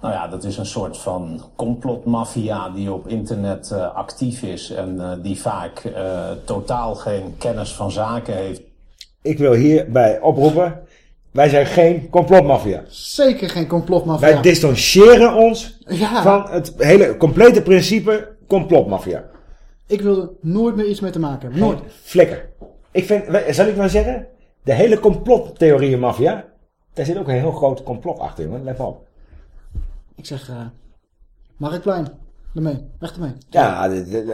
Nou ja, dat is een soort van complotmafia die op internet eh, actief is en eh, die vaak eh, totaal geen kennis van zaken heeft. Ik wil hierbij oproepen. Wij zijn geen complotmafia. Zeker geen complotmafia. Wij distancieren ons Ja. van het hele complete principe complotmafia. Ik wil er nooit meer iets mee te maken hebben. Nooit. Flikker. Ik vind, zal ik maar zeggen, de hele complottheorieën-mafia, daar zit ook een heel groot complot achter, jongen. Let maar op. Ik zeg, eh Marktplein. Ermee. Weg ermee. Ja,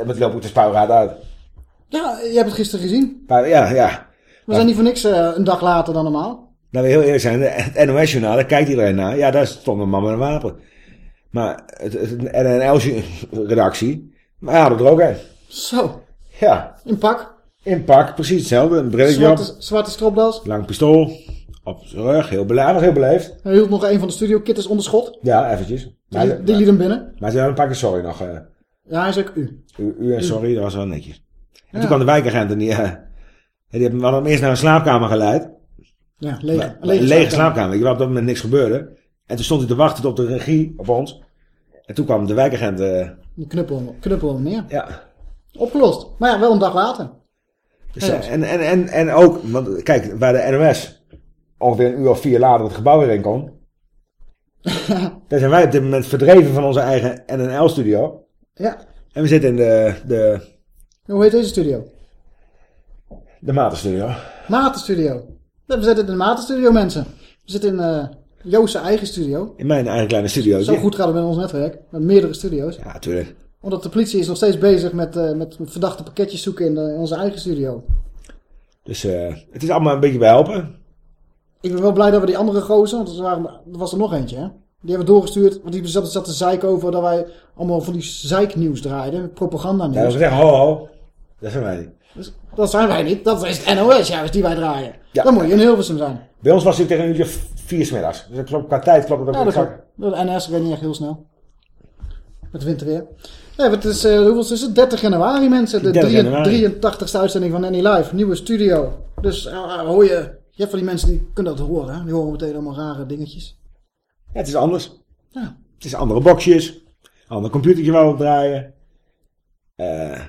het loopt de spuigraad uit. Ja, je hebt het gisteren gezien. Maar ja, ja. We zijn niet voor niks eh, een dag later dan normaal. Nou, we heel eerlijk zijn, het NOS-journaal, daar kijkt iedereen naar. Ja, daar stond een man met een wapen. Maar het, het NNL-redactie, maar ja, dat er ook een. Zo. Ja, In pak. in pak, precies hetzelfde. Een brilletje op, Zwarte, zwarte stropdas. lang pistool, op heel beleefd. Hij was heel beleefd. Hij hield nog een van de studio kitters onder schot. Ja, eventjes. Maar, Die, die liet hem binnen. maar ze hebben een paar keer sorry nog. eh. Ja, hij zei u. U, u en sorry, dat was wel netjes. En Ja. toen kwam de wijkagent en die, eh, die hebben hem eerst naar een slaapkamer geleid. Ja, lege. Maar- een lege, slaapkamer. Ik weet op dat moment niks gebeurde. En toen stond hij te wachten tot de regie op ons. En toen kwam de wijkagent. eh, Die knuppel, knuppel neer. ja. Opgelost. Maar ja, wel een dag later. Dus, en, en, en, en ook, want kijk, waar de NOS ongeveer een uur of vier later het gebouw weer in kon. daar zijn wij op dit moment verdreven van onze eigen NNL-studio. Ja. En we zitten in de, de, Hoe heet deze studio? de Matenstudio. Matenstudio. We zitten in de Matenstudio, mensen. We zitten in eh Joost's eigen studio. In mijn eigen kleine studio. Zo goed gaat het met ons netwerk. Met meerdere studio's. Ja, tuurlijk. Omdat de politie is nog steeds bezig met, eh, met verdachte pakketjes zoeken in, de- in onze eigen studio. Dus eh, het is allemaal een beetje bij helpen. Ik ben wel blij dat we die andere gozer, want er, waren, er was er nog eentje, hè? Die hebben we doorgestuurd, want die zat, zat te zeiken over dat wij allemaal van die zeiknieuws draaiden. Propaganda Ja, nieuws. we zeggen, ho, ho. Dat zijn wij niet. Dus dat zijn wij niet, dat is het NOS juist die wij draaien. Ja. Dan moet je in Hilversum zijn. Bij ons was het tegen een uurtje vier smiddags. Dus ik klopt qua tijd klopt het ook Ja, dat klopt. De NS weet niet echt heel snel. Met winterweer. Nee, het is, eh hoeveel is het? 30 januari mensen. De 30 januari. 83ste uitzending van Nanny Live. Nieuwe studio. Dus hoor je... Je hebt van die mensen die kunnen dat horen. Hè? Die horen meteen allemaal rare dingetjes. Ja, het is anders. Ja. Het is andere boxjes. Ander computertje waar we op draaien. Eh,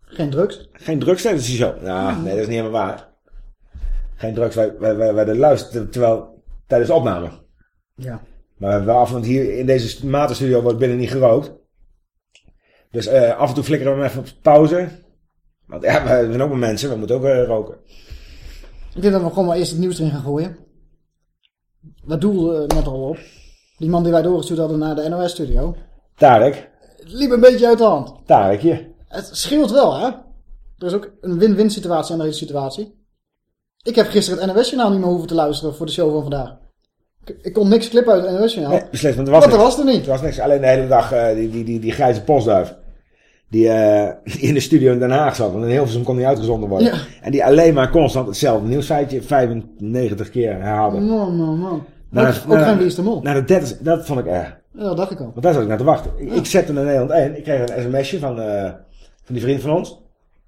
Geen drugs. geen drugs tijdens die show. Ja, nee, dat is niet helemaal waar. Geen drugs bij, bij, bij, bij de luister, terwijl tijdens de opname. Ja. Maar we af en toe hier in deze matenstudio wordt binnen niet gerookt. Dus eh, af en toe flikkeren we hem even op pauze. Want ja, we zijn ook maar mensen, we moeten ook eh, roken. Ik denk dat we gewoon maar eerst het nieuws erin gaan gooien. Dat doelde eh, net al op. Die man die wij doorgestuurd hadden naar de NOS-studio. Tarek, Het liep een beetje uit de hand. Tarekje. Het scheelt wel, hè? Er is ook een win-win situatie aan deze situatie. Ik heb gisteren het NOS-journaal niet meer hoeven te luisteren voor de show van vandaag. Ik, ik kon niks klippen uit het NOS-journaal. Nee, beslist, want er was Want er niks. was er niet. Er was niks. Alleen de hele dag eh, die, die, die, die grijze postduif. Die, eh, in de studio in Den Haag zat. Want in Hilversum kon niet uitgezonden worden. Ja. En die alleen maar constant hetzelfde nieuwsfeitje 95 keer herhaalde. Man, man, man. Ook ook geen Wie is de Mol. Nou, dat, dat, vond ik erg. Ja, dat dacht ik al. Want daar zat ik naar te wachten. Ik, ik zette naar Nederland 1. Ik kreeg een sms'je van, eh, van die vriend van ons. En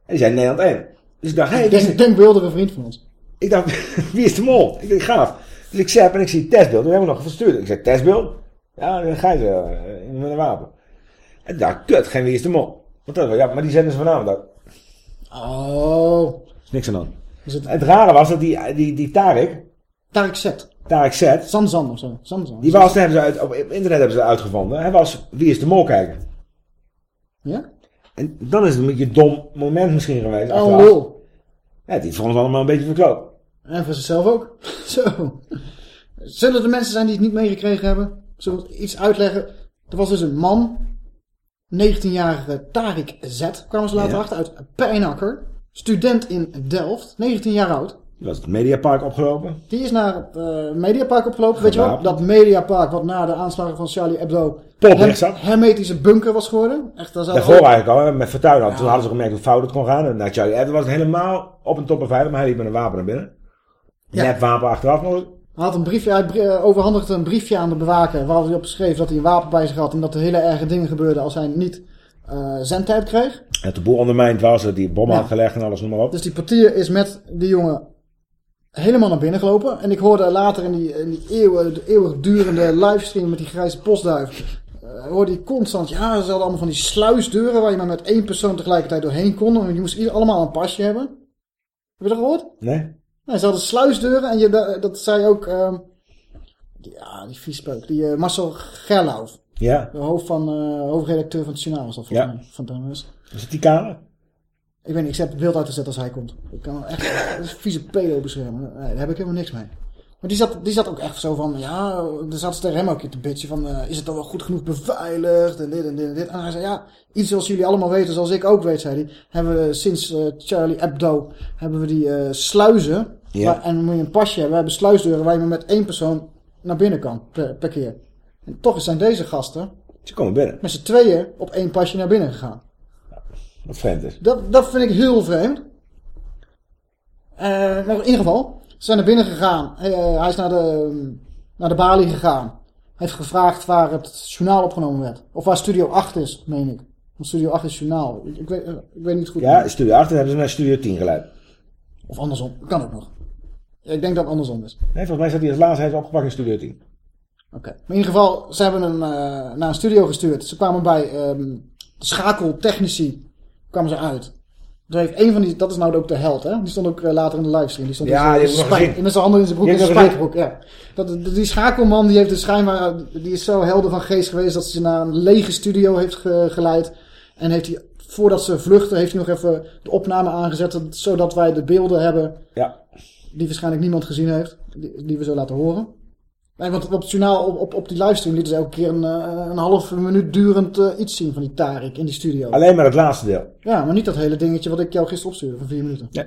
die zei Nederland 1. Dus ik dacht, hé, hey, Denk, een vriend van ons. ik dacht, wie is de mol? Ik dacht, gaaf. Dus ik zap en ik zie testbeeld. Die hebben we nog verstuurd. Ik zeg, testbeeld? Ja, dan ga je ze eh, met een wapen. En ik dacht, kut, geen wie is de mol. Want dat, ja, maar die zenden ze vanavond uit. Oh. Is niks aan dan. Is het het rare was dat die, die, die Tarek, Tarek Zet. Tarek Zet, Sanzan of zo. Sanzan. die was, hebben ze uit, op internet hebben ze uitgevonden. Hij was, wie is de mol kijken. Ja? En dan is het een beetje een dom moment misschien geweest. Oh, achteraf. Ja, die vonden ze allemaal een beetje verkloot. En voor zichzelf ook. Zo. Zullen er mensen zijn die het niet meegekregen hebben? Zullen we iets uitleggen? Er was dus een man, 19-jarige Tarik Z, kwamen ze later Ja. achter, uit Pijnakker. Student in Delft, 19 jaar oud. Die was het Mediapark opgelopen. Die is naar het eh, Mediapark opgelopen. Weet je wel? Dat Mediapark wat na de aanslagen van Charlie Hebdo zat. hermetische bunker was geworden. Echt, daar Daarvoor ook- eigenlijk al, hè, met Fortuyn al. Toen hadden ze gemerkt hoe fout het kon gaan. En na Charlie Hebdo was het helemaal op een top en veilig, maar hij liep met een wapen naar binnen. Ja. Net wapen achteraf nog. Hij had een briefje, hij eh, overhandigde een briefje aan de bewaker waar hij op schreef dat hij een wapen bij zich had en dat er hele erge dingen gebeurden als hij niet eh zendtijd kreeg. En de boel ondermijnd was, dat die bom Ja. had gelegd en alles, noem maar op. Dus die portier is met die jongen helemaal naar binnen gelopen. En ik hoorde later in die, in die eeuwen, de eeuwigdurende livestream met die grijze postduif. eh, hoorde je constant, ja, ze hadden allemaal van die sluisdeuren waar je maar met één persoon tegelijkertijd doorheen kon. En je moest allemaal een pasje hebben. Heb je dat gehoord? Nee? Nee, ze hadden sluisdeuren en je, dat, dat zei ook, ehm, die- ja, die viespeuk, die eh, Marcel Gerlauf. Ja. De hoofd van, eh, hoofdredacteur van het journaal was dat volgens Ja. mij. Van NOS. Was het die kamer? Ik weet niet, ik zet het beeld uit te zetten als hij komt. Ik kan echt, is een vieze pedo beschermen. Nee, daar heb ik helemaal niks mee. Maar die zat, die zat ook echt zo van, ja, er zat ze tegen hem ook in te bitchen van, eh, is het dan wel goed genoeg beveiligd en dit en dit en dit. En hij zei, ja, iets zoals jullie allemaal weten, zoals ik ook weet, zei hij, hebben we sinds eh, Charlie Hebdo, hebben we die eh, sluizen, Ja. waar- en dan moet je een pasje hebben, we hebben sluisdeuren waar je maar met één persoon naar binnen kan, per, per keer. En toch zijn deze gasten Ze komen binnen. met z'n tweeën op één pasje naar binnen gegaan. Wat vreemd is. Dat, dat vind ik heel vreemd. Eh, maar in ieder geval, ze zijn naar binnen gegaan. Hij, eh, hij is naar de, naar de balie gegaan. Hij heeft gevraagd waar het journaal opgenomen werd. Of waar Studio 8 is, meen ik. Want Studio 8 is journaal. Ik, ik, weet, eh, ik weet niet goed. Ja, Studio 8 hebben ze naar Studio 10 geleid. Of andersom. Kan ook nog. Ik denk dat het andersom is. Nee, volgens mij zat hij als laatste opgepakt in Studio 10. Oké. Maar in ieder geval, ze hebben hem eh, naar een studio gestuurd. Ze kwamen bij ehm, de schakeltechnici kwamen ze uit. Heeft een van die, dat is nou ook de held, hè? Die stond ook eh, later in de livestream. Die stond Ja, in zijn met zijn handen in zijn broek, in zijn spijkerbroek. Ja. Dat, die schakelman die heeft dus schijnbaar, die is zo helder van geest geweest dat ze naar een lege studio heeft ge- geleid. En heeft hij, voordat ze vluchten, heeft hij nog even de opname aangezet, zodat wij de beelden hebben Ja. die waarschijnlijk niemand gezien heeft, die, die we zo laten horen. Nee, want op het journaal, op, op, op die livestream lieten ze elke keer een, eh, een half minuut durend eh, iets zien van die Tarik in die studio. Alleen maar het laatste deel. Ja, maar niet dat hele dingetje wat ik jou gisteren opstuurde van vier minuten. Nee.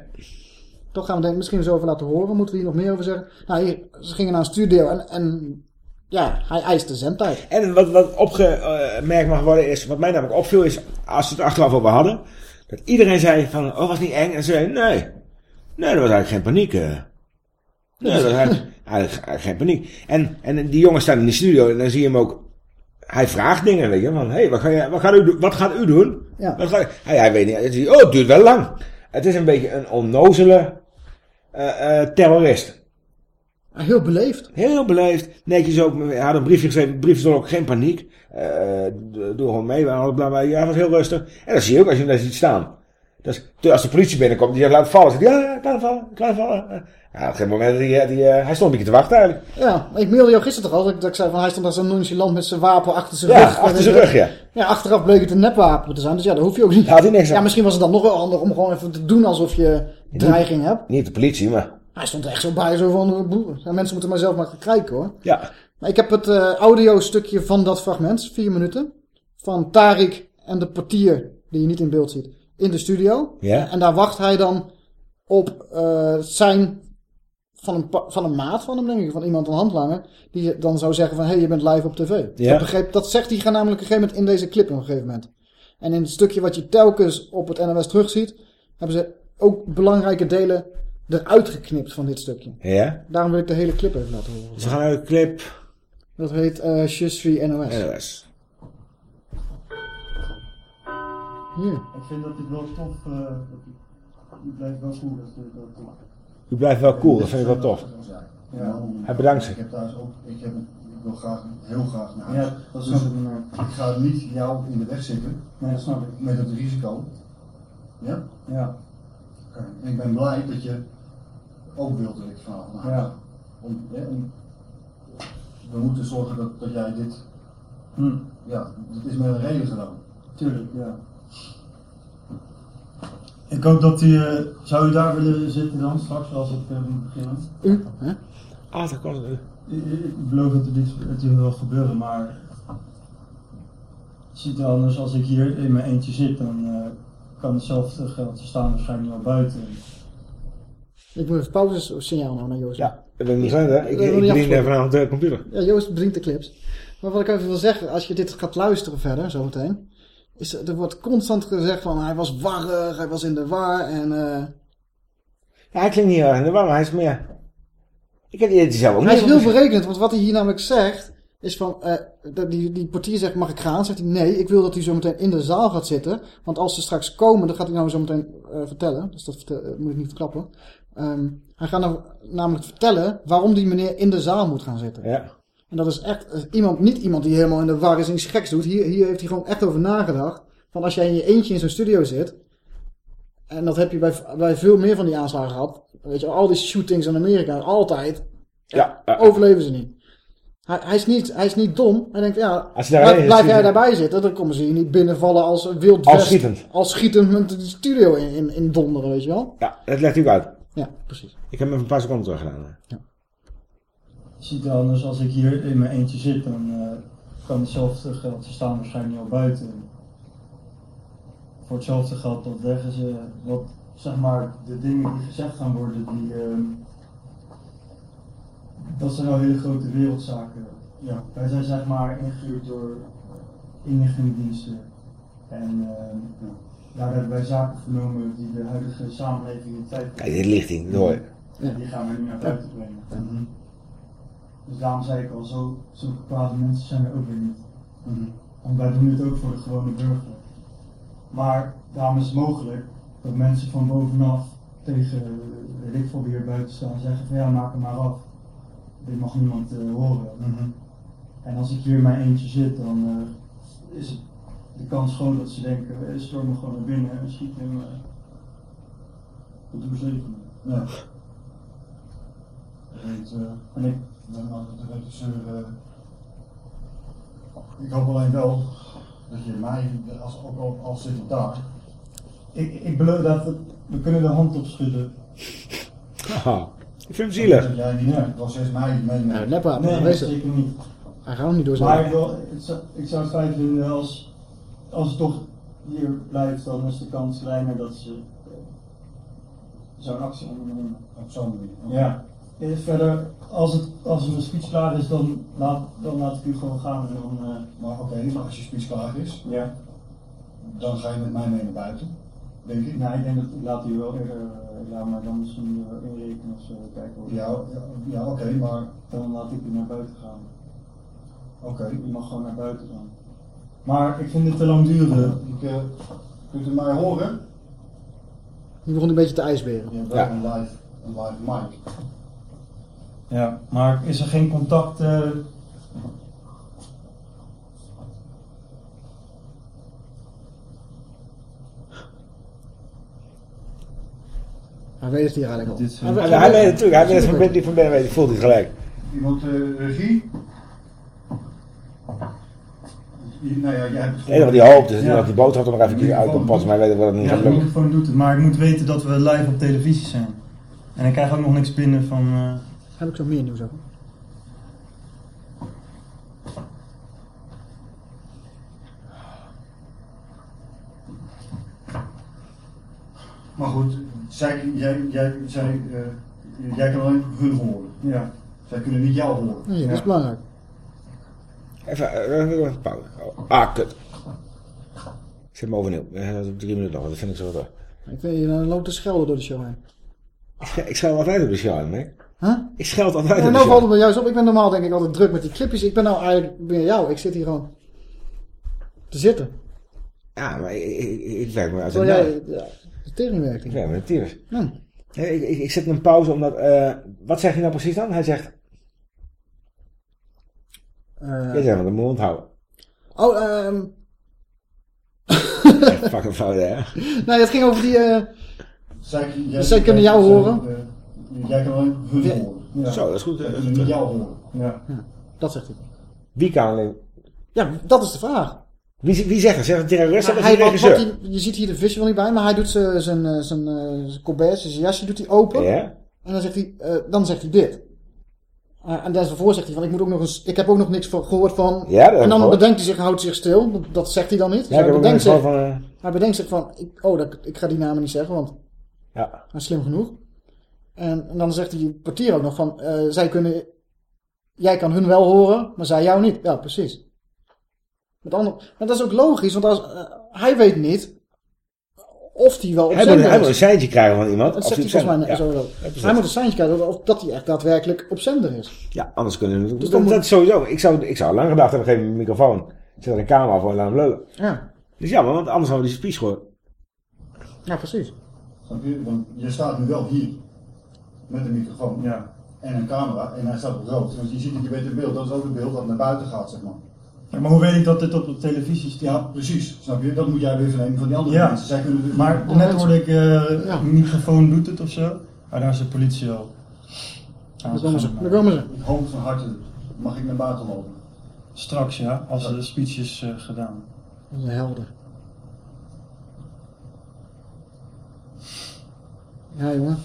Toch gaan we denk, misschien zo over laten horen. Moeten we hier nog meer over zeggen? Nou, hier, ze gingen naar een studio en, en ja, hij eiste zendtijd. En wat, wat opgemerkt mag worden is, wat mij namelijk opviel is, als we het achteraf over hadden, dat iedereen zei van, oh was het niet eng? En ze zeiden, nee, nee, er was eigenlijk geen paniek. Eigenlijk, eigenlijk, eigenlijk geen paniek. En, en die jongen staat in die studio en dan zie je hem ook, hij vraagt dingen, weet je, van, hé, hey, wat, ga je, wat, gaat u, doen? wat gaat u doen? Ja. Wat gaat, hij, hij weet niet, oh, het duurt wel lang. Het is een beetje een onnozele eh, eh, terrorist. Heel beleefd. Heel beleefd, netjes ook. Hij had een briefje geschreven, de brief stond ook geen paniek. Eh, doe gewoon mee, we hadden bla bla. Ja, was heel rustig. En dat zie je ook als je hem daar ziet staan. Dus als de politie binnenkomt, die zegt laat vallen. Zegt, hij, ja, ik laat vallen, ik laat vallen. Ja, op geen moment, die, die, eh, hij stond een beetje te wachten eigenlijk. Ja, ik mailde jou gisteren toch al, dat ik, zei van hij stond daar zo nonchalant met zijn wapen achter zijn Ja, rug. achter zijn rug, ja. Ja, achteraf bleek het een nepwapen te zijn, dus ja, dat hoef je ook niet. Had hij niks aan. Ja, misschien was het dan nog wel handig om gewoon even te doen alsof je dreiging hebt. Niet de politie, maar Hij stond er echt zo bij, zo van, eh. Ja, mensen moeten maar zelf maar gaan kijken hoor. ja. Maar ik heb het eh audio stukje van dat fragment, vier minuten, van Tarik en de portier, die je niet in beeld ziet, in de studio. Ja. En daar wacht hij dan op eh zijn van een, van een maat van hem, denk ik, van iemand een handlanger, die dan zou zeggen van, hé, hey, je bent live op tv. Ja. Dat, begreep, dat zegt hij namelijk op een gegeven moment in deze clip op een gegeven moment. En in het stukje wat je telkens op het NOS terugziet, hebben ze ook belangrijke delen eruit geknipt van dit stukje. Ja. Daarom wil ik de hele clip even laten horen. Dus we gaan naar de clip. Dat heet eh Je suis NOS. NOS. Ik vind dat dit wel tof. eh dat die, die blijft wel cool. Dat tof. U blijft wel cool, dat vind ik wel tof. Ja. Hij bedankt zich. Ik heb thuis ook. Ik, heb, ik wil graag, heel graag naar huis. Ja, dat snap ik. maar- Ik ga niet jou in de weg zitten. Nee, dat snap ik. Met het risico. Ja? Ja. En ik ben blij dat je ook wilt dat ik vanavond naar huis Ja. Om, ja, om- we moeten zorgen dat, dat jij dit. Hm. Ja, dit is met een reden gedaan. Tuurlijk, ja. Ik hoop dat u, eh, zou u daar willen zitten dan straks als ik eh, moet beginnen? U? Hè? Ah, dat kan het. Ik, ik- beloof dat er dit natuurlijk wel gebeuren, maar het ziet er anders als ik hier in mijn eentje zit, dan eh, kan hetzelfde geld, staan waarschijnlijk wel buiten. Ik moet even pauze signaal nou naar Joost. Ja, dat niet gezegd, hè? Ik, bedien afgesproken. vanavond de computer. Ja, Joost bedient de clips. Maar wat ik even wil zeggen, als je dit gaat luisteren verder, zometeen, is er wordt constant gezegd van hij was warrig, hij was in de war en eh, Ja, hij klinkt niet erg in de war, maar hij is meer... Ik heb die zelf ook hij is heel berekenend, want wat hij hier namelijk zegt, is van, eh, die, die portier zegt mag ik gaan? Zegt hij nee, ik wil dat u zometeen in de zaal gaat zitten, want als ze straks komen, dat gaat hij nou zometeen eh vertellen, dus dat vertel- moet ik niet verklappen. Ehm, hij gaat nou namelijk vertellen waarom die meneer in de zaal moet gaan zitten. Ja. En dat is echt eh, iemand, niet iemand die helemaal in de war is en iets geks doet. Hier, hier heeft hij gewoon echt over nagedacht. Van als jij in je eentje in zo'n studio zit. En dat heb je bij, bij veel meer van die aanslagen gehad. Weet je, al die shootings in Amerika, altijd. Ja, ja. Overleven ze niet. Hij, hij, is niet. hij is niet dom. Hij denkt, ja, Als je daarheen blijf jij daarbij zitten, dan komen ze hier niet binnenvallen als wild Als schietend. Als schietend met de studio in, in, in donderen, weet je wel. Ja, dat legt u uit. Ja, precies. Ik heb hem even een paar seconden terug gedaan. Ziet er anders als ik hier in mijn eentje zit, dan eh, kan hetzelfde geld, ze staan waarschijnlijk al buiten. Voor hetzelfde geld, dat leggen ze, wat zeg maar, de dingen die gezegd gaan worden, die, ehm, dat zijn wel hele grote wereldzaken. Ja. Wij zijn zeg maar ingehuurd door inlichtingendiensten. En ehm, daar hebben wij zaken vernomen die de huidige samenleving in tijd Kijk, dit lichting, je. Ja. die gaan we nu naar buiten brengen. Dus daarom zei ik al, zo, zulke kwade mensen zijn er ook weer niet. Want wij doen het ook voor de gewone burger. Maar daarom is het mogelijk dat mensen van bovenaf tegen, eh, weet ik veel wie er buiten staan, zeggen van ja, maak hem maar af. Dit mag niemand eh, horen. En als ik hier in mijn eentje zit, dan eh, is het de kans groot dat ze denken, eh, storm me gewoon naar binnen en schiet hem uh, tot uw zeven. Ja. Weet, En ik, dan het de regisseur. eh, ik hoop alleen wel dat je mij, als, ook al als zit ik daar, ik, ik beloof dat we, we kunnen de hand opschudden. Haha. Ik vind hem zielig. dat jij niet het proces mij meeneemt. Nou, neppa, Nee, wees het. zeker niet. Hij gaat nog niet door zijn Maar ik, wil, het zou- ik zou het fijn vinden als, als het toch hier blijft, dan is de kans kleiner dat ze eh, zo'n actie ondernemen. Op zo'n manier. Ja. Eh, Verder, als, het, als mijn speech klaar is, dan laat, dan laat ik u gewoon gaan en dan. eh, Maar oké, maar als je speech klaar is, ja. dan ga je met mij mee naar buiten. Denk ik. Nou, ik denk dat ik laat u wel eerder, eh, ja, maar dan misschien weer inrekenen of zo, kijken hoor. Ja, ja, ja oké, maar Dan laat ik u naar buiten gaan. oké. U mag gewoon naar buiten gaan. Maar ik vind het te lang duren. Ik, eh, kunt u mij horen? Nu begon een beetje te ijsberen. Je Ja. een live, een live mic. Ja, maar is er geen contact? eh, Hij weet het hier eigenlijk al. Dit is- Hij- Hij, hij weet het natuurlijk, hij weet het van binnen, die van binnen weet, ik voelt het gelijk. Iemand uh, regie? Nou ja, jij hebt het enige wat hij hoopt is Ja. dat die boodschap er nog even uit kan passen, maar hij weet wel dat het niet Ja, gaat de lukken. microfoon doet het, maar ik moet weten dat we live op televisie zijn. En ik krijg ook nog niks binnen van. Eh, Heb ik zo meer nieuws over? Maar goed, zij, jij, jij, zij, eh, jij kan alleen hun horen. ja. Zij kunnen niet jou horen. Nee, dat is belangrijk. Even, eh, even, even pauze. Oh, Ah, kut. Ik zit me overnieuw. Eh, dat is drie minuten nog, dat vind ik zo terug. Ik weet, dan loopt de schelden door de show heen. Ik, sch- ik scheld altijd op de show, nee? Huh? Ik scheld altijd op de nou valt het me juist op. Ik ben normaal denk ik altijd druk met die clipjes. Ik ben nou eigenlijk meer jou. Ik zit hier gewoon te zitten. Ja, maar ik, ik, ik werk me uit Terwijl jij ja, de tering werkt. Ik werk me de. Hm. Nee, ik, ik, ik zit in een pauze omdat... eh, wat zeg je nou precies dan? Hij zegt... Eh, Jij zegt wat de mond houden. oh, ehm Fucking fout, hè? nee, het ging over die... eh, Zij, jij, Dus zij kunnen jou horen? Jij kan alleen hun Ja. horen. Ja. Zo, dat is goed. Niet jou horen. Ja. dat zegt hij. Wie kan alleen... Ja, dat is de vraag. Wie, wie zegt dat? Zegt het terrorist of Maar het hij, de wat, wat regisseur? hij- je ziet hier de visual niet bij, maar hij doet zijn, zijn, eh, zijn, eh, zijn colbert, zijn jasje doet hij open. Ja? En dan zegt hij, eh, dan zegt hij dit. Eh, en daarvoor zegt hij van, ik, moet ook nog eens, ik heb ook nog niks van, gehoord van... Ja, dat en dan gehoord. bedenkt hij zich, houdt zich stil. Dat, dat zegt hij dan niet. Dus Ja, hij, bedenkt zich, van... hij bedenkt zich van, ik, oh, dat, ik ga die namen niet zeggen, want ja. hij is slim genoeg. En, en dan zegt hij het portier ook nog van, eh, zij kunnen, jij kan hun wel horen, maar zij jou niet. Ja, precies. Met andere, maar dat is ook logisch, want als, eh, hij weet niet of hij wel op Hij moet, zender hij moet een seintje krijgen van iemand. Dat zegt hij volgens mij zender- zo ja. Ja. Hij moet een seintje krijgen of dat hij echt daadwerkelijk op zender is. Ja, anders kunnen we... Dus dat, moet- dat is sowieso... Ik zou, ik zou lang gedacht hebben, geef hem een microfoon. Zet er een camera voor en laat hem lullen. Ja, Dus jammer, want anders hadden we die speech gehoord. ja precies. Je staat nu wel hier. Met een microfoon. Ja. En een camera. En hij staat op rood. Dus je ziet het, je weet het beeld. Dat is ook het beeld dat naar buiten gaat, zeg maar. Ja, Maar hoe weet ik dat dit op de televisie staat? Ja, precies. Snap je? Dat moet jij weer vernemen van die andere Ja. mensen. Zij kunnen dus Maar net hoorde ik, eh Ja. microfoon doet het of zo. Maar daar is de politie wel. Daar komen ze. Daar komen ze. hoofd van harte. Mag ik naar buiten lopen? Straks ja, als de speech is eh, gedaan. Dat is een helder. Ja, jongen.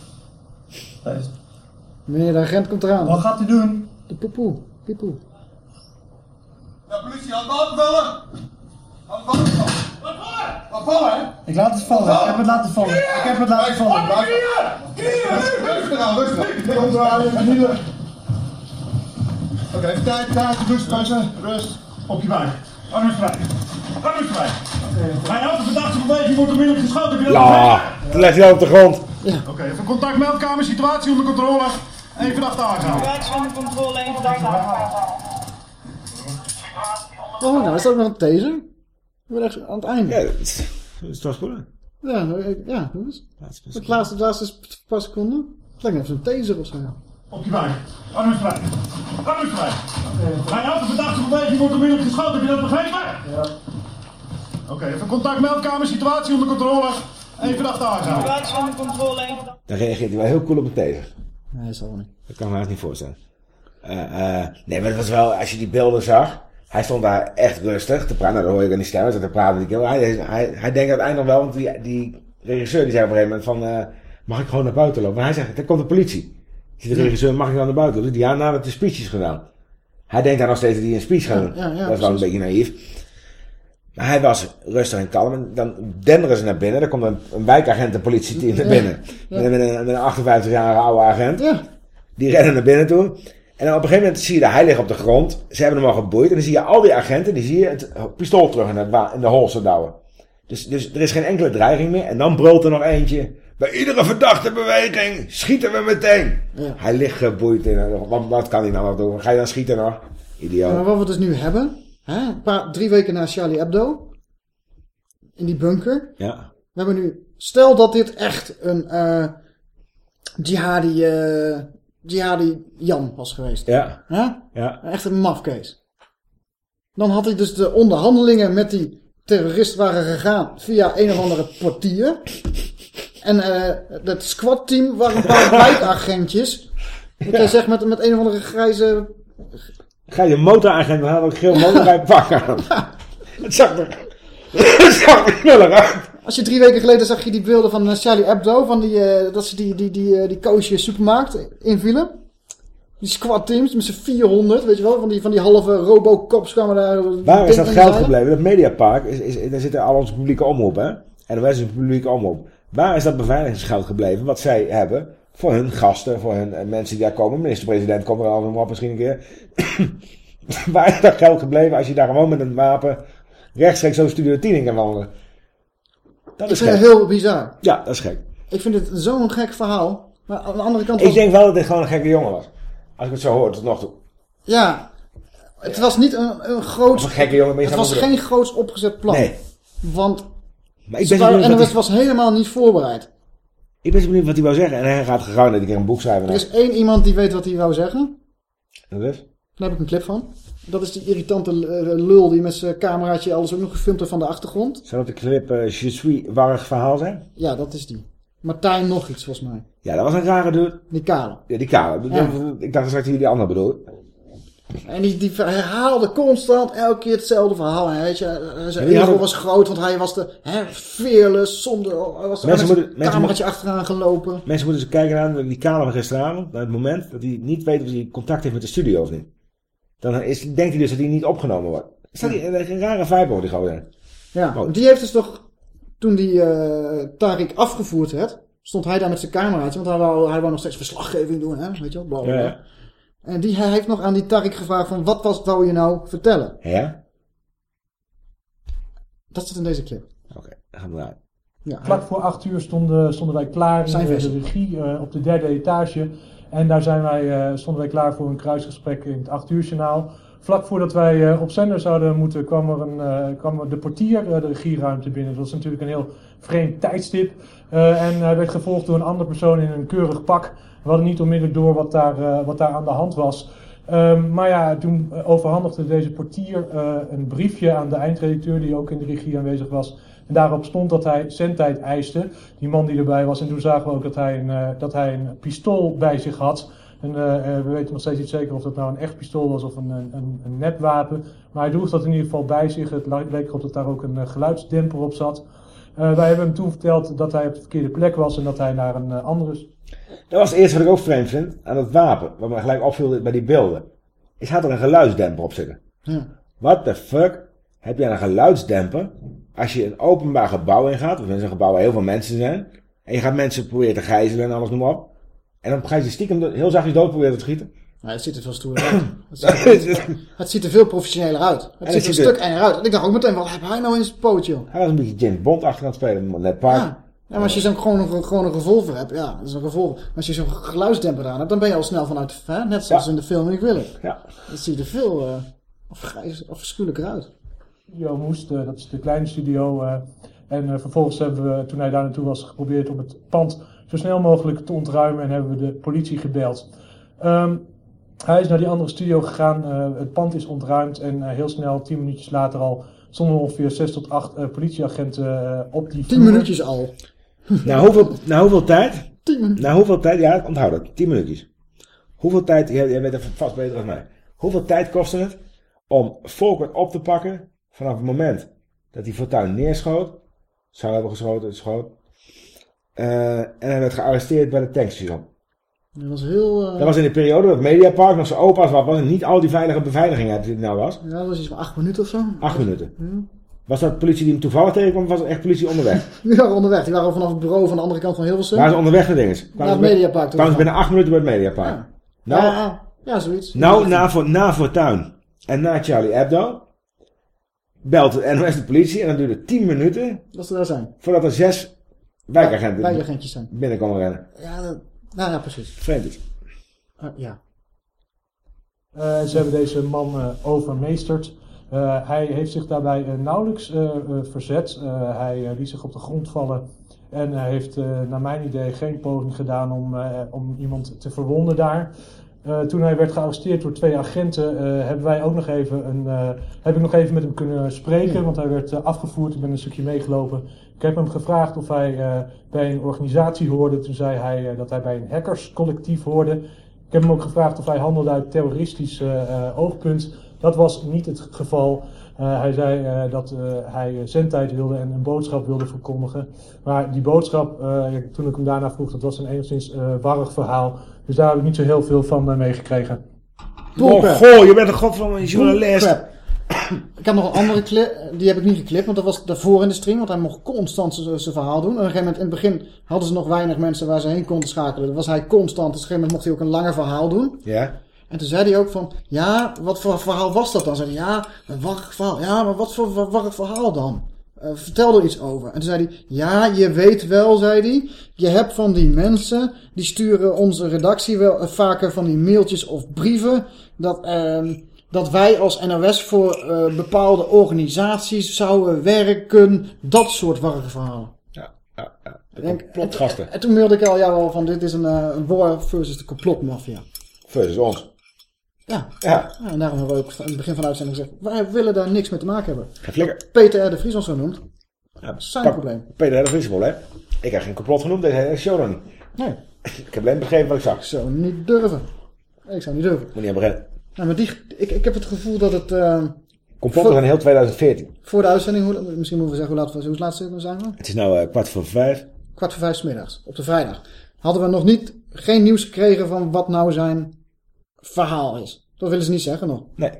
Meneer de agent komt eraan. Wat gaat hij doen? De poepoe. Poepoe. Ja, politie, aan het vallen! Aan het vallen! Wat vallen? Wat vallen, hè? Ik laat het vallen. Ik heb het laten vallen. Ik heb het laten vallen. Rustig aan, rustig. Ik kom je knieën. Oké, even tijd, tijd, rust, rust. Op je buik. Arm is vrij. Arm is vrij. Bij elke verdachte beweging wordt onmiddellijk geschoten. Je Ja, legt hij op de grond. Oké, even contact meldkamer, situatie onder controle. Eén verdachte aangehouden. Situatie onder controle, aangehouden. Oh, nou is dat ook nog een taser? We zijn echt aan het einde. Ja, dat is, dat is toch goed. Ja, ik- ja, dat is. Laatste Het laatste, de laatste paar seconden. Het lijkt net zo'n taser of zo. Op je buik. Arm is vrij. Arm is vrij. Bij elke verdachte beweging wordt onmiddellijk geschoten. Heb je dat begrepen? Ja. Oké, even contact meldkamer, situatie onder controle. Verdachte aangehouden. Situatie onder controle, Dan reageert hij wel heel cool op het tegen. Nee, dat zal wel niet. Dat kan ik me haast niet voorstellen. Eh, eh, nee, maar het was wel, als je die beelden zag. Hij stond daar echt rustig te praten. Nou, dat hoor je aan die stem. Te praten die. Hij, hij, hij denkt uiteindelijk wel, want die, die regisseur die zei op een gegeven moment van... eh, mag ik gewoon naar buiten lopen? Maar hij zegt, er komt de politie. Die de regisseur, mag ik dan naar buiten lopen? Dus die ja, nadat de speech is gedaan. Hij denkt daar nog steeds dat hij een speech gaat doen. Ja, ja, dat is wel een beetje naïef. Maar hij was rustig en kalm. En dan denderen ze naar binnen. Dan komt een, een wijkagent, een politieteam naar binnen. Met een, met een 58-jarige oude agent. Ja, Die rennen naar binnen toe. En dan op een gegeven moment zie je dat hij ligt op de grond. Ze hebben hem al geboeid. En dan zie je al die agenten, die zie je het pistool terug in, het wa- in de holster douwen. Dus, dus er is geen enkele dreiging meer. En dan brult er nog eentje. Bij iedere verdachte beweging schieten we meteen. Ja. Hij ligt geboeid in. Wat, wat kan hij nou nog doen? Ga je dan schieten nog? Idioot. maar wat we dus nu hebben, hè, een paar, drie weken na Charlie Hebdo, in die bunker, Ja. we hebben nu, stel dat dit echt een eh jihadi, eh, jihadi Jan was geweest. Ja. Hè? Ja. Echt een mafkees. Dan had hij dus de onderhandelingen met die terrorist waren gegaan via een of andere portier. En eh het squad-team waren een paar wijkagentjes. Dat jij zegt met, met een of andere grijze... Ga je motoragent, dan had ook geel motorrijp pakken aan. Het zag er... Het zag er knullig uit. Als je drie weken geleden zag je die beelden van eh, Charlie Hebdo, van die, eh, dat ze die, die, die, eh, die koosje supermarkt invielen. Die squad teams met z'n 400, weet je wel, van die, van die halve robocops kwamen daar. Waar is dat geld gebleven? Dat Mediapark, is, is, daar zitten al onze publieke omroep, hè? En wij is een publieke omroep. Waar is dat beveiligingsgeld gebleven, wat zij hebben, voor hun gasten, voor hun eh, mensen die daar komen? Minister-president komt er al op misschien een keer. Waar is dat geld gebleven als je daar gewoon met een wapen rechtstreeks zo Studio 10 in kan wandelen? Dat Ik is het gek. heel bizar. Ja, dat is gek. Ik vind het zo'n gek verhaal. Maar aan de andere kant Ik denk wel dat dit gewoon een gekke jongen was. Als ik het zo hoor, tot nog toe. Ja, het was niet een, een groot... Een gekke jongen, maar je Het was ik geen groots opgezet plan. Nee. Want Maar ik ben, waren- en het was helemaal niet voorbereid. Ik ben zo benieuwd wat hij wou zeggen. En hij gaat gegarandeerd een keer een boek schrijven. Er is één iemand die weet wat hij wou zeggen. En dat is? Daar heb ik een clip van. Dat is die irritante eh, lul die met zijn cameraatje alles ook nog gefilmd heeft van de achtergrond. Zou dat de clip eh Je suis warrig verhaal zijn? Ja, dat is die. Martijn nog iets volgens mij. Ja, dat was een rare dude. Die kale. Ja, die kale. Ja. Ik dacht straks dat jullie die andere bedoel. En die, die herhaalde constant elke keer hetzelfde verhaal. En weet je, eh, zijn ego was groot, want hij was de hè, fearless, zonder, was Mensen moeten- een mensen achteraan gelopen. Mensen moeten eens kijken naar die kale van gisteravond. Naar het moment dat hij niet weet of hij contact heeft met de studio of niet. Dan is, denkt hij dus dat hij niet opgenomen wordt. Is dat die- een rare vibe over die gozer? Ja, Oh. die heeft dus toch, toen die eh Tarik afgevoerd werd, stond hij daar met zijn cameraatje, want hij wou, hij wou nog steeds verslaggeving doen, hè, weet je wel, bla bla, Ja, bla. ja. En die, hij heeft nog aan die Tarik gevraagd van, wat was, wou je nou vertellen? Ja? Dat zit in deze clip. Oké, dan gaan we eruit. Ja, Vlak voor acht uur stonden, stonden wij klaar in de, regie eh, op de derde etage. En daar zijn wij, eh, stonden wij klaar voor een kruisgesprek in het acht uur journaal. Vlak voordat wij eh, op zender zouden moeten, kwam er, een, eh, kwam er de portier de regieruimte binnen. Dat was natuurlijk een heel vreemd tijdstip. Eh, en hij werd gevolgd door een andere persoon in een keurig pak. We hadden niet onmiddellijk door wat daar, eh, wat daar aan de hand was. Ehm, maar ja, toen eh, overhandigde deze portier eh, een briefje aan de eindredacteur, die ook in de regie aanwezig was. En daarop stond dat hij zendtijd eiste, die man die erbij was. En toen zagen we ook dat hij een, dat hij een pistool bij zich had. En we weten nog steeds niet zeker of dat nou een echt pistool was of een, een, nepwapen. Maar hij droeg dat in ieder geval bij zich. Het le- leek erop dat daar ook een geluidsdemper op zat. Wij hebben hem toen verteld dat hij op de verkeerde plek was en dat hij naar een andere Dat was het eerste wat ik ook vreemd vind aan het wapen. Wat me gelijk opviel bij die beelden. Is had er een geluidsdemper op zitten. ja. What the fuck heb je aan een geluidsdemper als je een openbaar gebouw ingaat, of in een gebouw waar heel veel mensen zijn, en je gaat mensen proberen te gijzelen en alles noem maar op. En dan ga je stiekem heel zachtjes dood proberen te schieten. Nou, het ziet er veel stoer uit. Het ziet, er, het ziet er veel professioneler uit. Het ziet er een stuk er- enger uit. En ik dacht ook meteen, wat heb hij nou in zijn poot, joh? Hij was een beetje James Bond achter aan het spelen, net park. Ja. Maar als je zo'n gewoon, een- gewoon een revolver hebt, ja, dat is een revolver. Maar als je zo'n geluidsdemper aan hebt, dan ben je al snel vanuit, hè, net zoals Ja. in de film Ik Wil Het. Ja. Dat ziet er veel uh, afgrijs- afschuwelijker uit. studio moest. eh, dat is de kleine studio. eh, en eh, vervolgens hebben we, toen hij daar naartoe was, geprobeerd om het pand zo snel mogelijk te ontruimen. En hebben we de politie gebeld. Ehm, hij is naar die andere studio gegaan. eh, het pand is ontruimd. En eh, heel snel, tien minuutjes later al, stonden ongeveer zes tot acht eh, politieagenten eh, op die Tien vloer. minuutjes al. Na hoeveel, na hoeveel tijd? Tien minuten. Na hoeveel tijd? Ja, onthoud dat. 10 minuutjes. Hoeveel tijd, jij, jij weet er vast beter dan mij. Hoeveel tijd kostte het om Volkert op te pakken vanaf het moment dat hij Fortuyn neerschoot, zou hebben geschoten, schoot, eh, en hij werd gearresteerd bij de tankstation. Dat was heel... eh, Dat was in de periode dat Mediapark nog zo open was, was niet al die veilige beveiliging had die er nou was. Ja, dat was iets van acht minuten of zo. Acht minuten. Ja. Was dat politie die hem toevallig tegenkwam, of was het echt politie onderweg? Die waren onderweg. Die waren vanaf het bureau van de andere kant van Hilversum. Waren ze onderweg naar dinges? Naar het Mediapark Kwamen ze binnen acht minuten bij het Mediapark? Ja. Nou, ja, ja, zoiets. Nou, na, voor, na Fortuyn en na Charlie Hebdo belt de NOS de politie en dan duurt het 10 minuten Dat ze daar zijn. voordat er zes wijkagenten Wijkagentjes zijn. binnenkomen rennen. Ja, dat, nou ja, precies. Vreemd is. Uh, ja. Uh, ze hebben deze man uh, overmeesterd. Uh, hij heeft zich daarbij nauwelijks uh, verzet. hij liet zich op de grond vallen. En hij heeft naar mijn idee geen poging gedaan om, om iemand te verwonden daar. toen hij werd gearresteerd door twee agenten, hebben wij ook nog even een, heb ik nog even met hem kunnen spreken. Want hij werd afgevoerd. Ik ben een stukje meegelopen. Ik heb hem gevraagd of hij bij een organisatie hoorde. Toen zei hij dat hij bij een hackerscollectief hoorde. Ik heb hem ook gevraagd of hij handelde uit terroristisch oogpunt. Dat was niet het geval. Uh, hij zei uh, dat hij zendtijd wilde en een boodschap wilde verkondigen. Maar die boodschap, toen ik hem daarna vroeg, dat was een enigszins warrig verhaal. Dus daar heb ik niet zo heel veel van meegekregen. Oh, goh, je bent een god van een journalist. Ik heb nog een andere clip, die heb ik niet geklipt, want dat was daarvoor in de stream, want hij mocht constant zijn verhaal doen. En op een gegeven moment, in het begin hadden ze nog weinig mensen waar ze heen konden schakelen. Dan was hij constant, dus op een gegeven moment mocht hij ook een langer verhaal doen. Ja. En toen zei hij ook van, ja, wat voor verhaal was dat dan? Zei hij, ja, een warrig verhaal. Ja, maar wat voor warrig verhaal dan? Uh, vertel er iets over. En toen zei hij, ja, je weet wel, zei hij, je hebt van die mensen, die sturen onze redactie wel uh, vaker van die mailtjes of brieven, dat... Uh, dat wij als NOS voor uh, bepaalde organisaties zouden werken. Dat soort warrige verhalen. Ja, ja, ja. De Denk, complotgasten. En, en, toen mailde ik al jou al van dit is een, een war versus de complotmafia. Versus ons. Ja. ja. En daarom hebben we ook in het begin van de uitzending gezegd, wij willen daar niks mee te maken hebben. Flikker. Peter R. de Vries ons zo noemt. Ja, zijn probleem. Peter R. de Vries probleem. Ik heb geen complot genoemd, deze hele show dan niet. Nee. Ik heb alleen begrepen wat ik zag. Ik zou niet durven. Ik zou niet durven. Moet niet aan beginnen. Ja, maar die, ik, ik heb het gevoel dat het... eh, Complotten voor, van heel 2014. voor de uitzending, hoe, misschien moeten we zeggen hoe laat, hoe laat zijn we? Het is nou eh, kwart voor vijf. Kwart voor vijf 's middags, op de vrijdag. Hadden we nog niet, geen nieuws gekregen van wat nou zijn verhaal is. Dat willen ze niet zeggen nog. Nee.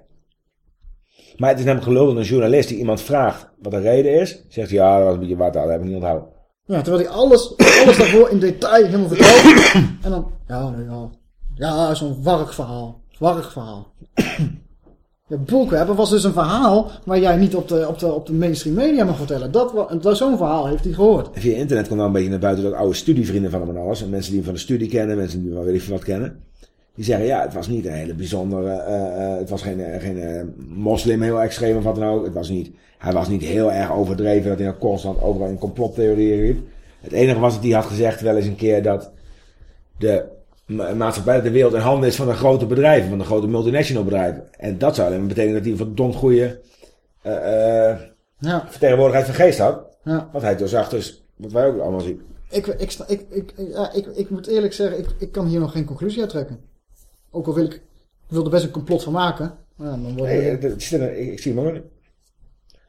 Maar het is namelijk gelul dat een journalist die iemand vraagt wat de reden is. Zegt ja, dat was een beetje wat, dat heb ik niet onthouden. Ja, terwijl hij alles, alles daarvoor in detail helemaal vertelt. En dan, ja, nee, ja. Ja, zo'n warrig verhaal. Warrig verhaal. Ja. Er was dus een verhaal waar jij niet op de, op de, op de mainstream media mag vertellen. Dat, dat- zo'n verhaal heeft hij gehoord. En via internet komt dan een beetje naar buiten dat oude studievrienden van hem en alles. En mensen die hem van de studie kennen, mensen die wel weet ik wat kennen. Die zeggen ja, het was niet een hele bijzondere, eh, het was geen, eh, geen moslim heel extreem of wat dan ook. Het was niet, hij was niet heel erg overdreven dat hij nou constant overal in complottheorieën riep. Het enige was dat hij had gezegd wel eens een keer dat de ma- maatschappij, de wereld in handen is van de grote bedrijven, van de grote multinational bedrijven. En dat zou alleen betekenen dat hij een verdomd goede eh, Ja. vertegenwoordigheid van geest had. Ja. Wat hij doorzag, dus wat wij ook allemaal zien. Ik, ik, ik, ik- ja, ik, ik moet eerlijk zeggen, ik, ik kan hier nog geen conclusie uit trekken. Ook al wil ik, ik wil er best een complot van maken. Maar dan wordt Nee, ik, ik zie hem ook niet.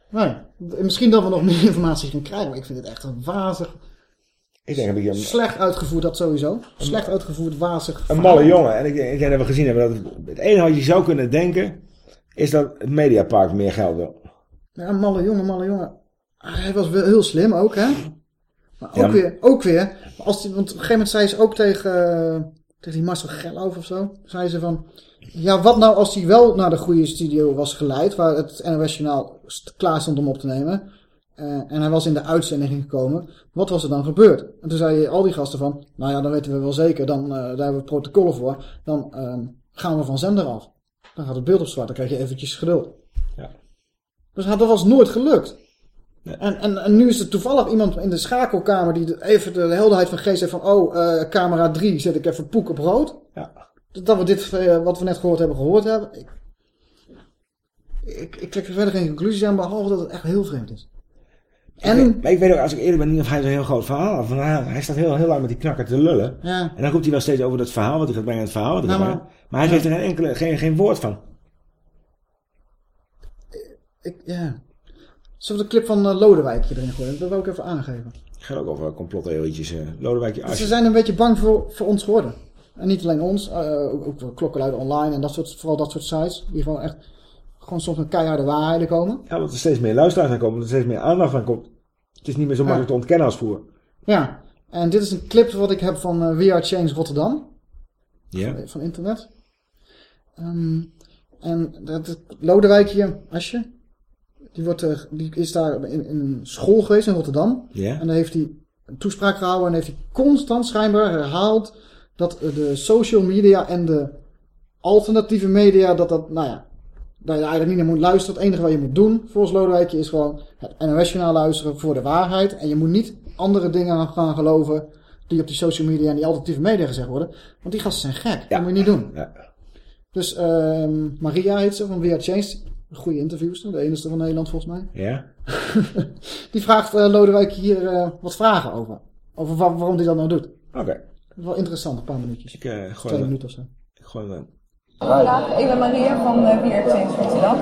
nee. Misschien dat we nog meer informatie gaan krijgen, maar ik vind het echt een wazig, Ik denk een beetje een, slecht uitgevoerd dat sowieso. Slecht uitgevoerd, wazig een verhaal. malle jongen. En ik, denk- ik denk dat we gezien hebben dat het, het enige wat je zou kunnen denken, is dat het Mediapark meer geld wil. Ja, een malle jongen, malle jongen. Ah, Hij was wel heel slim ook, hè? Maar ook Ja. weer, ook weer. Als die, want op een gegeven moment zei ze ook tegen, eh, tegen die Marcel Geloof of zo. Zei ze van, ja, wat nou als hij wel naar de goede studio was geleid, waar het NOS-journaal st- klaar stond om op te nemen. eh, en hij was in de uitzending gekomen. Wat was er dan gebeurd? En toen zeiden al die gasten van, nou ja, dan weten we wel zeker, dan, eh, daar hebben we protocollen voor. Dan ehm, gaan we van zender af. Dan gaat het beeld op zwart, dan krijg je eventjes geduld. Ja. Dus dat was nooit gelukt. En, en, en nu is er toevallig iemand in de schakelkamer die even de helderheid van geest heeft van... Oh, eh, camera 3 zet ik even poek op rood. Ja. Dat we dit, eh, wat we net gehoord hebben, gehoord hebben. Ik, ik, ik trek er verder geen conclusies aan, behalve dat het echt heel vreemd is. En, Ik weet- maar ik weet ook, als ik eerlijk ben, niet of hij zo'n heel groot verhaal had. Van, ah, hij staat heel, heel lang met die knakker te lullen. ja, En dan roept hij wel steeds over dat verhaal, wat hij gaat brengen, het verhaal wat Nou. Maar hij geeft er geen, enkele, geen, geen woord van. ik, ja. Zullen we de clip van eh, Lodewijkje erin gooien? Dat wil ik even aangeven. Het gaat ook over complottheorietjes. eh Lodewijkje Dus ze zijn een beetje bang voor, voor ons geworden. En niet alleen ons, eh, ook, ook voor klokkenluiden online en dat soort, vooral dat soort sites. Die gewoon echt, gewoon soms met keiharde waarheden komen. Ja, want er steeds meer luisteraars aan komen, er steeds meer aandacht aan komt. Het is niet meer zo makkelijk te ontkennen als vroeger. Ja, en dit is een clip wat ik heb van eh We Are Change Rotterdam. Ja. van internet. Ehm, en dat Lodewijkje, Asje, die, wordt, eh, die is daar in, in een school geweest in Rotterdam. En daar heeft hij een toespraak gehouden en heeft hij constant schijnbaar herhaald dat eh, de social media en de alternatieve media, dat dat, nou ja, dat je eigenlijk niet naar moet luisteren. Het enige wat je moet doen, volgens Lodewijkje, is gewoon het NOS-journaal luisteren voor de waarheid. En je moet niet andere dingen gaan geloven die op die social media en die alternatieve media gezegd worden. Want die gasten zijn gek. Dat moet je niet doen. Ja. Dus ehm, Maria heet ze van We Are Changed. Een goede interviewster, de enige van Nederland volgens mij. Ja. Die vraagt eh, Lodewijk hier eh, wat vragen over. Over wa- waarom hij dat nou doet. Oké. Wel interessant, een paar minuutjes. Ik, eh, gooi Twee minuten of zo. ik gooi hem- Dag, Ela Maria van uh, VR Rotterdam.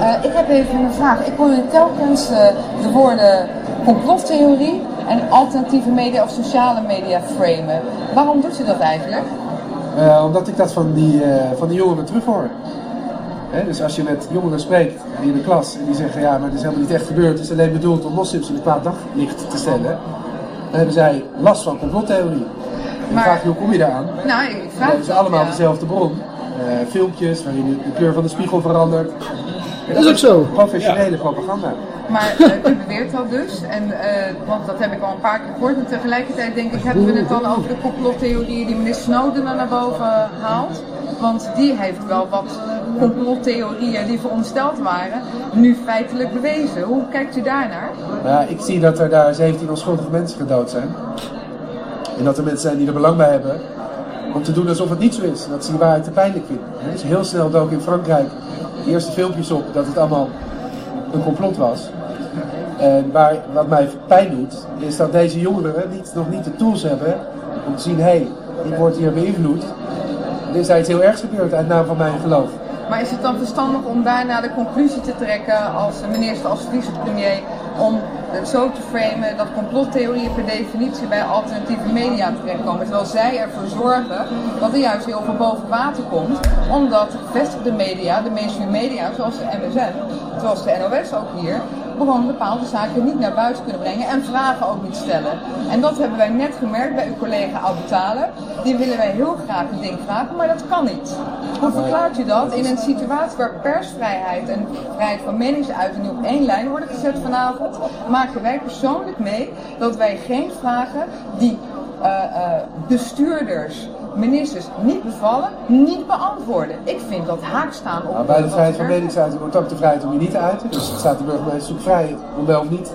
Eh, ik heb even een vraag. Ik hoor u telkens de woorden complottheorie en alternatieve media of sociale media framen. Waarom doet u dat eigenlijk? Eh, omdat ik dat van die, eh, van die jongeren terughoor. Hè, dus als je met jongeren spreekt in de klas en die zeggen ja, maar het is helemaal niet echt gebeurd, het is alleen bedoeld om moslims in een kwaad daglicht te stellen, dan hebben zij last van complottheorie. En Maar- vraag je hoe kom je daaraan? Nou, ik vraag ze allemaal ja. dezelfde bron. Eh, filmpjes waarin de, de kleur van de spiegel verandert. En Dat is ook zo. Professionele propaganda. Maar eh, u beweert dat dus, en, eh, want dat heb ik al een paar keer gehoord. En tegelijkertijd denk ik, hebben we het dan over de complottheorieën die meneer Snowden naar boven haalt? Want die heeft wel wat complottheorieën die verondersteld waren, nu feitelijk bewezen. Hoe kijkt u daarnaar? Ja, ik zie dat er daar 17 onschuldige mensen gedood zijn. En dat er mensen zijn die er belang bij hebben om te doen alsof het niet zo is. Dat ze die waarheid te pijnlijk. En dus heel snel dook in Frankrijk de eerste filmpjes op dat het allemaal een complot was. En waar, wat mij pijn doet, is dat deze jongeren niet, nog niet de tools hebben om te zien, hé, hey, ik word hier beïnvloed. Er is iets heel ergs gebeurd uit naam van mijn geloof. Maar is het dan verstandig om daarna de conclusie te trekken als minister, als vicepremier, om het zo te framen dat complottheorieën per definitie bij alternatieve media terechtkomen? Terwijl zij ervoor zorgen dat er juist heel veel boven water komt, omdat de gevestigde media, de mainstream media, zoals de MSN, zoals de NOS ook hier, gewoon bepaalde zaken niet naar buiten kunnen brengen en vragen ook niet stellen. En dat hebben wij net gemerkt bij uw collega Abu Talib. Die willen wij heel graag een ding vragen, maar dat kan niet. Hoe verklaart u dat in een situatie waar persvrijheid en vrijheid van meningsuiting op één lijn worden gezet vanavond? Maken wij persoonlijk mee dat wij geen vragen die eh, eh, bestuurders, ministers niet bevallen, niet beantwoorden. Ik vind dat haak staan op... Nou, bij de vrijheid van meningsuiting wordt ook de vrijheid om je niet te uiten. Dus het staat de burgemeester ook vrij om wel of niet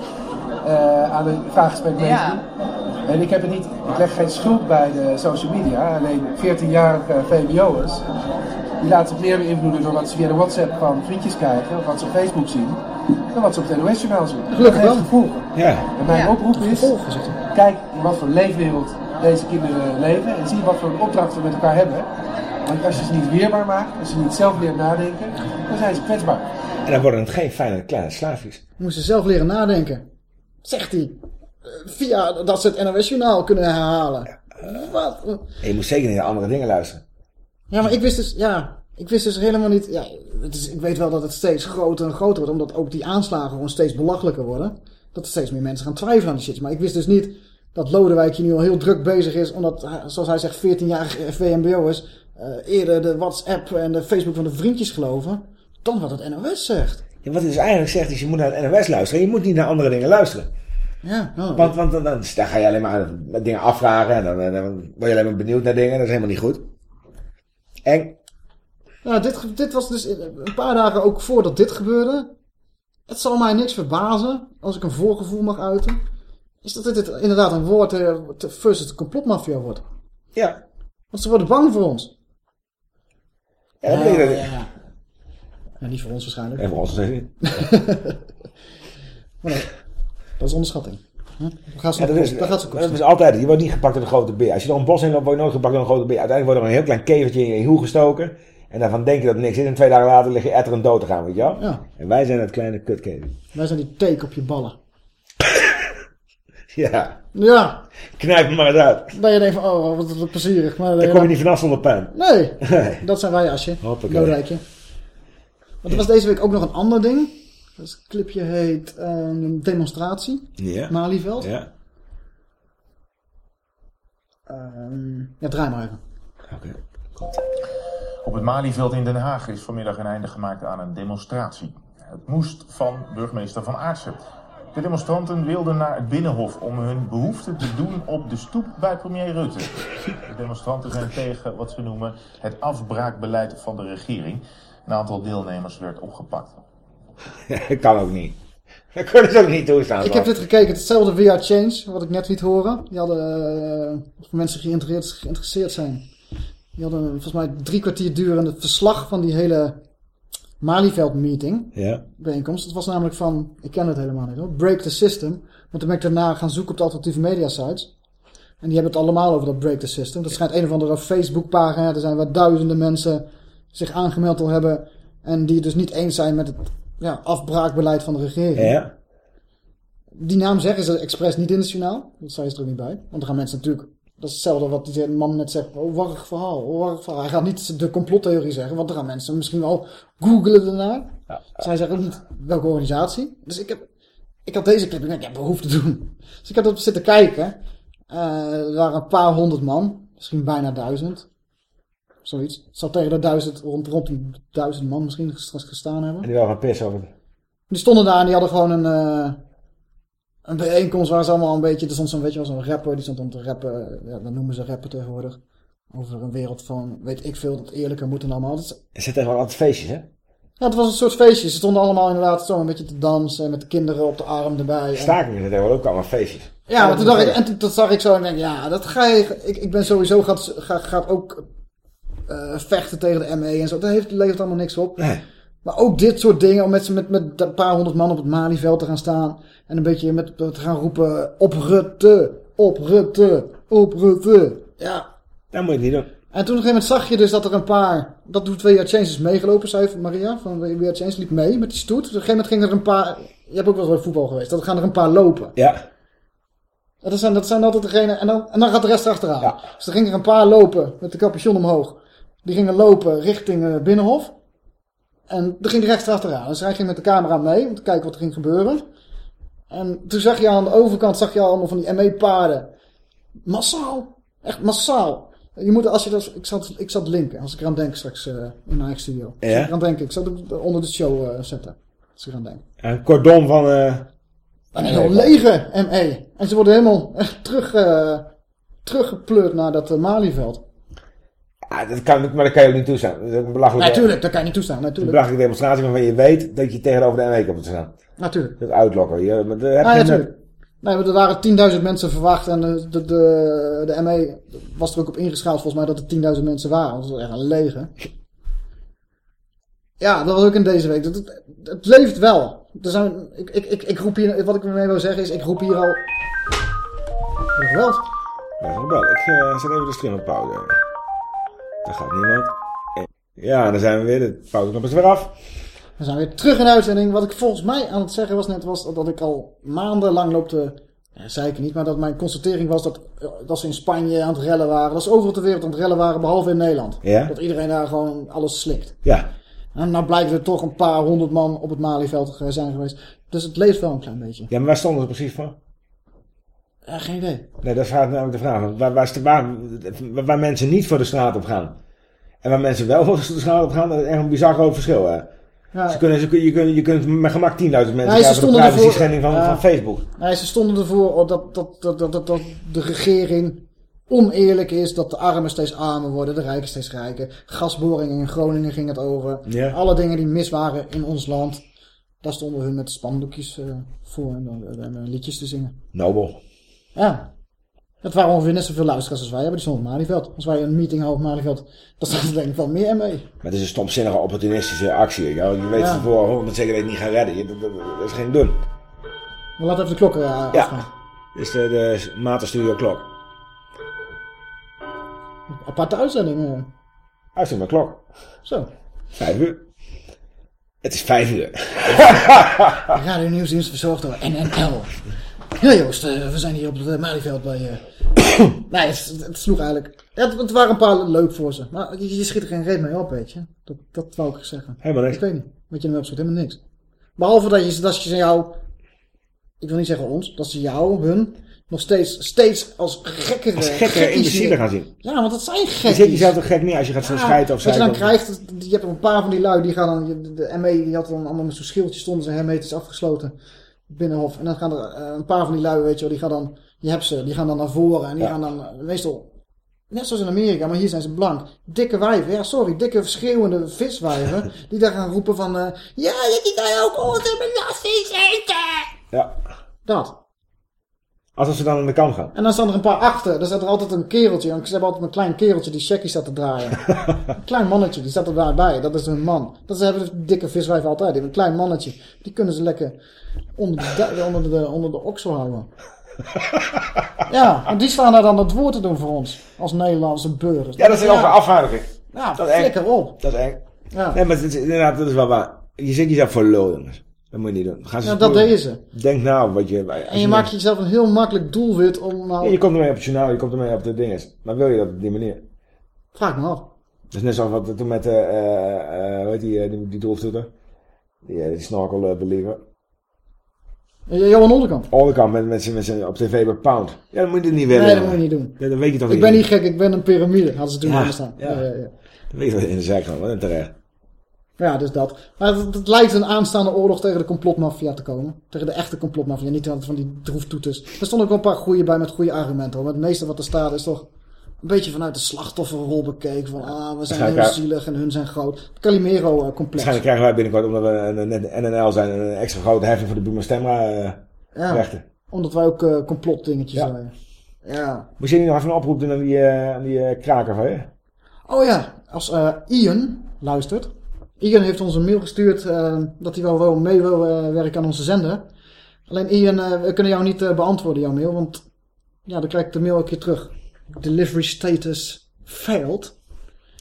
eh, aan een vraaggesprek mee te Ja. doen. En ik heb het niet, ik leg geen schuld bij de social media, alleen 14-jarige VWO'ers. Die laten zich meer beïnvloeden door wat ze via de WhatsApp van vriendjes krijgen, of wat ze op Facebook zien, dan wat ze op het NOS-journaal zien. Gelukkig dat wel. heeft gevolgen. Ja. En mijn Ja. oproep is, kijk in wat voor leefwereld deze kinderen leven en zie wat voor een opdracht we met elkaar hebben. Want als je ze niet weerbaar maakt, als je niet zelf leert nadenken, dan zijn ze kwetsbaar. En dan worden het geen fijne kleine slaafjes. Je moest zelf leren nadenken. Zegt hij. Eh, Via dat ze het NOS-journaal kunnen herhalen. Wat? En je moet zeker niet naar andere dingen luisteren. Ja, maar ik wist dus, ja, ik wist dus helemaal niet, ja, het is, ik weet wel dat het steeds groter en groter wordt, omdat ook die aanslagen gewoon steeds belachelijker worden. Dat er steeds meer mensen gaan twijfelen aan die shit. Maar ik wist dus niet dat Lodewijk hier nu al heel druk bezig is, omdat, hij, zoals hij zegt, 14-jarig VMBO is, eh, eerder de WhatsApp en de Facebook van de vriendjes geloven, dan wat het NOS zegt. Ja, wat hij dus eigenlijk zegt is, je moet naar het NOS luisteren. Je moet niet naar andere dingen luisteren. Ja, nou, Want, want dan, dan, dan ga je alleen maar dingen afvragen. En dan, word je alleen maar benieuwd naar dingen. Dat is helemaal niet goed. En Nou, dit, dit was dus een paar dagen ook voordat dit gebeurde. Het zal mij niks verbazen, als ik een voorgevoel mag uiten, is dat dit inderdaad een woord eh, te- versus de complotmafia wordt. ja, Want ze worden bang voor ons. ja, dat dat- ja. Ja, niet voor ons waarschijnlijk. En voor ons niet. Maar nee, dat is onderschatting. Dan gaat ze Ja, dat, is, gaat ze dat kosten. is altijd. Je wordt niet gepakt door een grote beer. Als je door een bos heen loopt, word je nooit gepakt door een grote beer. Uiteindelijk wordt er een heel klein kevertje in je hiel gestoken. En daarvan denk je dat er niks is. En twee dagen later lig je etterend dood te gaan, weet je wel? Ja. En wij zijn dat kleine kutkever. Wij zijn die teken op je ballen. Ja, Ja, knijp maar eens uit. dat je denkt van, oh, wat, wat plezierig. Maar Dan kom je niet vanaf zonder pijn. Nee, Nee. dat zijn wij asje. Hoppakee. Lodijkje. Want er was deze week ook nog een ander ding. Dat clipje heet ehm, Demonstratie. Ja. Malieveld. Ja. Ehm, ja, draai maar even. Oké. Op het Malieveld in Den Haag is vanmiddag een einde gemaakt aan een demonstratie. Het moest van burgemeester Van Aartsen. De demonstranten wilden naar het Binnenhof om hun behoefte te doen op de stoep bij premier Rutte. De demonstranten zijn tegen wat ze noemen het afbraakbeleid van de regering. Een aantal deelnemers werd opgepakt. Dat kan ook niet. Dat kunnen ze ook niet toestaan. Ik heb dit gekeken, hetzelfde via Change, wat ik net liet horen. Die hadden, uh, of mensen geïnteresseerd, geïnteresseerd zijn. Die hadden volgens mij drie kwartier durende verslag van die hele Malieveld meeting. Ja. Bijeenkomst. Het was namelijk van, ik ken het helemaal niet hoor, Break the System. Want toen ben ik daarna gaan zoeken op de alternatieve media sites. En die hebben het allemaal over dat Break the System. Dat schijnt een of andere Facebook pagina. Er zijn waar duizenden mensen zich aangemeld al hebben. En die het dus niet eens zijn met het ja, afbraakbeleid van de regering. Ja. Die naam zeggen ze expres niet in het journaal. Dat zei ze er ook niet bij. Want dan gaan mensen natuurlijk... Dat is hetzelfde wat die man net zegt. Oh, warrig verhaal. Oh, warrig verhaal. Hij gaat niet de complottheorie zeggen. Want dan gaan mensen misschien wel googlen ernaar. Ja. Zij zeggen ook niet welke organisatie. Dus ik heb... Ik had deze clip en ik heb behoefte te doen. Dus ik heb op zitten kijken. Uh, er waren een paar honderd man. Misschien bijna duizend. Zoiets. Het zal tegen de duizend, rond, rond de duizend man misschien gestaan hebben. En die waren pissen over. Die stonden daar en die hadden gewoon een, uh, een bijeenkomst waar ze allemaal een beetje... Er stond zo'n, weet je wel, zo'n rapper, die stond om te rappen. Ja, dat noemen ze rapper tegenwoordig. Over een wereld van, weet ik veel, dat eerlijker moet en allemaal. Dat Er zitten gewoon altijd feestjes, hè? Ja, het was een soort feestje. Ze stonden allemaal inderdaad zo een beetje te dansen met de kinderen op de arm erbij. Stakingen zijn tegenwoordig ook allemaal feestjes. Ja, maar toen dacht ik, en toen dat zag ik zo en denk ja, dat ga je, ik, ik ben sowieso, gaat, gaat, gaat ook uh, vechten tegen de ME en zo. Dat heeft, levert allemaal niks op. Nee. Maar ook dit soort dingen, om met, met, met een paar honderd man op het Malieveld te gaan staan. En een beetje met, te gaan roepen, op Rutte, op Rutte, op Rutte. Ja. Dat moet je niet doen. En toen op een gegeven moment zag je dus dat er een paar dat doet We Are Change is meegelopen, zei Maria. Van We Are Change liep mee met die stoet. Op een gegeven moment gingen er een paar... Je hebt ook wel eens bij voetbal geweest. Dan gaan er een paar lopen. Ja. Dat zijn, dat zijn altijd degene... En dan, en dan gaat de rest achteraan. Dus er gingen er een paar lopen met de capuchon omhoog. Die gingen lopen richting eh, Binnenhof. En er ging de rechts achteraan. Dus hij ging met de camera mee om te kijken wat er ging gebeuren. En toen zag je aan de overkant zag je allemaal van die ME-paarden. Massaal. Echt massaal. Je moet, als je dat, ik zat, ik zat linken, als ik eraan denk straks eh, in mijn eigen studio. Als Ja? ik eraan denk, ik zat onder de show eh, zetten. Als ik eraan denk. Een cordon van... eh Een heel lege ME. En ze worden helemaal terug, eh, teruggepleurd naar dat uh, Malieveld. Ja, dat kan, maar dat kan je ook niet toestaan. Dat een belachelijke, Natuurlijk, dat kan je niet toestaan. een Natuurlijk. belachelijke demonstratie waarvan je weet dat je tegenover de ME komt te staan. Natuurlijk. Dat uitlokken. Je, maar daar heb Ah, je ja, net- natuurlijk. Nee, maar er waren 10.000 mensen verwacht en de, de, de, de ME was er ook op ingeschaald volgens mij dat er 10.000 mensen waren. Dat was echt een lege. Ja, dat was ook in deze week. Het, het, het leeft wel. Er zijn, ik, ik, ik, ik roep hier, wat ik ermee wil zeggen is, ik roep hier al... Geweld. Ja, bel. Ik eh, zet even de stream op pauze. Daar gaat niemand. Eh, Ja, dan zijn we weer. De pauzeknop is er weer af. We zijn weer terug in de uitzending. Wat ik volgens mij aan het zeggen was net, was dat ik al maandenlang loop te... Ja, zei ik niet, maar dat mijn constatering was dat, eh, dat ze in Spanje aan het rellen waren. Dat ze overal ter wereld aan het rellen waren, behalve in Nederland. Ja. Dat iedereen daar gewoon alles slikt. Ja. En nou blijkt er toch een paar honderd man op het Malieveld zijn geweest. Dus het leeft wel een klein beetje. Ja, maar waar stonden ze precies voor? Geen idee. Nee, dat is namelijk de vraag. Waar, waar, waar, waar mensen niet voor de straat op gaan. En waar mensen wel voor de straat op gaan, dat is echt een bizar groot verschil. Hè? Ja. Ze kunnen, ze, kun- je, kunt, je kunt met gemak 10.000 mensen Nee, ze voor de privacy-schending van, van Facebook. Nee, ze stonden ervoor dat, dat, dat, dat, dat, dat de regering oneerlijk is. Dat de armen steeds armer worden, de rijken steeds rijker. Gasboringen in Groningen ging het over. Ja. Alle dingen die mis waren in ons land. Daar stonden hun met spandoekjes eh, voor en, en liedjes te zingen. Nobel. Ja. Het waren ongeveer net zoveel luisteraars als wij hebben. Die stonden op Malieveld. Als wij een meeting houden op Malieveld, dan staat er denk ik wel meer mee. Maar het is een stomzinnige opportunistische actie. weet Je, weet Ja. van tevoren 100 zeker dat je het niet gaat redden. Dat, dat- dat is geen doen. We laten even de klokken uh, Ja. Dit is de, de Materstudio klok. Aparte uitzending. eh. Uitzending met klok. Zo. Vijf uur. Het is vijf uur. Radio Nieuwsdienst verzorgd door NNL. Ja Joost, eh, we zijn hier op het uh, Malieveld bij... eh, nee, het, het sloeg eigenlijk... Ja, het, het waren een paar leuk voor ze. Maar je, je schiet er geen reet mee op, weet je. Dat, dat wou ik zeggen. Helemaal niks. Ik weet niet. Wat je ermee opschiet, helemaal niks. Behalve dat je, dat je jou... Ik wil niet zeggen ons, dat ze jou, hun... Nog steeds, steeds als gekkere... Als gekkies imbecielen zien. gaan zien. Ja, want dat zijn Je gekkies. zet jezelf toch gek neer als je gaat zo scheiden of Wat je dan krijgt, je hebt een paar van die lui, die gaan dan, de, de ME die had dan allemaal met zo'n schildje stonden ze hermetisch afgesloten. Binnenhof. En dan gaan er eh, een paar van die lui, weet je wel, die gaan dan, je hebt ze, die gaan dan naar voren en die Ja. gaan dan, eh, meestal, net zoals in Amerika, maar hier zijn ze blank. Dikke wijven, ja sorry, dikke schreeuwende viswijven, die daar gaan roepen van, eh, ja, je kan ook onze belasting eten. Ja. Dat. Als ze dan aan de kant gaan. En dan staan er een paar achter. Er staat er altijd een kereltje. En ze hebben altijd een klein kereltje die checkie staat te draaien. een klein mannetje, die staat er daarbij. Dat is hun man. Dat hebben de dikke viswijven altijd. Die hebben een klein mannetje. Die kunnen ze lekker onder de, onder de, onder de oksel houden. ja, en die staan daar dan het woord te doen voor ons. Als Nederlandse burgers. Ja, dat is over afvaardiging. Ja, Dat flikker op. Dat is eng. Ja. Nee, maar is, inderdaad, dat is wel waar. Je zet jezelf voor lul, jongens. Dat moet je niet doen. Gaan ze Ja, dat deden ze. Denk nou wat je... En je maakt jezelf een heel makkelijk doelwit om nou... Ja, je komt ermee op het journaal, je komt ermee op de dinges. Maar wil je dat op die manier? Vraag me af. Dat is net zoals wat toen met, eh eh, hoe heet die, eh, die, die dolftoeter? Die, die snorkel believer. Johan Onderkamp. Onderkamp met, met, met z'n op tv bij Pound. Ja, dat moet je niet willen. Nee, dat moet je niet doen. Ja, dat weet je toch Ik niet. ben niet gek, ik ben een piramide. Hadden ze toen Ja, aan staan. ja. Ja, ja, ja. Dat weet je toch in de zak gewoon, wat een terecht. Ja, dus dat. Maar het, het lijkt een aanstaande oorlog tegen de complotmafia te komen. Tegen de echte complotmafia, niet van die droeftoeters. Er stonden ook wel een paar goede bij met goede argumenten. Maar het meeste wat er staat is toch een beetje vanuit de slachtofferrol bekeken. Van, ah, we zijn heel zielig en hun zijn groot. Calimero-complex. Waarschijnlijk krijgen wij binnenkort, omdat we een, net NNL zijn, een extra grote heffing voor de Buma Stemra eh, Ja, rechten. omdat wij ook eh, complotdingetjes Ja. zijn. Ja. Moest je niet nog even een oproep doen aan die, eh, aan die eh, kraker van je? Oh ja, als eh, Ian luistert. Ian heeft ons een mail gestuurd eh, dat hij wel, wel mee wil eh, werken aan onze zender. Alleen Ian, eh, we kunnen jou niet beantwoorden, jouw mail. Want ja, dan krijg ik de mail een keer terug. Delivery status failed.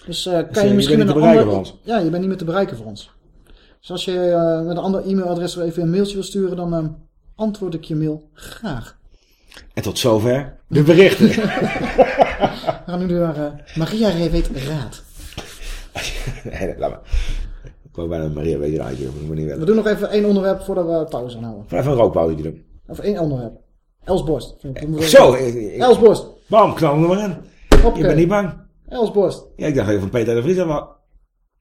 Dus kan Dus, je je misschien met een te ander... bereiken voor Ja, je bent niet meer te bereiken voor ons. Dus als je met een ander e-mailadres even een mailtje wil sturen, dan antwoord ik je mail graag. En tot zover de berichten. We gaan nu naar Maria weet raad. nee, laat maar. Bijna Maria weet je We doen nog even één onderwerp voordat we pauze gaan houden. Even een rookpauzetje doen. Of één onderwerp. Els Borst. Vind ik- dat moet Zo, even- ik- ik- Els Borst. Bam, knal er maar in. Je bent niet bang. Els Borst. Ja, ik dacht even van Peter de Vries. Maar...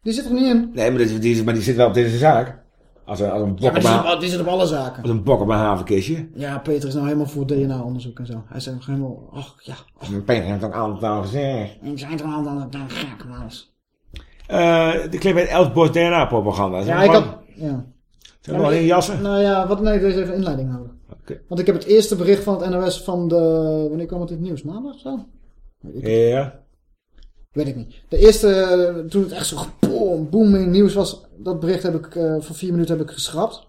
Die zit er niet in. Nee, maar die, die, maar die zit wel op deze zaak. Als een, als een Ja, die zit, op, die zit op alle zaken. als een bok op een havenkistje. Ja, Peter is nou helemaal voor DNA-onderzoek en zo. Hij zegt helemaal, ach ja, En Peter heeft ook altijd gezegd. ik zei toch al dat het gek was. Eh, de clip heet Elsborst DNA-propaganda. Ja, ik had... Ja. Zijn in jassen? Nou ja, wat, nee, deze even inleiding houden. Oké. Want ik heb het eerste bericht van het NOS van de... Wanneer kwam het in het nieuws? Maandag of zo? Weet ik, Ja. weet ik niet. De eerste, eh, toen het echt zo boom, booming nieuws was, dat bericht heb ik eh, voor vier minuten heb ik geschrapt.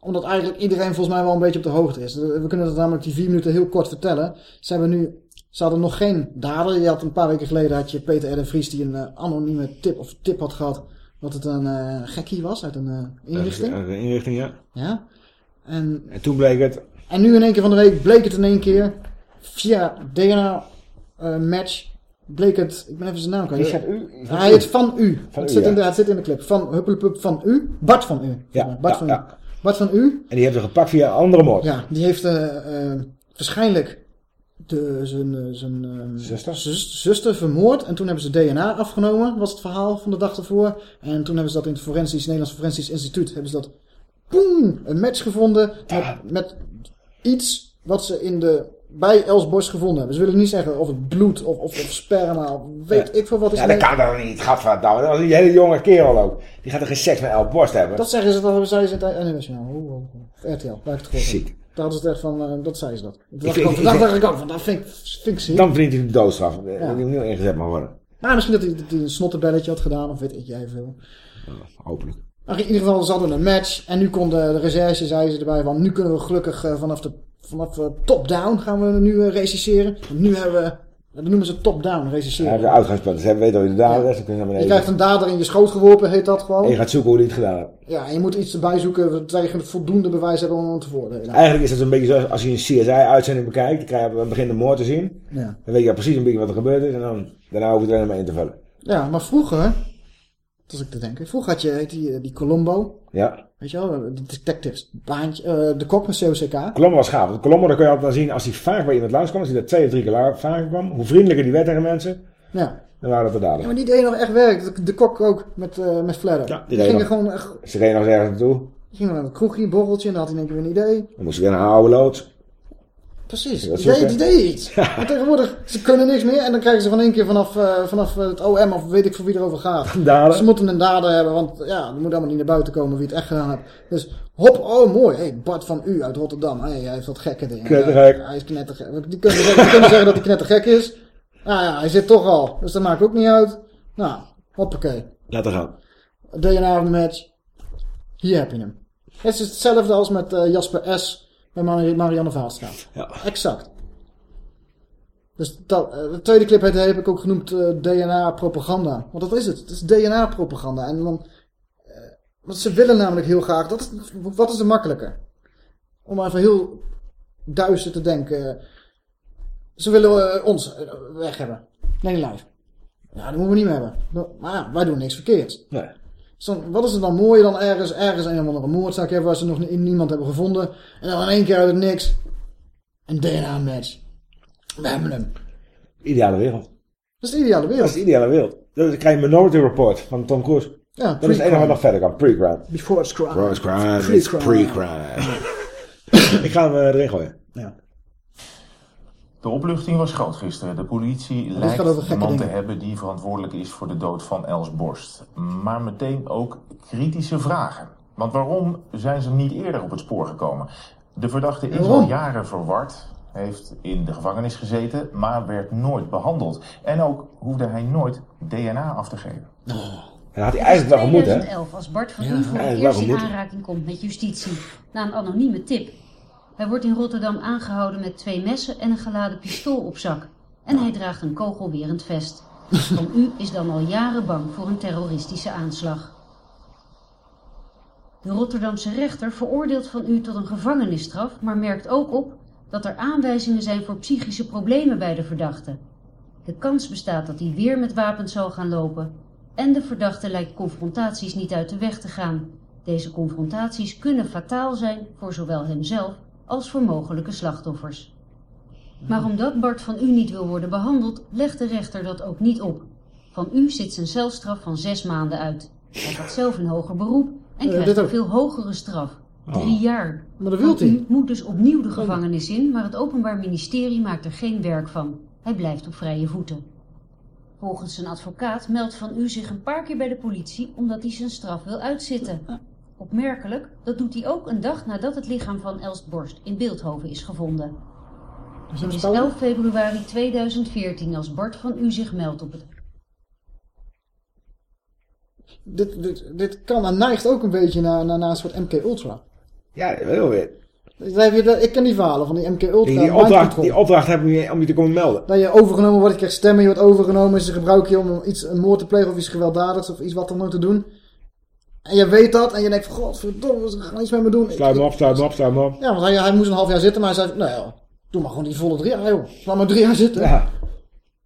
Omdat eigenlijk iedereen volgens mij wel een beetje op de hoogte is. We kunnen dat namelijk die vier minuten heel kort vertellen. Ze hebben nu... Ze hadden nog geen dader. Je had een paar weken geleden had je Peter R. de Vries die een eh, anonieme tip of tip had gehad. Dat het een eh, gekkie was uit een eh, inrichting. Een inrichting, ja. Ja. En, En toen bleek het... en nu in één keer van de week bleek het in één keer via DNA eh, match bleek het, ik ben even zijn naam kwijt. Dat u? Hij heet Van U. Van het, U, zit ja. in de, het zit in de clip. Van Huppelepup van U. Bart van U. Ja, Bart ja, van ja. U. Bart van U. En die hebben ze gepakt via een andere moord. Ja, die heeft eh, waarschijnlijk de, zijn, eh, zijn eh, Zuster? zus- zuster vermoord. En toen hebben ze DNA afgenomen, was het verhaal van de dag ervoor. En toen hebben ze dat in het Forensisch, Nederlands Forensisch Instituut, hebben ze dat, boem, een match gevonden met, met iets wat ze in de, bij Els Bos gevonden hebben. Ze willen niet zeggen of het bloed of, of, of sperma, of weet ik veel wat is. Ja, dat kan toch niet, gadverdamme. Dat was een hele jonge kerel ook. Die gaat toch geen seks met El Borst hebben? Dat zeggen ze, dat zeiden ze in het. Oh, oh, oh. RTL, waar ik het gehoord heb. Ziek. Daar hadden ze het echt van, eh, dat zei ze dat. Toen dacht Ik- ik, ook- ik- toen dacht ik- ik ook van, dat vind ik, vind ik ziek. Dan verdient hij de doodstraf. Ja. moet niet ingezet mag worden. Maar misschien dat hij, dat hij een snottenbelletje had gedaan, of weet ik jij veel. Hopelijk. Maar in ieder geval, ze hadden een match. En nu kon de, de recherche, zei ze erbij van, nu kunnen we gelukkig eh, vanaf de vanaf eh, top-down gaan we nu uh, recenseren. Nu hebben we, dat noemen ze top-down recenseren. de uitgangspunt. Ze weten hoe je de dader is. Dan kun je naar Je krijgt een dader in je schoot geworpen, heet dat gewoon. En je gaat zoeken hoe hij het gedaan heeft. Ja, en je moet iets erbij zoeken tegen het voldoende bewijs hebben om hem te voordelen. Eigenlijk is het een beetje zoals als je een CSI-uitzending bekijkt. Dan krijg je aan het begin de moord te zien. Ja. Dan weet je precies een beetje wat er gebeurd is. En dan, daarna hoef je het alleen maar in te vullen. Ja, maar vroeger, dat is ik te denken, vroeger had je heet die, die Colombo. Ja. Weet je wel, die detectives, baantje, eh, de kok met COCK. Colombo was gaaf. Want Colombo dan kun je altijd zien als hij vaak bij iemand langskwam. Als hij er twee of drie keer vaker kwam. Hoe vriendelijker die werd tegen mensen. Ja. Dan waren dat de Ja, daders. maar die deden nog echt werk. De, de kok ook met, eh met Fledder. Ja, die die deed gingen nog. gewoon echt, Ze reden nog eens ergens naartoe. die gingen naar een kroegje, een borreltje en dan had hij keer weer een idee. Dan moest hij weer naar een oude loods. Precies, die die deed iets. Maar tegenwoordig, ze kunnen niks meer en dan krijgen ze van één keer vanaf, eh, vanaf eh, het OM of weet ik voor wie erover gaat. Ze moeten een dader hebben, want ja, er moet allemaal niet naar buiten komen wie het echt gedaan heeft. Dus hop, oh mooi, hey, Bart van U uit Rotterdam, hey, hij heeft wat gekke dingen. Knettergek. Ja, hij is knettergek. Die kunnen, zeggen, die kunnen zeggen dat hij knettergek is. Nou ja, hij zit toch al, dus dat maakt ook niet uit. Nou, hoppakee. Laten gaan. DNA match. Hier heb je hem. Het is hetzelfde als met eh, Jasper S. bij Mari- Marianne Vaatstra. Ja. Exact. Dus dat, eh, de tweede clip heet- heb ik ook genoemd eh, DNA-propaganda. Want dat is het. Het is DNA-propaganda. En dan... eh, want ze willen namelijk heel graag... Dat is, wat is er makkelijker? Om even heel duister te denken. Ze willen ons weg hebben. Nee, live. Ja, dat moeten we niet meer hebben. Maar ja, wij doen niks verkeerd. Nee. Zo, wat is er dan mooier dan ergens, ergens een of andere moordzaak hebben waar ze nog ni- niemand hebben gevonden. En dan in één keer uit het niks. Een DNA-match. We hebben hem. Ideale wereld. Dat is de ideale Dat wereld. is de ideale wereld. Dan krijg je Minority Report van Tom Cruise. Ja, dat is het enige wat nog verder kan. Pre-crime. Before it's crime. Before it's crime, pre-crime. Ik ga hem eh, erin gooien. Ja. De opluchting was groot gisteren. De politie lijkt de man te hebben die verantwoordelijk is voor de dood van Els Borst. Maar meteen ook kritische vragen. Want waarom zijn ze niet eerder op het spoor gekomen? De verdachte is al jaren verward, heeft in de gevangenis gezeten, maar werd nooit behandeld. En ook hoefde hij nooit DNA af te geven. En had hij eigenlijk wel gemoet, hè? 2011 als Bart van Ja, voor het eigenlijk wel eerst in gemoed. aanraking komt met justitie. Na een anonieme tip. Hij wordt in Rotterdam aangehouden met twee messen en een geladen pistool op zak. En hij draagt een kogelwerend vest. Van u is dan al jaren bang voor een terroristische aanslag. De Rotterdamse rechter veroordeelt van u tot een gevangenisstraf, maar merkt ook op dat er aanwijzingen zijn voor psychische problemen bij de verdachte. De kans bestaat dat hij weer met wapens zal gaan lopen. En de verdachte lijkt confrontaties niet uit de weg te gaan. Deze confrontaties kunnen fataal zijn voor zowel hemzelf als voor mogelijke slachtoffers. Maar omdat Bart van u niet wil worden behandeld, legt de rechter dat ook niet op. Van u zit zijn celstraf van zes maanden uit. Hij gaat zelf in hoger beroep en krijgt een veel hogere straf. Drie Oh. jaar. Maar dat wil Van u moet dus opnieuw de gevangenis in, maar het Openbaar Ministerie maakt er geen werk van. Hij blijft op vrije voeten. Volgens zijn advocaat meldt Van U zich een paar keer bij de politie omdat hij zijn straf wil uitzitten. Opmerkelijk, dat doet hij ook een dag nadat het lichaam van Elst Borst in Beeldhoven is gevonden. Het is 11 februari 2014 als Bart Van U zich meldt op het Dit, dit, dit kan en neigt ook een beetje naar, naar, naar een soort MK Ultra. Ja, heel weer. Ik ken die verhalen van die MK Ultra. Die, opdracht, die opdracht heb je om je te komen melden. Dat je overgenomen wordt, je krijgt stemmen, je wordt overgenomen. Ze gebruiken je om iets, een moord te plegen of iets gewelddadigs of iets wat dan ook te doen. En je weet dat en je denkt van, godverdomme, ze gaan iets met me doen. Sluit me op, sluit me op, sluit me op. Ja, want hij, hij moest een half jaar zitten, maar hij zei, nou ja, doe maar gewoon die volle drie jaar, joh. Laat maar drie jaar zitten. Ja.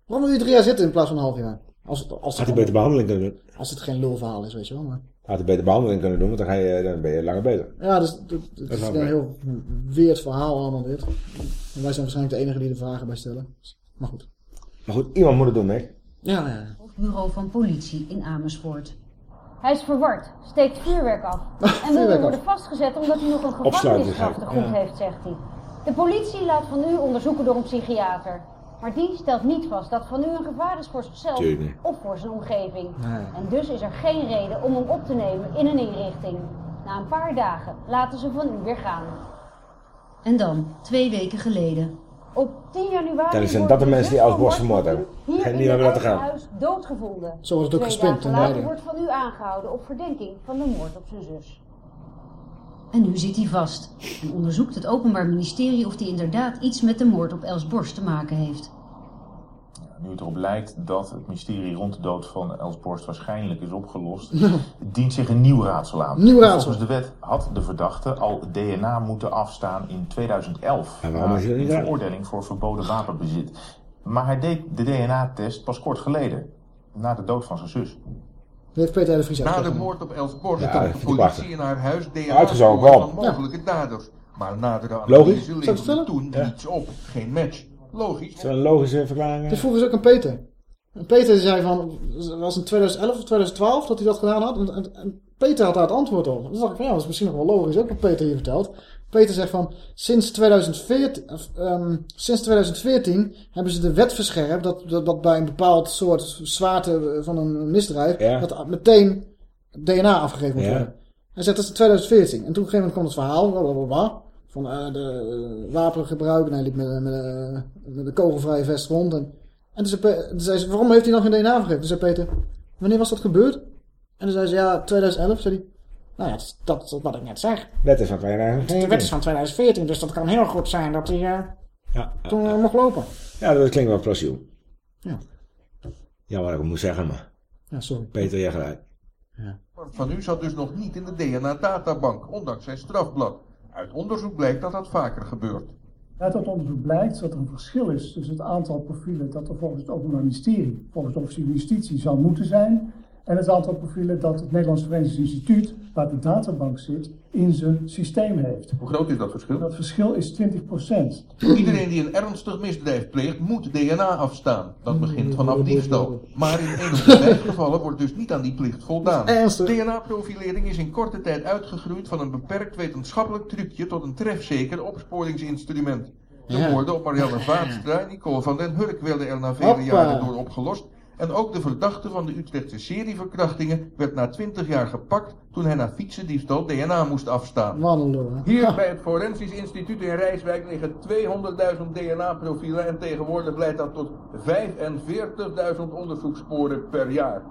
Waarom wil je drie jaar zitten in plaats van een half jaar? Als het, als Had het, hij beter behandeling kunnen doen. als het geen lulverhaal is, weet je wel. Maar... Had hij beter behandeling kunnen doen, want dan, ga je, dan ben je langer bezig. Ja, dus Dat is een heel weird verhaal allemaal dit. En wij zijn waarschijnlijk de enige die er vragen bij stellen. Maar goed. Maar goed, iemand moet het doen, hè? Ja, ja. bureau van politie in Amersfoort. Hij is verward, steekt vuurwerk af en wil worden vastgezet omdat hij nog een gevangenisstraf te goed ja. heeft, zegt hij. De politie laat van u onderzoeken door een psychiater. Maar die stelt niet vast dat van u een gevaar is voor zichzelf Tuurlijk of voor zijn omgeving. Nee. En dus is er geen reden om hem op te nemen in een inrichting. Na een paar dagen laten ze van u weer gaan. En dan, twee weken geleden. Op 10 januari zijn dat de mensen die van borst vermoord hebben. in die hebben het laten gaan. huis doodgevonden. Zo wordt het ook gespint in later Leiden. wordt van u aangehouden op verdenking van de moord op zijn zus. En nu zit hij vast. En onderzoekt het Openbaar Ministerie of hij inderdaad iets met de moord op Els Borst te maken heeft. Nu het erop lijkt dat het mysterie rond de dood van Els Borst waarschijnlijk is opgelost, dient zich een nieuw raadsel aan. Nieuw raadsel. Volgens de wet had de verdachte al DNA moeten afstaan in 2011. En waarom is een veroordeling voor verboden wapenbezit. Maar hij deed de DNA-test pas kort geleden, na de dood van zijn zus. Heeft Peter de Vries Na de moord op Els Borst Ja, dat de politie in haar huis DNA van mogelijke daders. Maar nadere analyse Zou het leverde stellen? toen Ja. niets op. Geen match. Logisch. Is een logische verklaring? Dit vroegen ze ook aan Peter. En Peter zei van, het was in 2011 of 2012 dat hij dat gedaan had. En, en- en Peter had daar het antwoord op. Dan dacht ik van, ja, dat is misschien nog wel logisch, ook wat Peter hier vertelt. Peter zegt van, sinds 2014, of, ehm, sinds 2014 hebben ze de wet verscherpt dat, dat, dat bij een bepaald soort zwaarte van een misdrijf, Ja. dat meteen DNA afgegeven moet Ja. worden. Hij zegt, dat is 2014. En toen op een gegeven moment kwam het verhaal, blablabla, van eh, de eh, wapengebruik. En hij liep met, een- met, met een kogelvrije vest rond. En, en toen zei, Pe- toen zei ze, waarom heeft hij nog geen DNA afgegeven? Toen zei Peter, wanneer was dat gebeurd? En toen zei ze, ja, 2011, zei hij. Nou ja, dat is, wat ik net zeg. Wet is van 2014. De wet is van 2014, dus dat kan heel goed zijn dat hij eh, Ja, ja, toen eh, mocht lopen. ja, dat klinkt wel plausibel. Ja. Jammer dat ik het moet zeggen, maar Ja, sorry. Peter, jij gelijk. Bart van u zat dus nog niet in de DNA-databank, ondanks zijn strafblad. Uit onderzoek blijkt dat dat vaker gebeurt. Uit dat onderzoek blijkt dat er een verschil is tussen het aantal profielen dat er volgens het Openbaar Ministerie, volgens de Justitie zou moeten zijn, en het aantal profielen dat het Nederlands Forensisch Instituut, waar de databank zit, in zijn systeem heeft. Hoe groot is dat verschil? Dat verschil is 20% Iedereen die een ernstig misdrijf pleegt, moet DNA afstaan. Dat begint vanaf diefstal. Maar in één op de vijf gevallen wordt dus niet aan die plicht voldaan. DNA-profilering is in korte tijd uitgegroeid van een beperkt wetenschappelijk trucje tot een trefzeker opsporingsinstrument. De Ja. moorden op Marianne Vaatstra en Nicole van den Hurk werden er na vele jaren door opgelost. En ook de verdachte van de Utrechtse serieverkrachtingen werd na 20 jaar gepakt toen hij na fietsendiefstal DNA moest afstaan. Hier bij het Forensisch Instituut in Rijswijk liggen 200.000 DNA-profielen en tegenwoordig leidt dat tot 45.000 onderzoekssporen per jaar.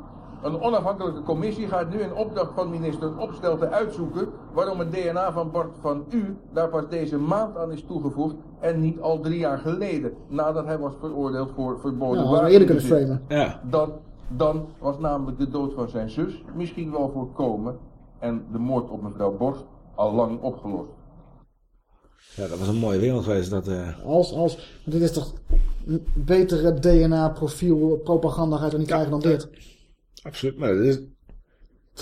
Een onafhankelijke commissie gaat nu in opdracht van minister Opstelten uitzoeken waarom het DNA van Bart van U daar pas deze maand aan is toegevoegd en niet al drie jaar geleden, nadat hij was veroordeeld voor verboden we eerder kunnen wapenbezit. framen. Ja. Dan, dan was namelijk de dood van zijn zus misschien wel voorkomen en de moord op mevrouw Borst al lang opgelost. Ja, dat was een mooie wereld geweest. Dat, eh, Als, als, dit is toch een betere DNA-profiel propaganda ga je toch niet krijgen dan dit? Absoluut, maar dat is...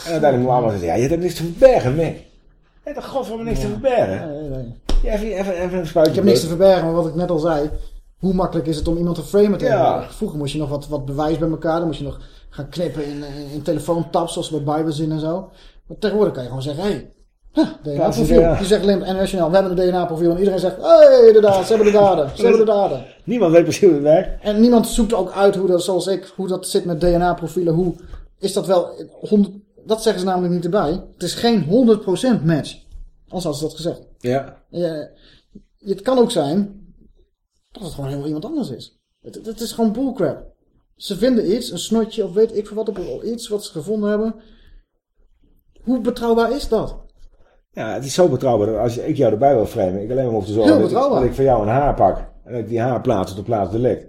En uiteindelijk zeggen, ja, je hebt niks te verbergen, mee. Je hebt er godverdomme niks te verbergen. Nee, nee. Ja, even, even, even een spuitje Ik heb niks te verbergen, maar wat ik net al zei. Hoe makkelijk is het om iemand te framen Ja. tegenwoordig? Vroeger moest je nog wat, wat bewijs bij elkaar. Dan moest je nog gaan knippen in, in, in telefoontaps, zoals bij Bijbelzin en zo. Maar tegenwoordig kan je gewoon zeggen, hé, hey, DNA-profiel. Ja. Je zegt Limp NL, we hebben een DNA-profiel. En iedereen zegt, hé, hey, inderdaad, ze hebben de daden. Ze hebben de daden. Niemand weet precies hoe het werkt. En niemand zoekt ook uit hoe dat, zoals ik, hoe dat zit met DNA-profielen. Hoe is dat wel 100, dat zeggen ze namelijk niet erbij. Het is geen 100% match. Anders hadden ze dat gezegd. Ja. Ja, het kan ook zijn dat het gewoon heel iemand anders is. Het, het, het is gewoon bullcrap. Ze vinden iets, een snotje of weet ik veel wat, op iets wat ze gevonden hebben. Hoe betrouwbaar is dat? Ja, het is zo betrouwbaar dat als ik jou erbij wil framen, ik alleen maar hoef te zorgen dat dat ik voor jou een haar pak. En dat ik die haar plaats op de plaats delict.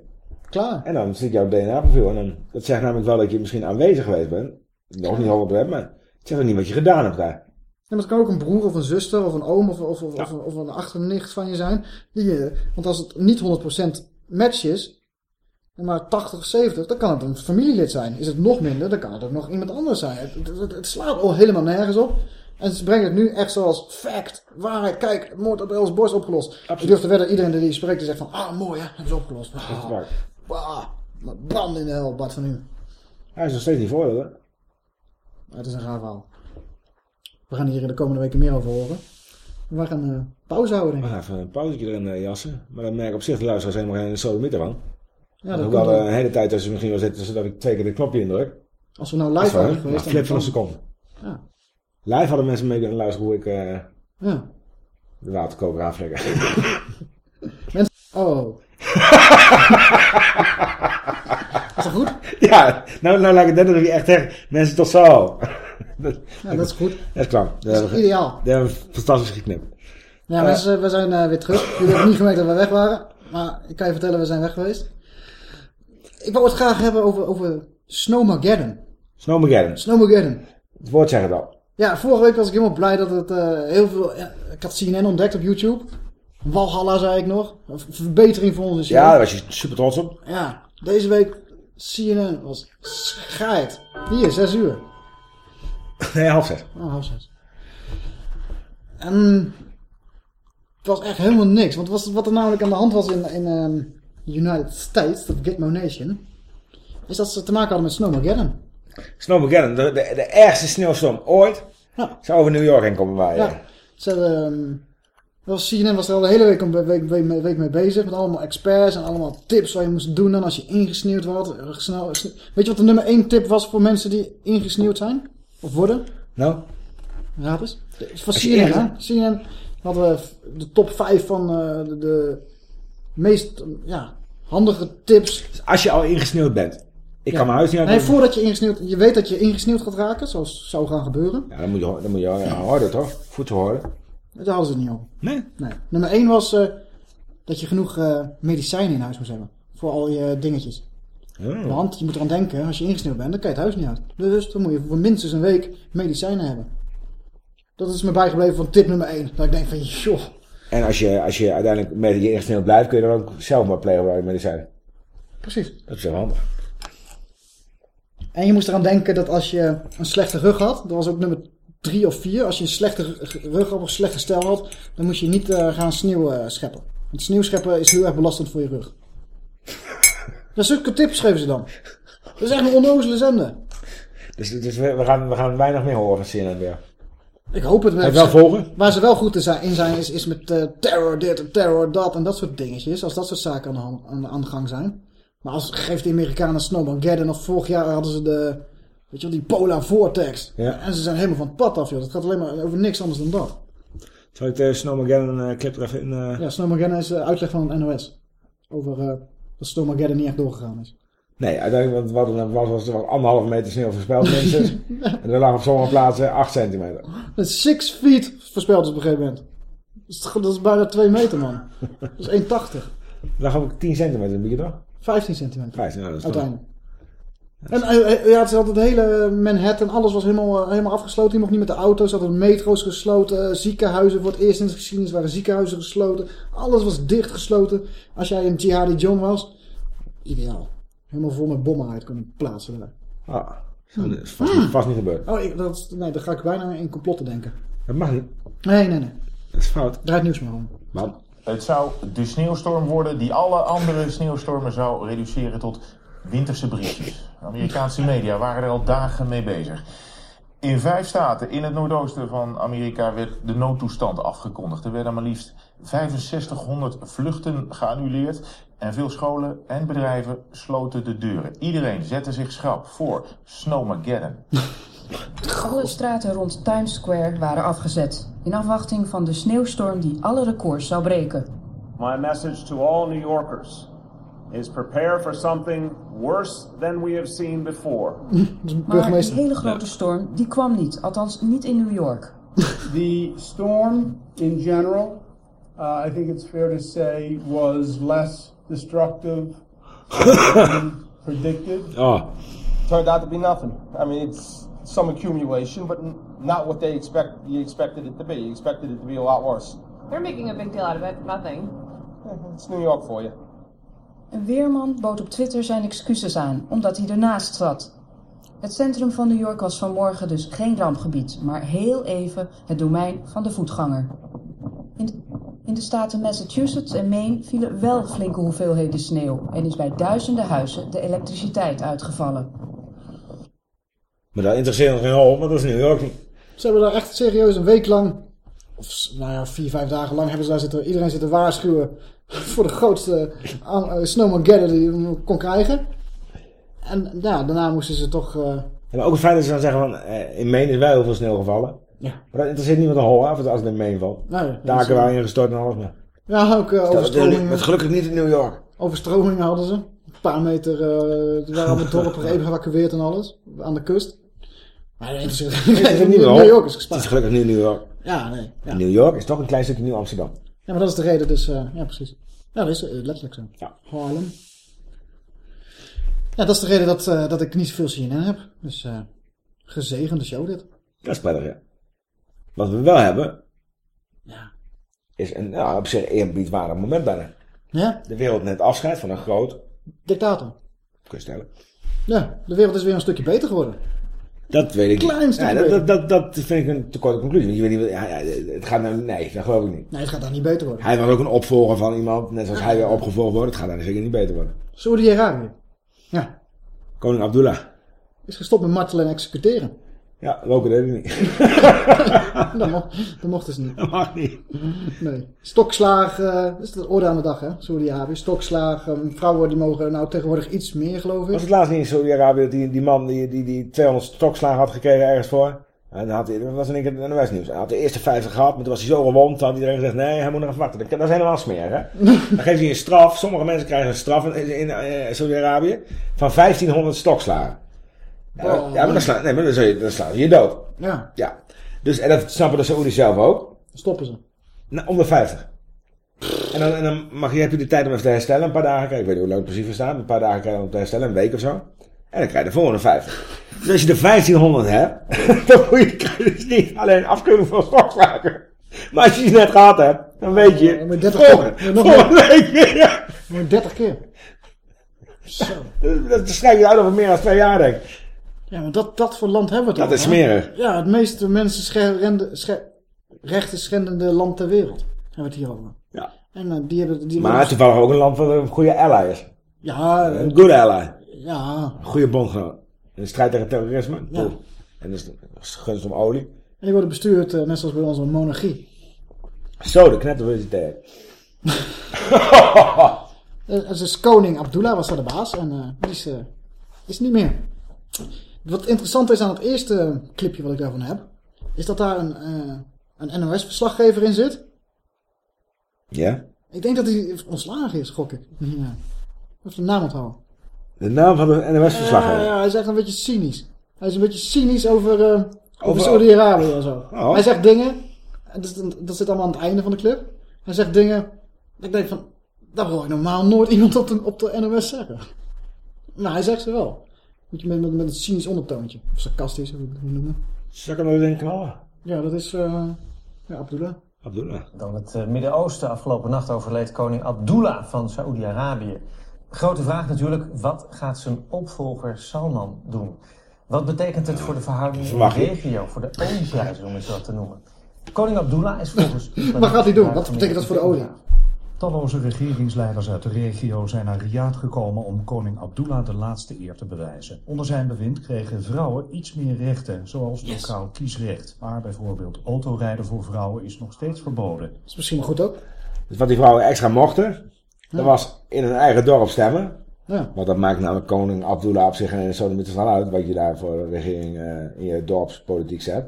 Klaar. En dan zit jouw DNA-profiel. En dan, dat zegt namelijk wel dat je misschien aanwezig geweest bent. Nog niet 100%, maar het zegt ook niet wat je gedaan hebt daar. Ja, maar het kan ook een broer of een zuster of een oom of, of, of, of, een- of een achternicht van je zijn. Die, je- want als het niet 100% match is, maar 80, 70, dan kan het een familielid zijn. Is het nog minder, dan kan het ook nog iemand anders zijn. Het- het slaat al helemaal nergens op. En ze brengen het nu echt zoals fact, waarheid. Kijk, moord op Els Borst opgelost. Ik durf te wedden, iedereen die spreekt, die zegt van, ah mooi hè, hebben ze opgelost. Ah, waar. bah, brand in de hel, Bart van u. Hij is nog steeds niet voor, hè? Het is een raar verhaal. We gaan hier in de komende weken meer over horen. We gaan eh, pauze houden, denk We ik. gaan even een pauzetje erin eh, jassen. Maar dan merk ik op zich de luisteraars helemaal geen sodemieter van. Ja, dat Hoewel we wel. een hele tijd tussen misschien wel zitten zodat ik twee keer de knopje indruk. Als we nou Dat live is waren geweest... Maar flip van een seconde. Ja. Live hadden mensen mee kunnen luisteren hoe ik eh, Ja. de waterkoker aanvlekken. Mensen... Oh. is dat goed? Ja, nou, nou lijkt het net alsof je echt zegt, mensen tot zo. dat, Ja, dat is goed. Dat is klaar. Dat is ideaal. Dat hebben we fantastisch geknipt. Ja, Eh, mensen, we zijn eh, weer terug. Jullie hebben niet gemerkt dat we weg waren. Maar ik kan je vertellen, we zijn weg geweest. Ik wou het graag hebben over, over Snowmageddon. Snowmageddon. Snowmageddon. Het woord zegt het al. Ja, vorige week was ik helemaal blij dat het eh, heel veel... ja, ik had CNN ontdekt op YouTube. Walhalla zei ik nog. Een verbetering voor onze show. Ja, daar was je super trots op. Ja, deze week CNN was scheid. Hier, zes uur. Nee, half zes. Oh, half zes. En het was echt helemaal niks. Want was, wat er namelijk aan de hand was in, in ehm, de United States, de Gitmo Nation, is dat ze te maken hadden met Snowmageddon. Snowmageddon, de, de, de ergste sneeuwstorm ooit. Ja. Zou over New York heen komen waaien. Ja, ze ehm, was, CNN was er al de hele week, week, week, mee- week mee bezig. Met allemaal experts en allemaal tips wat je moest doen dan als je ingesneeuwd wordt. Snel, sne- Weet je wat de nummer één tip was voor mensen die ingesneeuwd zijn? Of worden? Nou? Raad eens. Van CNN, hè? CNN hadden we de top 5 van eh, de, de meest ja, handige tips. Dus als je al ingesneeuwd bent. Ik Ja. kan mijn huis niet uit. Nee, voordat je ingesneeuwd... Je weet dat je ingesneeuwd gaat raken, zoals zou gaan gebeuren. Ja, dan moet je, dan moet je ja, houden toch? Voeten houden. Daar hadden ze het niet over. Nee? Nee. Nummer 1 was eh, dat je genoeg eh, medicijnen in huis moest hebben. Voor al je dingetjes. Oh. Want je moet eraan denken, als je ingesneeuwd bent, dan kan je het huis niet uit. Dus dan moet je voor minstens een week medicijnen hebben. Dat is me bijgebleven van tip nummer 1. Dat ik denk van, joh. En als je, als je uiteindelijk met je ingesneeuwd blijft, kun je dan ook zelf maar plegen bij de medicijnen. Precies. Dat is wel handig. En je moest eraan denken dat als je een slechte rug had, dat was ook nummer 3 of 4, als je een slechte rug of een slecht gestel had, dan moest je niet eh, gaan sneeuw eh, scheppen. Want sneeuw scheppen is heel erg belastend voor je rug. Dat zulke tips geven ze dan. Dat is echt een onnozele zender. Dus, dus we, we gaan, we gaan weinig meer horen van CNN weer. Ik hoop het je wel volgen? Waar ze wel goed in zijn, is, is met eh, terror dit en terror dat en dat soort dingetjes. Als dat soort zaken aan de, hand- aan, aan de gang zijn. Maar als geeft de Amerikanen Snowmageddon of vorig jaar hadden ze de, weet je wel, die Polar Vortex. Ja. En ze zijn helemaal van het pad af, joh. Het gaat alleen maar over niks anders dan dat. Zal ik de Snowmageddon eh, clip er even in... eh, Ja, Snowmageddon is de uitleg van het NOS. Over eh, dat Snowmageddon niet echt doorgegaan is. Nee, uiteindelijk wat, er was, was er was anderhalve meter sneeuw voorspeld minstens. en er lag op sommige plaatsen 8 centimeter. 6 feet voorspeld is op een gegeven moment. Dat is, dat is bijna 2 meter, man. Dat is 1,80. Er lag ook 10 centimeter in het toch? 15 centimeter. 15, nou, dat is Uiteindelijk. En eh, eh, ja, het is altijd de hele Manhattan, alles was helemaal, eh, helemaal afgesloten. Je mocht niet met de auto's, hadden metro's gesloten, eh, ziekenhuizen. Voor het eerst in de geschiedenis waren ziekenhuizen gesloten. Alles was dichtgesloten. Als jij een Jihadi John was, ideaal. Helemaal vol met bommen uit kunnen plaatsen daar. Ah, dat is vast, niet- vast niet gebeurd. Oh, ik, dat, nee, daar ga ik bijna in complotten denken. Dat mag niet. Nee, nee, nee. Dat is fout. Draait nieuws maar om. Man. Het zou de sneeuwstorm worden die alle andere sneeuwstormen zou reduceren tot winterse briesjes. Amerikaanse media waren er al dagen mee bezig. In vijf staten in het noordoosten van Amerika werd de noodtoestand afgekondigd. Er werden maar liefst 6500 vluchten geannuleerd. En veel scholen en bedrijven sloten de deuren. Iedereen zette zich schrap voor Snowmageddon. Alle straten rond Times Square waren afgezet. In afwachting van de sneeuwstorm die alle records zou breken. My message to all New Yorkers is prepare for something worse than we have seen before. Maar die hele grote storm die kwam niet. Althans niet in New York. The storm in general, uh, I think it's fair to say, was less destructive than predicted. Oh. Turned out to be nothing. I mean, it's some accumulation, but n- not what they expect. You expected it to be. You expected it to be a lot worse. They're making a big deal out of it. Nothing. It's New York for you. Een weerman bood op Twitter zijn excuses aan, omdat hij ernaast zat. Het centrum van New York was vanmorgen dus geen rampgebied, maar heel even het domein van de voetganger. In de, in de staten Massachusetts en Maine vielen wel flinke hoeveelheden sneeuw en is bij duizenden huizen de elektriciteit uitgevallen. Maar dat interesseert ons geen hol, maar dat is New York niet. Ze hebben daar echt serieus een week lang, of nou ja, vier, vijf dagen lang, hebben ze daar zitten, iedereen zitten waarschuwen voor de grootste uh, snowmageddon die je kon krijgen. En ja, daarna moesten ze toch... eh, Ja, maar ook het feit dat ze dan zeggen van, eh, in Maine is wel heel veel sneeuw gevallen. Ja. Maar dat interesseert niemand een hol, hè, als het in Maine valt. Nee, Daken waren ingestort en alles. Maar. ja, ook eh, overstromingen. Het gelukkig niet in New York. Overstromingen hadden ze. Een paar meter, eh er waren allemaal dorpen even geëvacueerd en alles. Aan de kust. Maar Nee, het is niet New. York is Het is gelukkig niet New York. Ja, nee. Ja. New York is toch een klein stukje Nieuw Amsterdam. Ja, maar dat is de reden dus. eh, ja, precies. Ja, dat is eh, letterlijk zo. Ja. Harlem. Ja, dat is de reden dat, eh, dat ik niet zoveel CNN heb. Dus eh gezegende show dit. Dat is prettig, ja. Wat we wel hebben, is een nou, op zich eerbiedwaardig moment bijna. Ja? De wereld net afscheid van een groot, Dictator. kun je stellen. Ja, de wereld is weer een stukje beter geworden. Dat weet ik Klein niet. stukje Ja, dat, dat, dat, dat vind ik een te korte conclusie. Want je weet niet, ja, ja, het gaat nou, nee, dat geloof ik niet. Nee, het gaat daar niet beter worden. Hij was ook een opvolger van iemand, net zoals hij weer opgevolgd wordt. Het gaat daar zeker niet beter worden. Saudi-Arabië. Ja. Koning Abdullah. Is gestopt met martelen en executeren. Ja, roken deed ik niet. dat, mocht, dat mocht dus niet. Dat mag niet. Nee. Stokslagen, dat is de orde aan de dag, hè? Saudi-Arabië. Stokslagen, vrouwen die mogen nou tegenwoordig iets meer, geloof ik. Was het laatst niet in Saudi-Arabië dat die, die man die, die, die 200 stokslagen had gekregen ergens voor? En dan had hij, dat was in één keer NOS nieuws. Hij had de eerste 50 gehad, maar toen was hij zo gewond. Toen had iedereen gezegd, nee, hij moet nog even wachten. Dat, is helemaal smerig, hè? Dan geeft hij een straf. Sommige mensen krijgen een straf in, in, eh, Saudi-Arabië van 1500 stokslagen. Ja, maar- ja, maar dan slaan, nee, maar dan, je, dan slaan ze je dood. Ja. Ja. Dus, en dat snappen de Saoedi's zelf ook. Stoppen ze. Nou, om de 50. En dan, en dan mag je, heb je de tijd om even te herstellen. Een paar dagen. Kijk, ik weet niet hoe lang het precies staat. Een paar dagen krijg je om te herstellen. Een week of zo. En dan krijg je de volgende 50. Dus als je de 1500 hebt. Dan moet je, krijg je dus niet alleen afkeuring van stokslagen. Maar als je ze net gehad hebt. Dan weet je. Je 30 volgende, keer. Nog volgende week. Ja. Je 30 keer. Zo. Dat, dat schrijf je uit over meer dan twee jaar, denk ik. Ja, maar dat, dat voor land hebben we het Dat is hè? smerig. Ja, het meeste mensen scherende, scher, rechten schendende land ter wereld. Hebben we het hier over. Ja. En eh, die hebben... Die Maar toevallig ook een land wat een goede ally is. Ja, Een good ally. Ja. Een goede bondgenoot. In de strijd tegen terrorisme. Ja. En dus gunst om olie. En die worden bestuurd, eh, net zoals bij onze monarchie. Zo, de. Eh, Het is koning Abdullah was daar de baas en eh, die is, eh, is niet meer. Wat interessant is aan het eerste clipje wat ik daarvan heb, is dat daar een, eh, een NOS-verslaggever in zit. Ja? Ik denk dat hij ontslagen is, gok ik. Ja. Even de naam onthouden. De naam van de NOS-verslaggever. Ja, ja, hij zegt een beetje cynisch. Hij is een beetje cynisch over, eh, over, Over- Saudi-Arabië en zo. Oh. Hij zegt dingen, en dat, is- dat zit allemaal aan het einde van de clip. Hij zegt dingen, ik denk van, dat hoor ik normaal nooit iemand op de, op de NOS zeggen. Nou, hij zegt ze wel. Moet je met, met, met een cynisch ondertoontje. Of sarcastisch, hoe je het moet noemen. Zal ik hem knallen? Ja, dat is, eh ja, Abdullah. Abdullah. Dan het eh, Midden-Oosten. Afgelopen nacht overleed koning Abdullah van Saoedi-Arabië. Grote vraag natuurlijk, wat gaat zijn opvolger Salman doen? Wat betekent het voor de verhoudingen in de regio, voor de olieprijzen om het zo te noemen? Koning Abdullah is volgens... Wat gaat hij doen? Wat betekent dat voor de olie? Talloze regeringsleiders uit de regio zijn naar Riyadh gekomen om koning Abdullah de laatste eer te bewijzen. Onder zijn bewind kregen vrouwen iets meer rechten, zoals lokaal kiesrecht. Maar bijvoorbeeld autorijden voor vrouwen is nog steeds verboden. Dat is misschien goed ook. Dus wat die vrouwen extra mochten, dat was in hun eigen dorp stemmen. Ja. Want dat maakt namelijk koning Abdullah op zich en zo de van uit wat je daar voor regering eh, in je dorpspolitiek zet.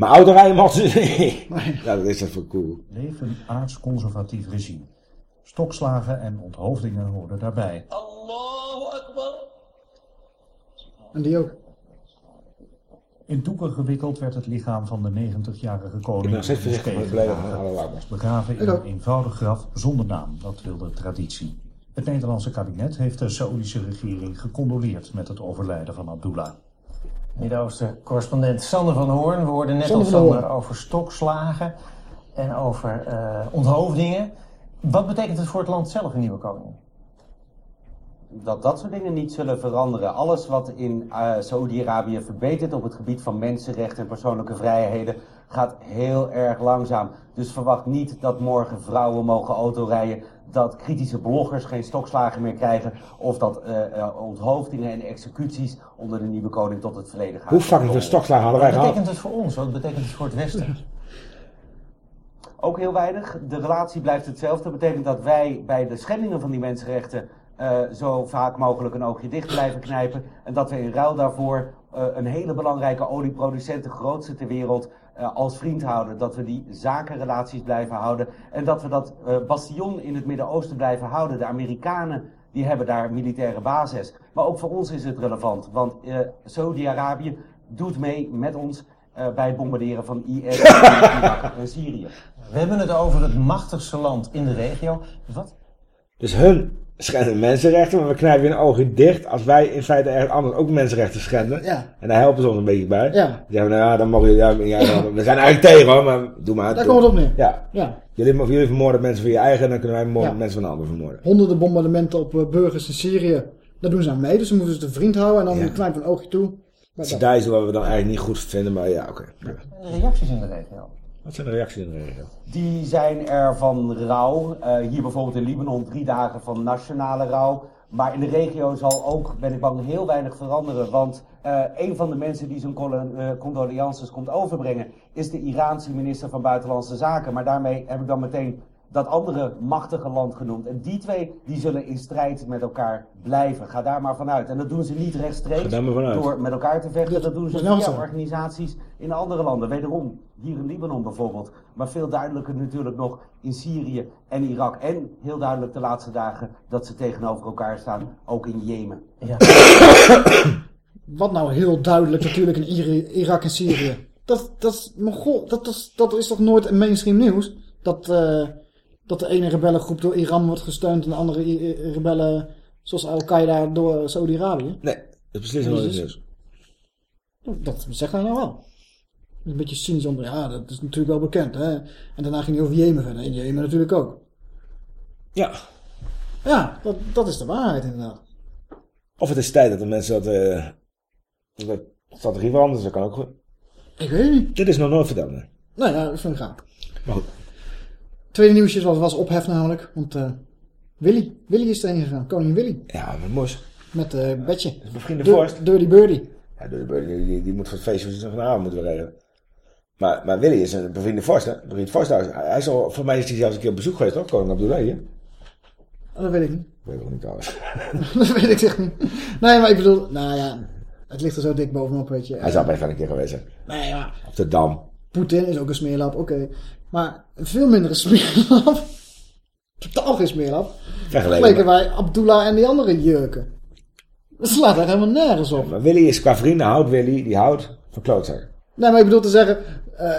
Maar autorijden mochten ze niet. Ja, dat is dat voor cool. Leef een aards-conservatief regime. Stokslagen en onthoofdingen hoorden daarbij. En die ook. In doeken gewikkeld werd het lichaam van de 90-jarige koning. Ik ben in de. Begraven in een eenvoudig graf zonder naam. Dat wil de traditie. Het Nederlandse kabinet heeft de Saoedische regering gecondoleerd met het overlijden van Abdullah. Midden-Oosten-correspondent Sander van Hoorn. We hoorden net Sander al van Sander over stokslagen en over eh, onthoofdingen. Wat betekent het voor het land zelf, een nieuwe koning? dat dat soort dingen niet zullen veranderen. Alles wat in eh Saoedi-Arabië verbetert op het gebied van mensenrechten en persoonlijke vrijheden gaat heel erg langzaam. Dus verwacht niet dat morgen vrouwen mogen autorijden, dat kritische bloggers geen stokslagen meer krijgen of dat eh, onthoofdingen en executies onder de nieuwe koning tot het verleden gaan. Hoe fucking veel stokslagen hadden wij Wat gehad? betekent het voor ons? Wat betekent het voor het Westen? Ook heel weinig. De relatie blijft hetzelfde. Dat betekent dat wij bij de schendingen van die mensenrechten eh, zo vaak mogelijk een oogje dicht blijven knijpen. En dat we in ruil daarvoor een hele belangrijke olieproducent, de grootste ter wereld, als vriend houden. Dat we die zakenrelaties blijven houden. En dat we dat eh, bastion in het Midden-Oosten blijven houden. De Amerikanen die hebben daar militaire bases. Maar ook voor ons is het relevant. Want eh, Saudi-Arabië doet mee met ons eh, bij het bombarderen van IS in Irak en Syrië. We hebben het over het machtigste land in de regio. Wat? Dus hun schenden mensenrechten, maar we knijpen een oogje dicht als wij in feite ergens anders ook mensenrechten schenden. Ja. En daar helpen ze ons een beetje bij. Ja. Die zeggen, nou ja, dan mogen jullie, ja, ja, dan- we zijn eigenlijk tegen hoor, maar doe maar. Daar doe. komt het op neer. Ja. Ja. Jullie, jullie vermoorden mensen van je eigen, dan kunnen wij Ja. mensen van anderen vermoorden. Honderden bombardementen op eh, burgers in Syrië. Daar doen ze aan mee, dus ze moeten ze de vriend houden en dan Ja. knijpen we een oogje toe. Maar dat- is wat we dan eigenlijk niet goed vinden, maar ja, oké. De reacties in de regio. Wat zijn de reacties in de regio? Die zijn er van rouw. Eh, hier bijvoorbeeld in Libanon drie dagen van nationale rouw. Maar in de regio zal ook, ben ik bang, heel weinig veranderen. Want eh, een van de mensen die zijn eh, condolences komt overbrengen... is de Iraanse minister van Buitenlandse Zaken. Maar daarmee heb ik dan meteen dat andere machtige land genoemd. En die twee die zullen in strijd met elkaar blijven. Ga daar maar vanuit. En dat doen ze niet rechtstreeks door met elkaar te vechten. Dat doen ze dat via zo. organisaties in andere landen. Wederom, hier in Libanon bijvoorbeeld. Maar veel duidelijker natuurlijk nog in Syrië en Irak. En heel duidelijk de laatste dagen dat ze tegenover elkaar staan, ook in Jemen. Ja. Wat nou heel duidelijk natuurlijk in Iri- Irak en Syrië. Dat, dat, is, dat, is, dat is toch nooit een mainstream nieuws? Dat, eh, dat de ene rebellengroep door Iran wordt gesteund en de andere rebellen zoals Al-Qaeda door Saudi-Arabië. Nee, dat is beslissend wel Dus- iets nieuws. Dat zegt hij nou wel. Een beetje cynisch om, ja, dat is natuurlijk wel bekend. Hè? En daarna ging hij over Jemen verder. En Jemen natuurlijk ook. Ja. Ja, dat, dat is de waarheid inderdaad. Of het is tijd dat de mensen dat, eh dat strategie veranderen, dat kan ook goed. Ik weet het niet. Dit is nog nooit verteld, nee. Nou ja, dat vind ik gaaf. Maar goed. Tweede nieuwsje was, was ophef namelijk. Want eh, Willy, Willy is erheen gegaan. Koning Willy. Ja, met Mos. Met eh Betje. Dat is mijn vriend de Dur- Vorst. Dirty Birdie. Ja, de, die, die, moet voor het feestje van de avond moeten we regelen. Maar, maar Willy is een bevriende vorst, hè? Bevriend vorsthuis. Hij, is al, voor mij is hij zelfs een keer op bezoek geweest, toch? Koning Abdullah hier. Oh, dat weet ik niet. Weet ik nog niet trouwens. dat weet ik echt niet. Nee, maar ik bedoel, nou ja, het ligt er zo dik bovenop, weet je. Hij zou wel een keer geweest zijn. Nee, maar Op de Dam. Poetin is ook een smeerlap, oké. Maar veel minder smeerlap. Totaal geen smeerlap. Vergeleken wij Abdullah en die andere jurken. Dat slaat echt helemaal nergens op. Maar Willy is qua vrienden, houdt Willy, die houdt van klootzak. Nee, maar ik bedoel te zeggen, eh,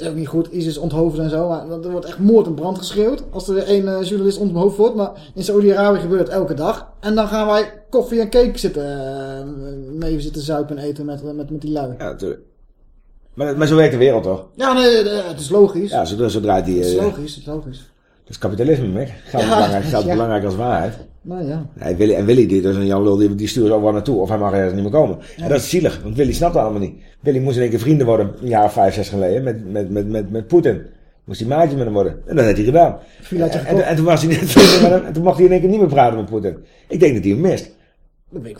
is ook niet goed, ISIS onthoofd en zo, maar er wordt echt moord en brand geschreeuwd als er één eh, journalist onthoofd wordt. Maar in Saudi-Arabië gebeurt het elke dag. En dan gaan wij koffie en cake zitten, eh, mee zitten zuipen en eten met, met, met die lui. Ja, natuurlijk. Maar, maar zo werkt de wereld toch? Ja, nee, het is logisch. Ja, zo, zo draait die... Het is eh, logisch, het is logisch. Dat is kapitalisme, Mick. Geld is Ja, belangrijk, geld ja. belangrijk als waarheid. Nou ja. Nee, Willy, en Willy, die, dat is een Jan Lul, die, die stuurt overal naartoe. Of hij mag ergens niet meer komen. En dat is zielig, want Willy snapt dat allemaal niet. Willy moest in één keer vrienden worden, een jaar of vijf, zes geleden, met, met, met, met, met Poetin. Moest hij maatje met hem worden. En dat heeft hij gedaan. En, en, en toen was hij net vrienden met hem, en toen mocht hij in één keer niet meer praten met Poetin. Ik denk dat hij hem mist.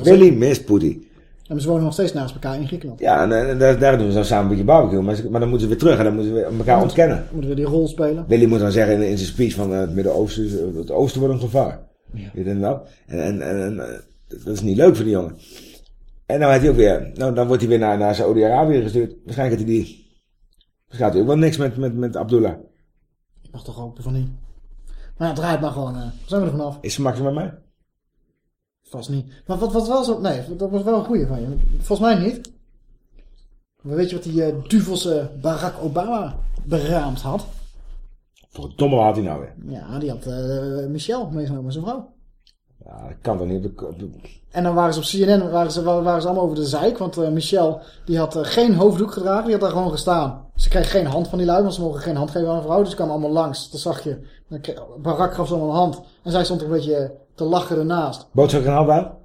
Willy mist Poetin. En ze wonen nog steeds naast elkaar in Griekenland. Ja, en, en daar, daar doen ze dan samen een beetje barbecue. Maar, maar dan moeten ze weer terug en dan moeten ze weer elkaar ontkennen. Moeten we die rol spelen? Willy moet dan zeggen in, in zijn speech van eh, het Midden-Oosten, is- het Oosten wordt een gevaar. Weet je nou? En, en, en, en, eh, dat is niet leuk voor die jongen. En dan, heeft hij ook weer, nou, dan wordt hij weer naar, naar Saudi-Arabië gestuurd. Waarschijnlijk heeft hij die... Dus gaat hij ook wel niks met, met, met Abdullah. Ik mag toch hopen van niet. Maar ja, draai het maar gewoon. eh zijn we er vanaf? Is ze makkelijk met mij? Vast niet. Maar wat, wat wel zo... Nee, dat was wel een goeie van je. Volgens mij niet. Maar weet je wat die eh duvelse Barack Obama beraamd had? Verdomme, wat had hij nou weer? Ja, die had eh Michelle meegenomen, zijn vrouw. Ja, dat kan toch niet En dan waren ze op CNN, waren ze, waren ze allemaal over de zeik. Want eh, Michelle, die had geen hoofddoek gedragen. Die had daar gewoon gestaan. Ze kreeg geen hand van die lui, want ze mogen geen hand geven aan een vrouw. Dus ze kwamen allemaal langs. Dat zag je. Dan kreeg, Barack gaf ze allemaal een hand. En zij stond er een beetje te lachen ernaast. Bood ze een hand aan?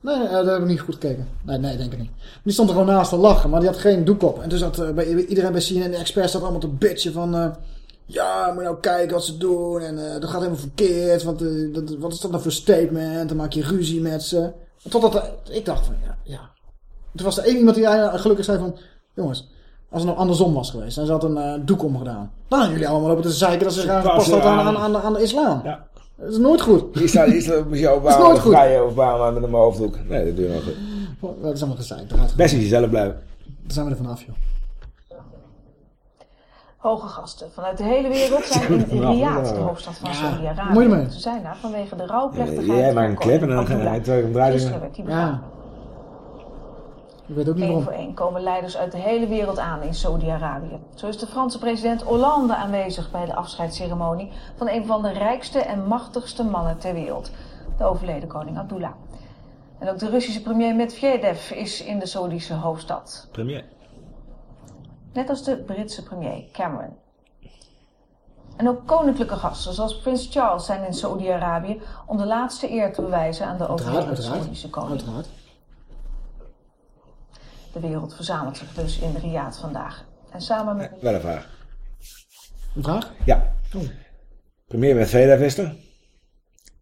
Nee, eh, daar heb ik niet goed gekeken. Nee, nee, denk ik niet. Die stond er gewoon naast te lachen, maar die had geen doek op. En toen zat eh, bij, iedereen bij CNN, de experts, zat allemaal te bitchen van... eh, ja, moet je nou kijken wat ze doen en eh, dat gaat helemaal verkeerd. Want, dat, wat is dat nou voor statement? Dan maak je ruzie met ze. Totdat ik dacht van, ja, ja. Toen was er één iemand die gelukkig zei van... Jongens, als het nou andersom was geweest en ze had een doek omgedaan. Dan hadden jullie allemaal lopen te zeiken dat ze zich aangepast had aan, aan, aan, aan de islam. Ja. Dat is nooit goed. Hier staat, hier staat Michelle Dat is nooit Obama goed. vrije Obama met een hoofddoek. Nee, dat doe je nog goed. Dat is allemaal gezeik. Best is jezelf blijven. Daar zijn we er vanaf, joh. Hoge gasten vanuit de hele wereld zijn in Riyadh, de hoofdstad van moet je Saudi-Arabië. Ze zijn daar vanwege de Ja, rouwplechtigheid Jij maakt een clip en dan ga je terug omdraaien. Gisteren werd begraven. Ik weet ook niet Eén waarom. voor één komen leiders uit de hele wereld aan in Saudi-Arabië. Zo is de Franse president Hollande aanwezig bij de afscheidsceremonie van een van de rijkste en machtigste mannen ter wereld, de overleden koning Abdullah. En ook de Russische premier Medvedev is in de Saoedische hoofdstad, Premier. net als de Britse premier Cameron. En ook koninklijke gasten, zoals prins Charles, zijn in Saoedi-Arabië om de laatste eer te bewijzen aan de overleden. Saoedische koning. Uiteraard. De wereld verzamelt zich dus in Riyadh vandaag. En samen met... Wel een vraag. Een vraag? Ja. Oh. Premier met is er.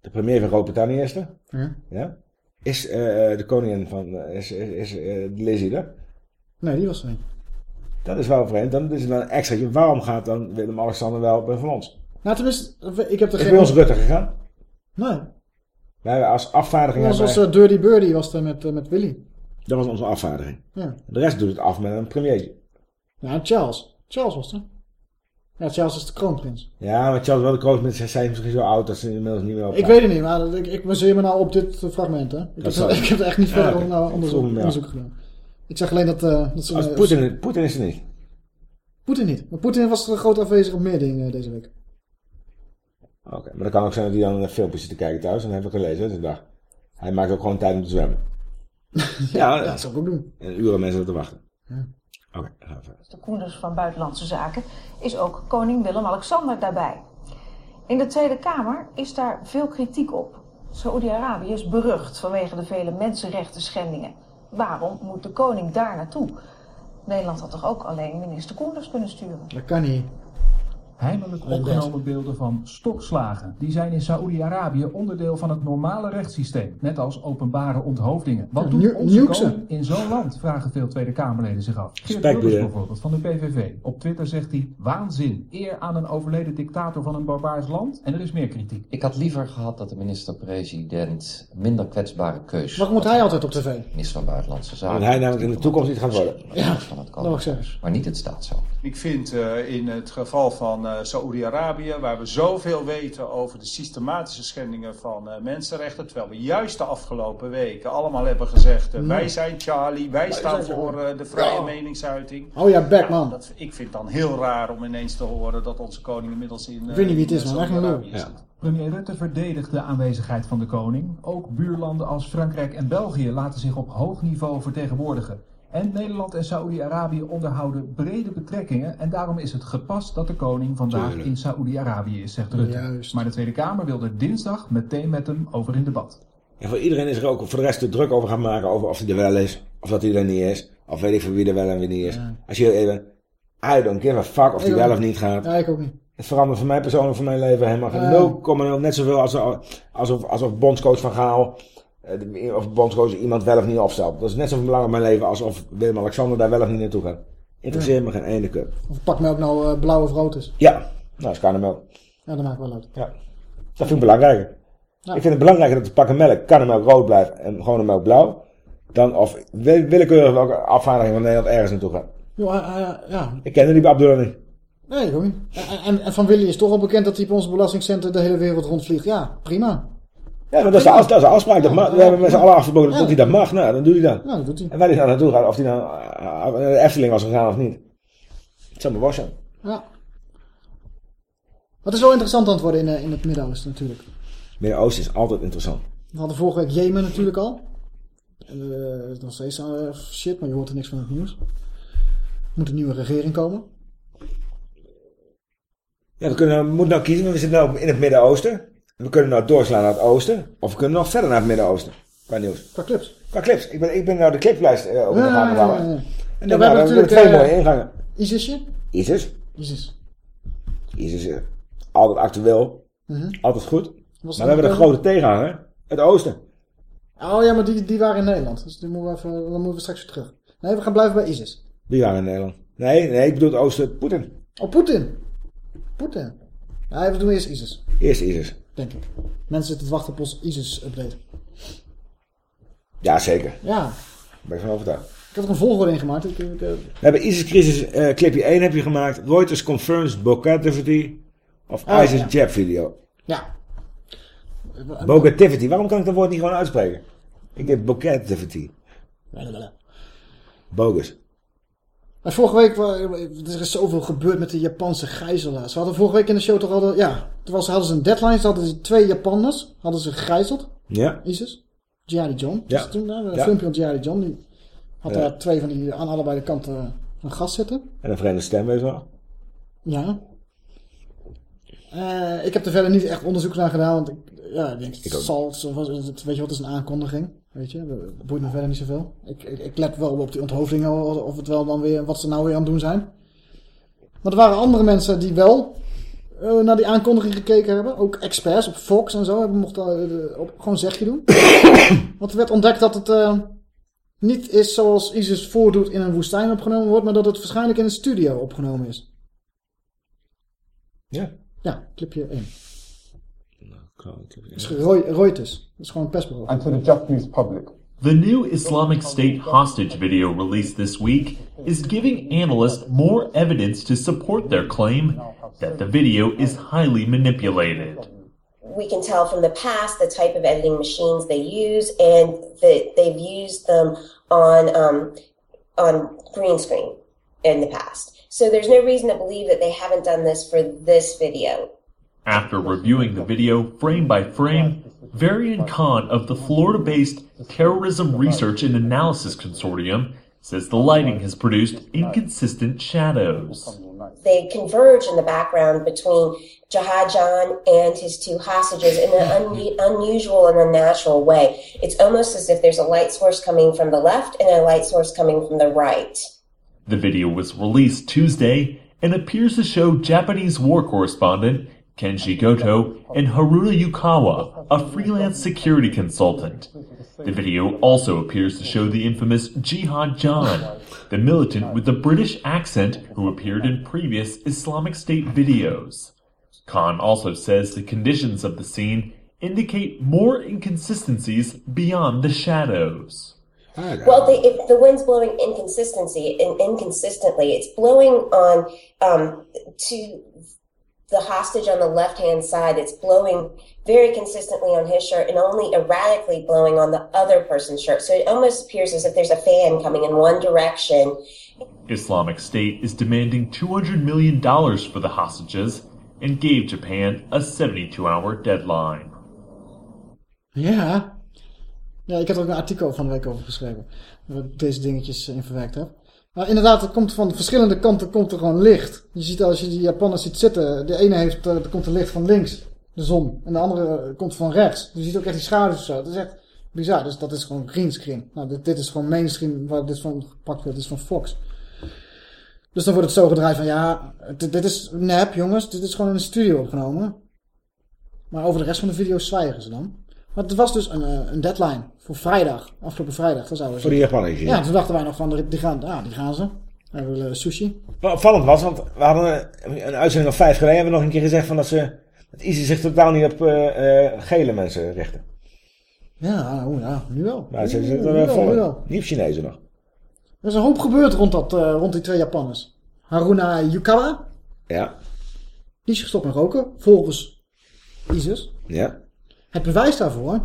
De premier van Groot-Brittannië is er. Ja. Ja. Is eh, de koningin van... eh, is is, is eh, Lizzie er? Nee, die was er niet. Dat is wel vreemd. Dan is er dan een extraatje. Waarom gaat dan Willem-Alexander wel bij van ons? Nou, tenminste, ik heb er Is geen... bij ons Rutte gegaan? Nee. Wij hebben als afvaardiging... Dat was Dirty Birdie, was er met, met Willy. Dat was onze afvaardiging. Ja. De rest doet het af met een premiertje. Ja, Charles. Charles was er. Ja, Charles is de kroonprins. Ja, maar Charles wel de kroonprins zijn misschien zo oud dat ze inmiddels niet meer op Ik weet het niet, maar ik, ik baseer me nou op dit eh, fragment, hè. Ik, heb, Dat zal- ik heb er echt niet verder oké. nou, onderzoek, me onderzoek gedaan. Ik zeg alleen dat... eh dat ze, Als eh, Poetin, Poetin is er niet. Poetin niet. Maar Poetin was er groot afwezig op meer dingen deze week. Oké, maar dat kan ook zijn dat hij dan een filmpje zit te kijken thuis. En dat heb ik gelezen dag. Hij maakt ook gewoon tijd om te zwemmen. ja, ja, dat zou ik ook doen. En uren mensen te wachten. Ja. Oké, gaan we verder. de koenders van Buitenlandse Zaken, is ook koning Willem-Alexander daarbij. In de Tweede Kamer is daar veel kritiek op. Saoedi-Arabië is berucht vanwege de vele mensenrechten schendingen. Waarom moet de koning daar naartoe? Nederland had toch ook alleen minister Koenders kunnen sturen? Dat kan niet. Heimelijk opgenomen beelden van stokslagen. Die zijn in Saoedi-Arabië onderdeel van het normale rechtssysteem. Net als openbare onthoofdingen. Wat doet onze koning in zo'n land? Vragen veel Tweede Kamerleden zich af. Geert Wilders bijvoorbeeld van de PVV. Op Twitter zegt hij... Waanzin. Eer aan een overleden dictator van een barbaars land. En er is meer kritiek. Ik had liever gehad dat de minister-president minder kwetsbare keus Waarom moet hij altijd op tv? Minister van Buitenlandse Zaken. Want hij namelijk in de toekomst iets gaat worden. Ja, van het. Maar niet het staatshoofd. Ik vind uh, in het geval van uh, Saoedi-Arabië, waar we zoveel weten over de systematische schendingen van uh, mensenrechten, terwijl we juist de afgelopen weken allemaal hebben gezegd: Nee. wij zijn Charlie, wij, Wij staan voor de vrije Ja. meningsuiting. Oh ja, back, man. dat, ik vind het dan heel raar om ineens te horen dat onze koning inmiddels in. Ik weet niet wie het is, man. Echt een. Premier Rutte verdedigt de aanwezigheid van de koning. Ook buurlanden als Frankrijk en België laten zich op hoog niveau vertegenwoordigen. En Nederland en Saoedi-Arabië onderhouden brede betrekkingen. En daarom is het gepast dat de koning vandaag Tuurlijk. in Saoedi-Arabië is, zegt Rutte. Juist. Maar de Tweede Kamer wil er dinsdag meteen met hem over in debat. En voor iedereen is er ook voor de rest te druk over gaan maken over of hij er wel is. Of dat hij er niet is. Of weet ik voor wie er wel en wie niet is. Als je even... I don't give a fuck of hij wel of niet. gaat. Ja, ik ook niet. Het verandert voor mij persoonlijk, voor mijn leven helemaal geen Ja. 0,0. Net zoveel als, alsof, alsof bondscoach van Gaal de- of bondscoach iemand wel of niet opstelt. Dat is net zo belangrijk in mijn leven alsof Willem-Alexander daar wel of niet naartoe gaat. Interesseert me geen ene kut. Of pak melk nou eh, blauw of rood is. Ja, nou, dat is karnemelk. Ja, dat maakt wel uit. Ja. Dat vind ik belangrijker. Ja. Ik vind het belangrijker dat de pakken melk karnemelk rood blijft en gewone melk blauw. Dan of wil- willekeurig welke afvaardiging van Nederland ergens naartoe gaat. Hij- hij- ja. Ik ken die Abdullah niet. Nee, ik ook niet. En, en, en Van Willy is toch al bekend dat hij op onze belastingcenten de hele wereld rondvliegt. Ja, prima. Ja, maar dat is de, af- dat is de afspraak. Dat mag, we hebben met z'n allen afgesproken dat hij dat mag. Nou, dan doet hij dat. Ja, dat doet hij. En waar hij nou naartoe gaat, of hij nou uh, naar de Efteling was gegaan of niet. Het zou me was zijn. Ja. Wat is wel interessant aan het worden in, eh, in het Midden-Oosten natuurlijk. Midden-Oosten is altijd interessant. We hadden vorige week Jemen natuurlijk al. En, eh, het is nog steeds eh, shit, maar je hoort er niks van het nieuws. Er moet een nieuwe regering komen. Ja, we, kunnen, moeten nou kiezen, want we zitten nou in het Midden-Oosten. We kunnen nou doorslaan naar het Oosten. Of we kunnen nog verder naar het Midden-Oosten. Qua nieuws. Qua clips. Qua clips. Ik ben, ik ben nou de cliplijst uh, over de ja, ja, ja. En Ja, dan we hebben hebben we natuurlijk, twee eh, mooie ingangen. ISISje? ISIS. ISIS. ISIS is altijd actueel. Mhm. Altijd goed. Maar we hebben een grote tegenhanger. Het Oosten. Oh ja, maar die, die waren in Nederland. Dus die moeten we even, dan moeten we straks weer terug. Nee, we gaan blijven bij ISIS. Die waren in Nederland. Nee, nee, ik bedoel het Oosten. Poetin. Oh, Poetin. Poetin. Ja, we doen eerst ISIS. Eerst ISIS. Denk ik. Mensen zitten te wachten op ons ISIS-update. Ja, zeker. Ja. Ben ik van overtuigd. Ik heb er een volgorde in gemaakt. Ik, ik, eh, We hebben ISIS-crisis eh, clipje 1 heb je gemaakt. Reuters confirms Bogativity of Oh, ISIS ja. Jab video. ja. Bogativity. Waarom kan ik dat woord niet gewoon uitspreken? Ik heb Bogativity. Bogus. Maar vorige week, er is zoveel gebeurd met de Japanse gijzelaars. We hadden vorige week in de show toch al, ja, toen was, hadden ze een deadline, toen hadden ze twee Japanners, hadden ze gegijzeld. Ja. ISIS. Jihadi John. Ja. Toen, hè, een Ja. filmpje van Jihadi John, die had Ja. daar twee van die aan allebei de kanten een gas zitten. En een vreemde stem, weet je wel. Ja. Eh, ik heb er verder niet echt onderzoek naar gedaan, want ik, ja, ik denk, zo was, het- weet je wat, is een aankondiging, weet je, dat boeit me verder niet zoveel. Ik, ik, ik let wel op die onthoofdingen, of of het wel dan weer, wat ze nou weer aan het doen zijn. Maar er waren andere mensen die wel eh, naar die aankondiging gekeken hebben, ook experts op Fox en zo, hebben mochten eh, op, gewoon zegje doen. want er werd ontdekt dat het eh, niet is zoals ISIS voordoet in een woestijn opgenomen wordt, maar dat het waarschijnlijk in een studio opgenomen is. Ja. Ja, clipje 1. Dat is Reuters. Dat is gewoon persbureau. and to the Japanese public. The new Islamic State hostage video released this week is giving analysts more evidence to support their claim that the video is highly manipulated. we can tell from the past the type of editing machines they use and that they've used them on um, on green screen in the past. So there's no reason to believe that they haven't done this for this video. After reviewing the video frame by frame, Varian Khan of the Florida based Terrorism Research and Analysis Consortium says the lighting has produced inconsistent shadows. They converge in the background between Jihad John and his two hostages in an un- unusual and unnatural way. It's almost as if there's a light source coming from the left and a light source coming from the right. The video was released Tuesday and appears to show Japanese war correspondent Kenji Goto and Haruna Yukawa, a freelance security consultant. The video also appears to show the infamous Jihad John, the militant with the British accent who appeared in previous Islamic State videos. Khan also says the conditions of the scene indicate more inconsistencies beyond the shadows. Well, if the wind's blowing inconsistency in, inconsistently. It's blowing on um, to the hostage on the left hand side. It's blowing very consistently on his shirt and only erratically blowing on the other person's shirt. So it almost appears as if there's a fan coming in one direction. Islamic State is demanding $200 million for the hostages and gave Japan a 72 hour deadline. Ja. Ja, ik heb er ook een artikel van de week over geschreven. Waar ik deze dingetjes in verwerkt heb. Maar inderdaad, er komt van verschillende kanten komt er gewoon licht. Je ziet als je die Japanners ziet zitten. De ene heeft, er komt er licht van links. De zon. En de andere komt van rechts. Je ziet ook echt die schaduws zo. Dat is echt bizar. Dus dat is gewoon greenscreen. Nou, dit, dit is gewoon mainstream waar dit van gepakt wordt. Dit is van Fox. Dus dan wordt het zo gedraaid van ja, dit, is nep jongens. Dit is gewoon in de studio opgenomen. Maar over de rest van de video's zwijgen ze dan. Maar het was dus een, eh, een deadline voor vrijdag. Afgelopen vrijdag. Dan zouden we Voor die Japanners, ja. Ja, toen dachten wij nog van, die gaan, ja, die gaan ze. We willen sushi. Wat opvallend was, want we hadden een, een uitzending of vijf geleden. Hebben we nog een keer gezegd van dat ze... Dat ISIS zich totaal niet op eh, eh, gele mensen richten. Ja, oh, ja, nu wel. Maar ze zitten er vol. Niet op Chinezen nog. Er is een hoop gebeurd rond, dat, eh, rond die twee Japanners. Haruna Yukawa, Ja. die is gestopt met roken, volgens ISIS. Ja. Het bewijs daarvoor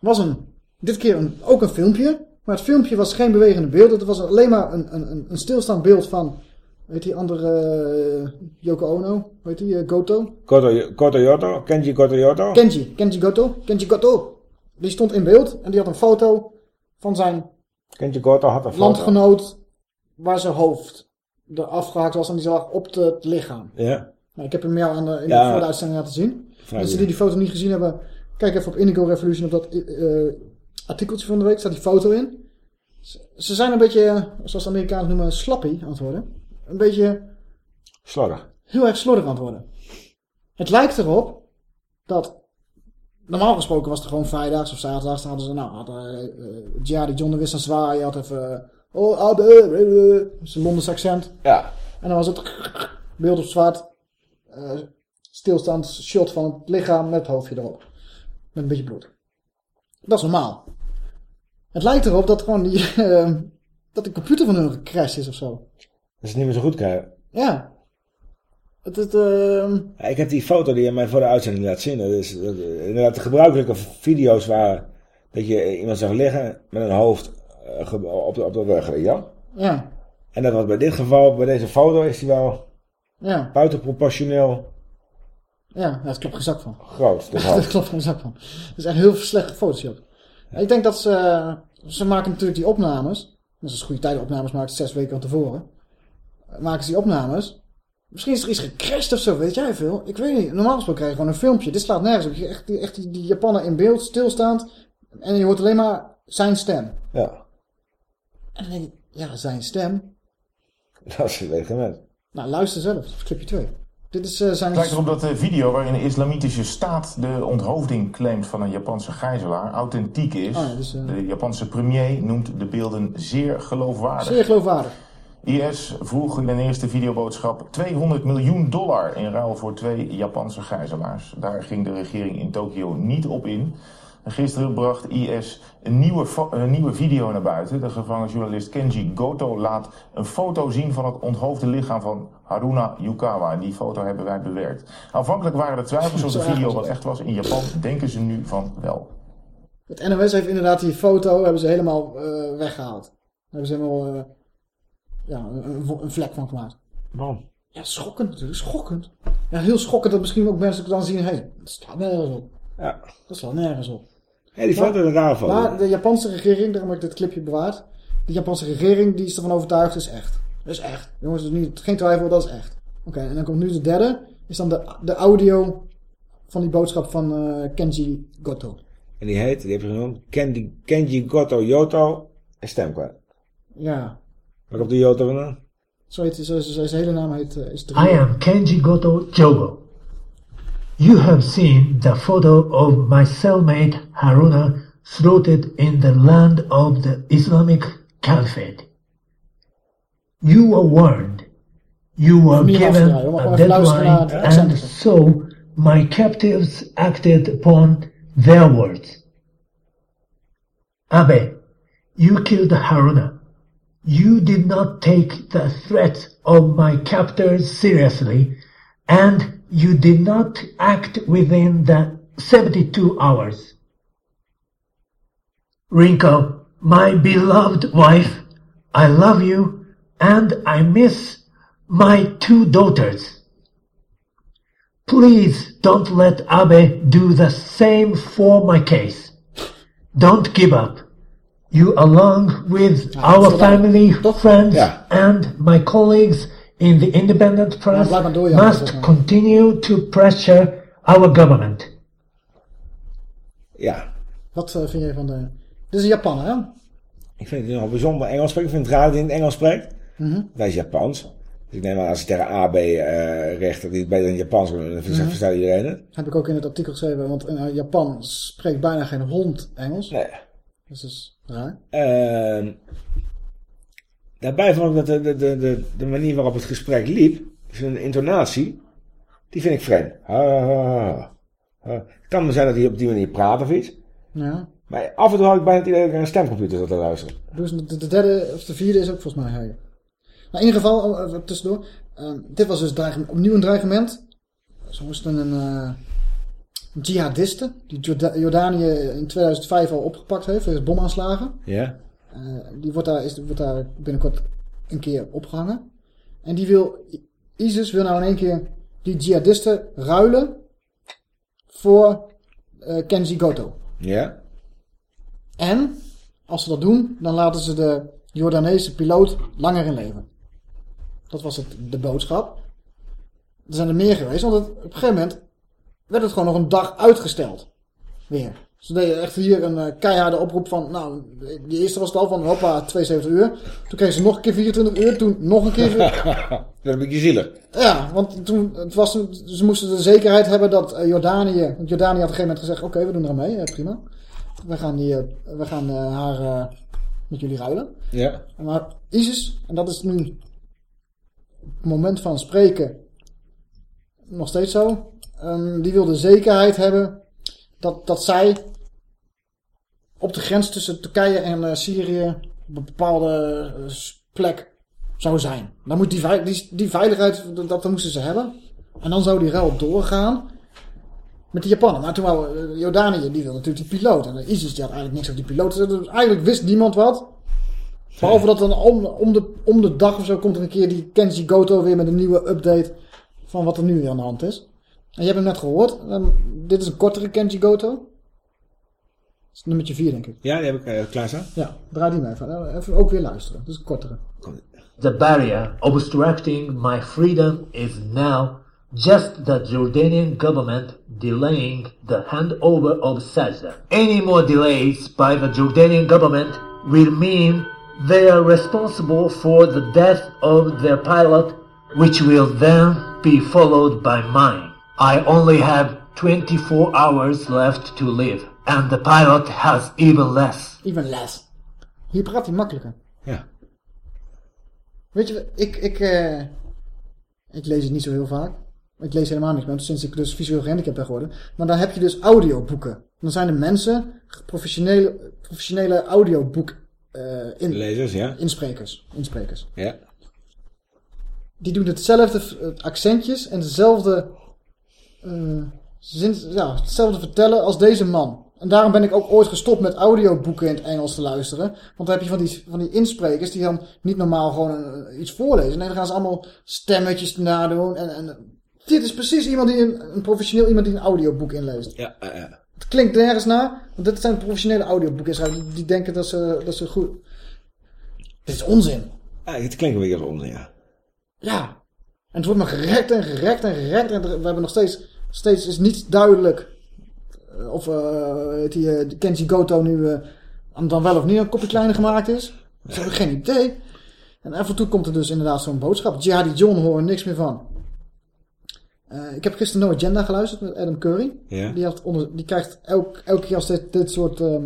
was een, dit keer een, ook een filmpje. Maar het filmpje was geen bewegende beeld. Het was alleen maar een, een, een- stilstaand beeld van, weet die andere eh, Yoko Ono, weet die, eh, Goto? Koto, Koto Yoto. Kenji Koto Yoto. Kenji, Kenji Goto, Kenji Goto. Die stond in beeld en die had een foto van zijn Kenji Koto had een foto. landgenoot waar zijn hoofd er afgehaakt was en die zag op het lichaam. Ja. Nou, ik heb hem jou aan de, in de, voor de uitzending laten zien. Mensen die die foto niet gezien hebben, kijk even op Indigo Revolution op dat eh, artikeltje van de week, staat die foto in. Ze, zijn een beetje, eh, zoals de Amerikanen noemen, slappy aan het worden. Een beetje Slordig. heel erg slordig aan het worden. Het lijkt erop dat, normaal gesproken was het gewoon vrijdags of zaterdags, dan hadden ze, nou, hadden uh, Jihadi John de Wist aan zwaaien, had even, eh, oh, eh, eh, zijn Londens accent. Ja. En dan was het beeld op zwart, eh, stilstaand shot van het lichaam met het hoofdje erop. Met een beetje bloed. Dat is normaal. Het lijkt erop dat gewoon die, eh, dat de computer van hun gecrashed is of zo. Dat het niet meer zo goed krijgen. Ja. Het, het, ehm, Ja, ik heb die foto die je mij voor de uitzending laat zien. Dat is dat, is inderdaad de gebruikelijke video's waar dat je iemand zag liggen met een hoofd eh, op, de, op de rug. wel? Ja. En dat was bij dit geval, bij deze foto, is die wel Ja. buitenproportioneel Ja, daar klopt geen zak van. groot. Daar hoofd. klopt geen zak van. Het is echt heel slecht gefotoshopt. Ik denk dat ze... Ze maken natuurlijk die opnames. Dat is goede tijden opnames maken, zes weken van tevoren. Maken ze die opnames. Misschien is er iets gecrashed of zo, weet jij veel. Ik weet niet. Normaal gesproken krijg je gewoon een filmpje. Dit slaat nergens op. Je echt, die, echt die, die Japaner in beeld, stilstaand. En je hoort alleen maar zijn stem. Ja, En dan denk ik, ja, zijn stem. dat is het element. Nou, luister zelf. Clipje 2. Dit is eh, zijn... Het lijkt erop dat de video waarin de islamitische staat de onthoofding claimt van een Japanse gijzelaar authentiek is. Oh ja, dus, eh, De Japanse premier noemt de beelden zeer geloofwaardig. Zeer geloofwaardig. IS vroeg in een eerste videoboodschap 200 miljoen dollar in ruil voor twee Japanse gijzelaars. Daar ging de regering in Tokio niet op in. En Gisteren bracht IS een nieuwe, een nieuwe video naar buiten. De gevangen journalist Kenji Goto laat een foto zien van het onthoofde lichaam van Haruna Yukawa. Die foto hebben wij bewerkt. Aanvankelijk waren er twijfels of de video wel echt was. In Japan denken ze nu van wel. Het NOS heeft inderdaad die foto hebben ze helemaal eh, weggehaald. Daar hebben ze helemaal eh, ja, een, een- een vlek van gemaakt. Waarom? Ja, schokkend natuurlijk, schokkend. Ja, heel schokkend dat misschien ook mensen dan zien, hé, hey, dat slaat nergens op. Ja. Dat slaat nergens op. Ja, die foto is een foto. Maar de Japanse regering, daarom heb ik dit clipje bewaard. De Japanse regering die is ervan overtuigd, is echt. Dat is echt. Jongens, er is niet, geen twijfel, dat is echt. Oké, en dan komt nu de derde. Is dan de, de audio van die boodschap van eh, Kenji Goto. En die heet, die heb je genoemd, Kenji, Kenji Goto Yoto en stem kwijt. Ja. Waar komt die Yoto vandaan? Zo heet zo- zijn hele naam heet, eh, is I am Kenji Goto Jogo. You have seen the photo of my cellmate Haruna slaughtered in the land of the Islamic Caliphate. You were warned. You were given afdraaien, we mogen a even luisteren naar deadline and so my captives acted upon their words. Abe, You killed Haruna. You did not take the threats of my captors seriously, and you did not act within the 72 hours. Rinko, my beloved wife, I love you, and I miss my two daughters. Please don't let Abe do the same for my case. Don't give up. You, along with ah, our family, friends, and my colleagues in the independent press, must continue to pressure our government. Ja. Wat eh, vind jij van de... Dit is een Japaner, hè? Ik vind het nogal bijzonder Engels spreken. Ik vind het raar dat hij in het Engels spreekt. Mhm. Wij is Japans. Dus ik neem aan als hij tegen AB eh rechter die beter in Japans dan Mhm. verstaat iedereen het. Heb ik ook in het artikel geschreven, want in eh, Japan spreekt bijna geen hond Engels. Nee. Dus dat is raar. Ehm, daarbij vond ik dat de, de, de, de, de manier waarop het gesprek liep, zijn intonatie, die vind ik vreemd. Ha, ha, ha, ha. Het kan maar zijn dat hij op die manier praat of iets. Ja. Maar af en toe had ik bijna het idee dat ik naar een stemcomputer zat te luisteren. Dus de, de derde of de vierde is ook volgens mij hij. Nou, in ieder geval, even tussendoor. eh, dit was dus dreigem- opnieuw een dreigement. Ze moesten een eh jihadiste, die Jorda- Jordanië in 2005 al opgepakt heeft, wegens bomaanslagen. Ja. Eh, die wordt daar, is, wordt daar binnenkort een keer opgehangen. En die wil, ISIS wil nou in één keer die jihadisten ruilen voor eh Kenji Goto. Ja. En als ze dat doen, dan laten ze de Jordaanese piloot langer in leven. Dat was het, de boodschap. Er zijn er meer geweest, want het- op een gegeven moment werd het gewoon nog een dag uitgesteld. Weer. Ze deden echt hier een eh, keiharde oproep van, nou, die eerste was het al van, hoppa, 72 uur. Toen kregen ze nog een keer 24 uur, toen nog een keer... dat een beetje zielig. Ja, want toen, het was, ze moesten de zekerheid hebben dat eh, Jordanië... Want Jordanië had op een gegeven moment gezegd, oké, we doen er aan mee, eh, prima. We gaan, die, we gaan haar met jullie ruilen. Ja. Maar ISIS, en dat is nu het moment van spreken nog steeds zo. ehm, die wil de zekerheid hebben dat, dat zij op de grens tussen Turkije en eh, Syrië op een bepaalde eh, plek zou zijn. Dan moet die, die, die veiligheid, dat, dat moesten ze hebben. En dan zou die ruil doorgaan met de Japanen. Maar toen wou eh, Jordanië, die wil natuurlijk die piloot. En de ISIS die had eigenlijk niks op die piloot. Dus eigenlijk wist niemand wat. Behalve dat dan om, om, de, om de dag of zo komt er een keer die Kenji Goto weer met een nieuwe update van wat er nu aan de hand is. En je hebt hem net gehoord. Ehm, dit is een kortere Kenji Goto. Dat is nummertje 4 denk ik. Ja, die heb ik uh, klaarstaan. Ja, draai die maar even. Nou, Even ook weer luisteren. Dat is een kortere. The barrier obstructing my freedom is now just the Jordanian government delaying the handover of Sajda. Any more delays by the Jordanian government will mean they are responsible for the death of their pilot, which will then be followed by mine. I only have 24 hours left to live, and the pilot has even less. Even less. Hier praat hij makkelijker. Ja. Weet je, ik, ik, eh, ik lees het niet zo heel vaak. Ik lees helemaal niks meer, sinds ik dus visueel gehandicapt ben geworden. Maar dan heb je dus audioboeken. Dan zijn er mensen, professionele, professionele audioboek eh in, Lezers, ja. insprekers. insprekers. Ja. Die doen hetzelfde accentjes en dezelfde, eh, zin, ja, hetzelfde vertellen als deze man. En daarom ben ik ook ooit gestopt met audioboeken in het Engels te luisteren. Want dan heb je van die, van die insprekers die dan niet normaal gewoon een- iets voorlezen. Nee, dan gaan ze allemaal stemmetjes nadoen. En, en dit is precies iemand die een, een professioneel iemand die een audioboek inleest. Ja, ja, ja. Het klinkt nergens na, want dit zijn professionele audioboeken. Die, die denken dat ze, dat ze goed... Dit is onzin. Ja, het klinkt een beetje als onzin, ja. Ja. En het wordt maar gerekt en gerekt en gerekt. En we hebben nog steeds, steeds is niet duidelijk eh, of eh, die, die Kenji Goto nu dan wel of niet een kopje kleiner gemaakt is. Dat heb ik geen idee. En af en toe komt er dus inderdaad zo'n boodschap. Jihadi John horen niks meer van. Ik heb gisteren No Agenda geluisterd met Adam Curry. Ja. Die, onder, die krijgt elk, elke keer als dit, dit soort ehm,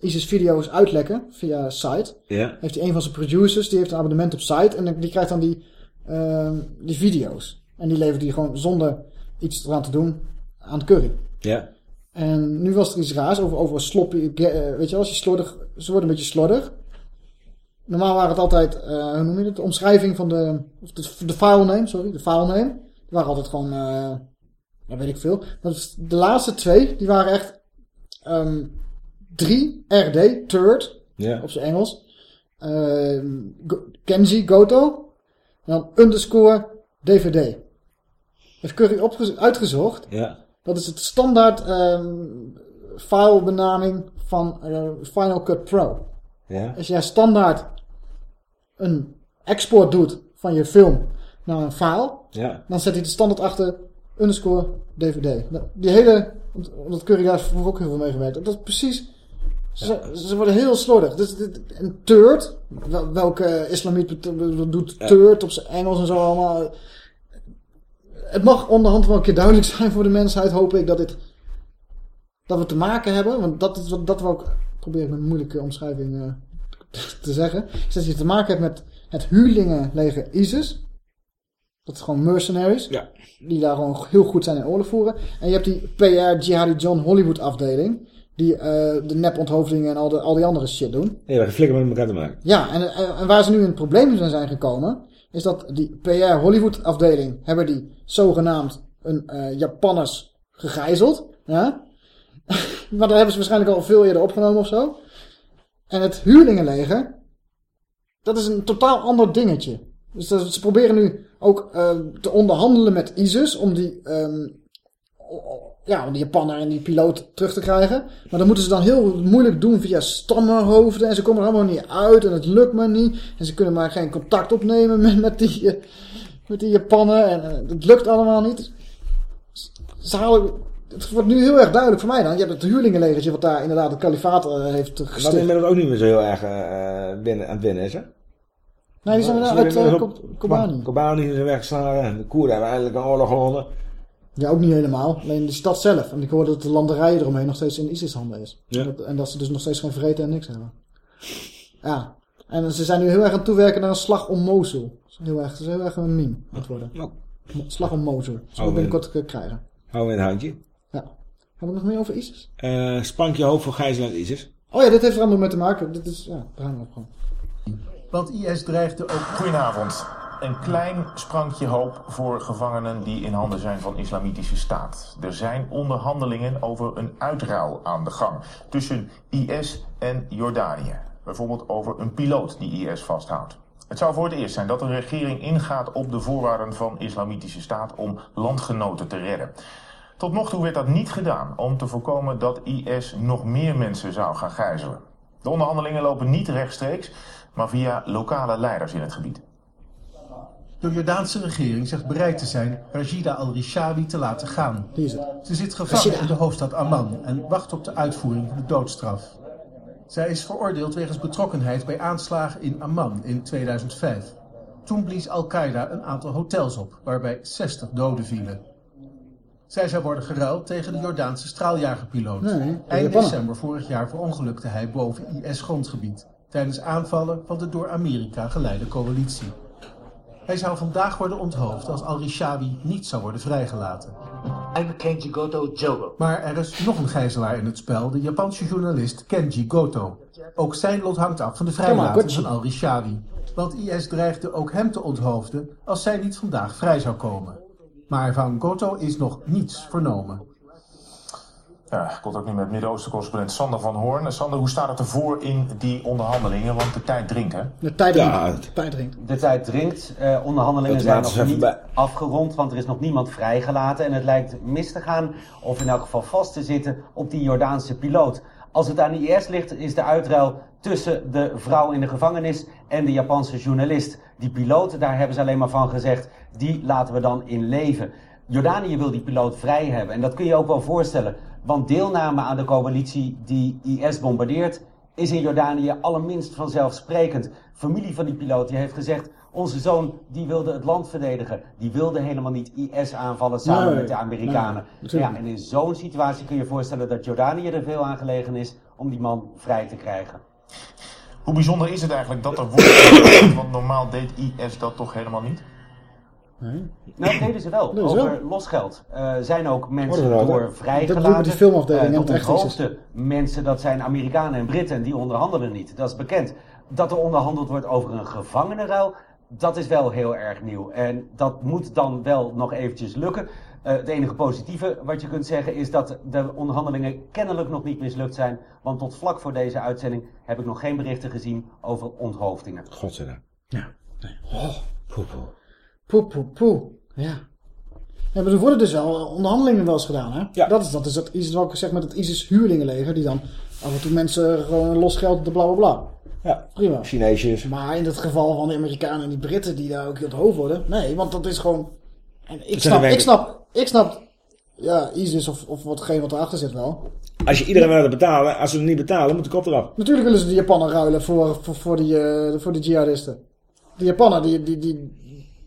ISIS-video's uitlekken via site. Ja. Heeft hij een van zijn producers, die heeft een abonnement op site. En die krijgt dan die, die video's. En die levert die gewoon zonder iets eraan te doen aan Curry. Ja. En nu was er iets raars over, over sloppy, eh, weet je wel, als je slordig, ze worden een beetje slordig. Normaal waren het altijd, eh, hoe noem je het, de omschrijving van de, of de, de file name, sorry, de file name. Die waren altijd gewoon, eh ja, weet ik veel. Dus de laatste twee, die waren echt ehm 3 RD, third, Ja. op zijn Engels. Ehm, Go- Kenji Goto. En dan underscore DVD. Heeft Curry uitgezocht. Ja. Dat is het standaard ehm filebenaming van eh, Final Cut Pro. Ja. Als jij standaard een export doet van je film naar een file, Ja. dan zet hij de standaard achter underscore DVD. Nou, Die hele, omdat Curry daar vroeger ook heel veel mee gewerkt dat is precies, ze, ze worden heel slordig. Dus een wel- welke islamiet doet third op zijn Engels en zo allemaal. Het mag onderhand wel een keer duidelijk zijn voor de mensheid, hoop ik, dat dit dat we te maken hebben, want dat is wat dat we ook probeer ik met een moeilijke omschrijving eh, te zeggen, is dat je te maken hebt met het huurlingenleger ISIS. Dat is gewoon mercenaries. Ja. Die daar gewoon heel goed zijn in oorlog voeren. En je hebt die PR Jihadi John Hollywood afdeling. Die eh, de neponthoofdingen en al, de, al die andere shit doen. Nee, we flikken met elkaar te maken. Ja, en, en, en waar ze nu in het probleem zijn zijn gekomen, is dat die PR Hollywood afdeling hebben die zogenaamd een eh Japanners gegijzeld. Ja? maar dat hebben ze waarschijnlijk al veel eerder opgenomen of zo. En het huurlingenleger, dat is een totaal ander dingetje. Dus dat- ze proberen nu ook eh, te onderhandelen met ISIS om die, ehm, ja, om die Japanner en die piloot terug te krijgen. Maar dan moeten ze dan heel moeilijk doen via stammenhoofden. En ze komen er allemaal niet uit en het lukt maar niet. En ze kunnen maar geen contact opnemen met, met, die, eh, met die Japanen. En eh, het lukt allemaal niet. Ze halen, het wordt nu heel erg duidelijk voor mij dan. Je hebt het huurlingenlegertje wat daar inderdaad het kalifaat eh, heeft gesticht. inmiddels ook niet meer zo heel erg binnen, aan het winnen is, hè? Nee, die zijn uit uh, Kobani. Kobani is weggeslagen. De Koerden hebben eigenlijk een oorlog gewonnen. Ja, ook niet helemaal. Alleen de stad zelf. En ik hoorde dat de landerij eromheen nog steeds in ISIS handen is. Ja. En, dat, en dat ze dus nog steeds geen vreten en niks hebben. Ja. En ze zijn nu heel erg aan het toewerken naar een slag om Mosul. Dat is heel erg, dat is heel erg een meme aan het worden. Mo- Slag om Mosul. Dat zullen we Oh, binnenkort eh, krijgen. Hou in het handje. Ja. Hebben we nog meer over ISIS? Eh spank je hoofd voor gijzelaar ISIS. Oh ja, dit heeft er allemaal mee te maken. Dit is, ja, daar gaan we op gewoon. Want IS dreigde ook... Goedenavond. Een klein sprankje hoop voor gevangenen die in handen zijn van islamitische staat. Er zijn onderhandelingen over een uitruil aan de gang tussen IS en Jordanië. Bijvoorbeeld over een piloot die IS vasthoudt. Het zou voor het eerst zijn dat een regering ingaat op de voorwaarden van islamitische staat om landgenoten te redden. Tot nog toe werd dat niet gedaan om te voorkomen dat IS nog meer mensen zou gaan gijzelen. De onderhandelingen lopen niet rechtstreeks, maar via lokale leiders in het gebied. De Jordaanse regering zegt bereid te zijn Rashida al-Rishawi te laten gaan. Ze zit gevangen in de hoofdstad Amman en wacht op de uitvoering van de doodstraf. Zij is veroordeeld wegens betrokkenheid bij aanslagen in Amman in 2005. Toen blies Al-Qaeda een aantal hotels op, waarbij 60 doden vielen. Zij zou worden geruild tegen de Jordaanse straaljagerpiloot. Nee, Eind december vorig jaar verongelukte hij boven IS-grondgebied... tijdens aanvallen van de door Amerika geleide coalitie. Hij zou vandaag worden onthoofd als Al-Rishawi niet zou worden vrijgelaten. I'm Kenji Goto Jogo. Maar er is nog een gijzelaar in het spel, de Japanse journalist Kenji Goto. Ook zijn lot hangt af van de vrijlating van Al-Rishawi. Want IS dreigde ook hem te onthoofden als zij niet vandaag vrij zou komen. Maar van Goto is nog niets vernomen. Ja, ik kon ook nu met Midden-Oosten-correspondent Sander van Hoorn. Sander, hoe staat het ervoor in die onderhandelingen? Want de tijd dringt, hè? De tijd dringt. Ja, De tijd dringt. De tijd dringt. Eh, onderhandelingen zijn nog niet afgerond, want er is nog niemand vrijgelaten. En het lijkt mis te gaan, of in elk geval vast te zitten, op die Jordaanse piloot. Als het aan de IS ligt, is de uitruil tussen de vrouw in de gevangenis en de Japanse journalist. Die piloot, daar hebben ze alleen maar van gezegd, die laten we dan in leven. Jordanië wil die piloot vrij hebben. En dat kun je ook wel voorstellen. Want deelname aan de coalitie die IS bombardeert, is in Jordanië allerminst vanzelfsprekend. Familie van die piloot die heeft gezegd, onze zoon die wilde het land verdedigen. Die wilde helemaal niet IS aanvallen samen Nee, met de Amerikanen. nee, ja, en in zo'n situatie kun je je voorstellen dat Jordanië er veel aan gelegen is om die man vrij te krijgen. Hoe bijzonder is het eigenlijk dat er wordt gepraat? Want normaal deed IS dat toch helemaal niet? Nee. Nou, deden ze wel. Deden over wel. losgeld. Eh zijn ook mensen dat, door Dat vrijgelaten. roepen die filmafdeling en de onthoofde mensen, dat zijn Amerikanen en Britten en die onderhandelen niet. Dat is bekend. Dat er onderhandeld wordt over een gevangenenruil, dat is wel heel erg nieuw. En dat moet dan wel nog eventjes lukken. Eh, het enige positieve wat je kunt zeggen is dat de onderhandelingen kennelijk nog niet mislukt zijn. Want tot vlak voor deze uitzending heb ik nog geen berichten gezien over onthoofdingen. Godzijdank. Oh, poe, poe. Poe, poe. Ja. Ja, maar er worden dus wel onderhandelingen wel eens gedaan, hè? Ja. Dat is, dat is dat ISIS, wat ik zeg met het ISIS-huurlingenleger, die dan af en toe mensen gewoon los geld, de bla bla bla. Ja, prima. Chineesjes. Maar in het geval van de Amerikanen en die Britten die daar ook het hoofd worden, nee, want dat is gewoon... En ik, snap, de ik snap, ik snap, ja, ISIS of, of watgeen wat erachter zit wel. Als je iedereen wil betalen, als ze het niet betalen, moet de kop eraf. Natuurlijk willen ze de Japaner ruilen voor, voor, voor, die, eh, voor die jihadisten. De Japaner, die, die, die,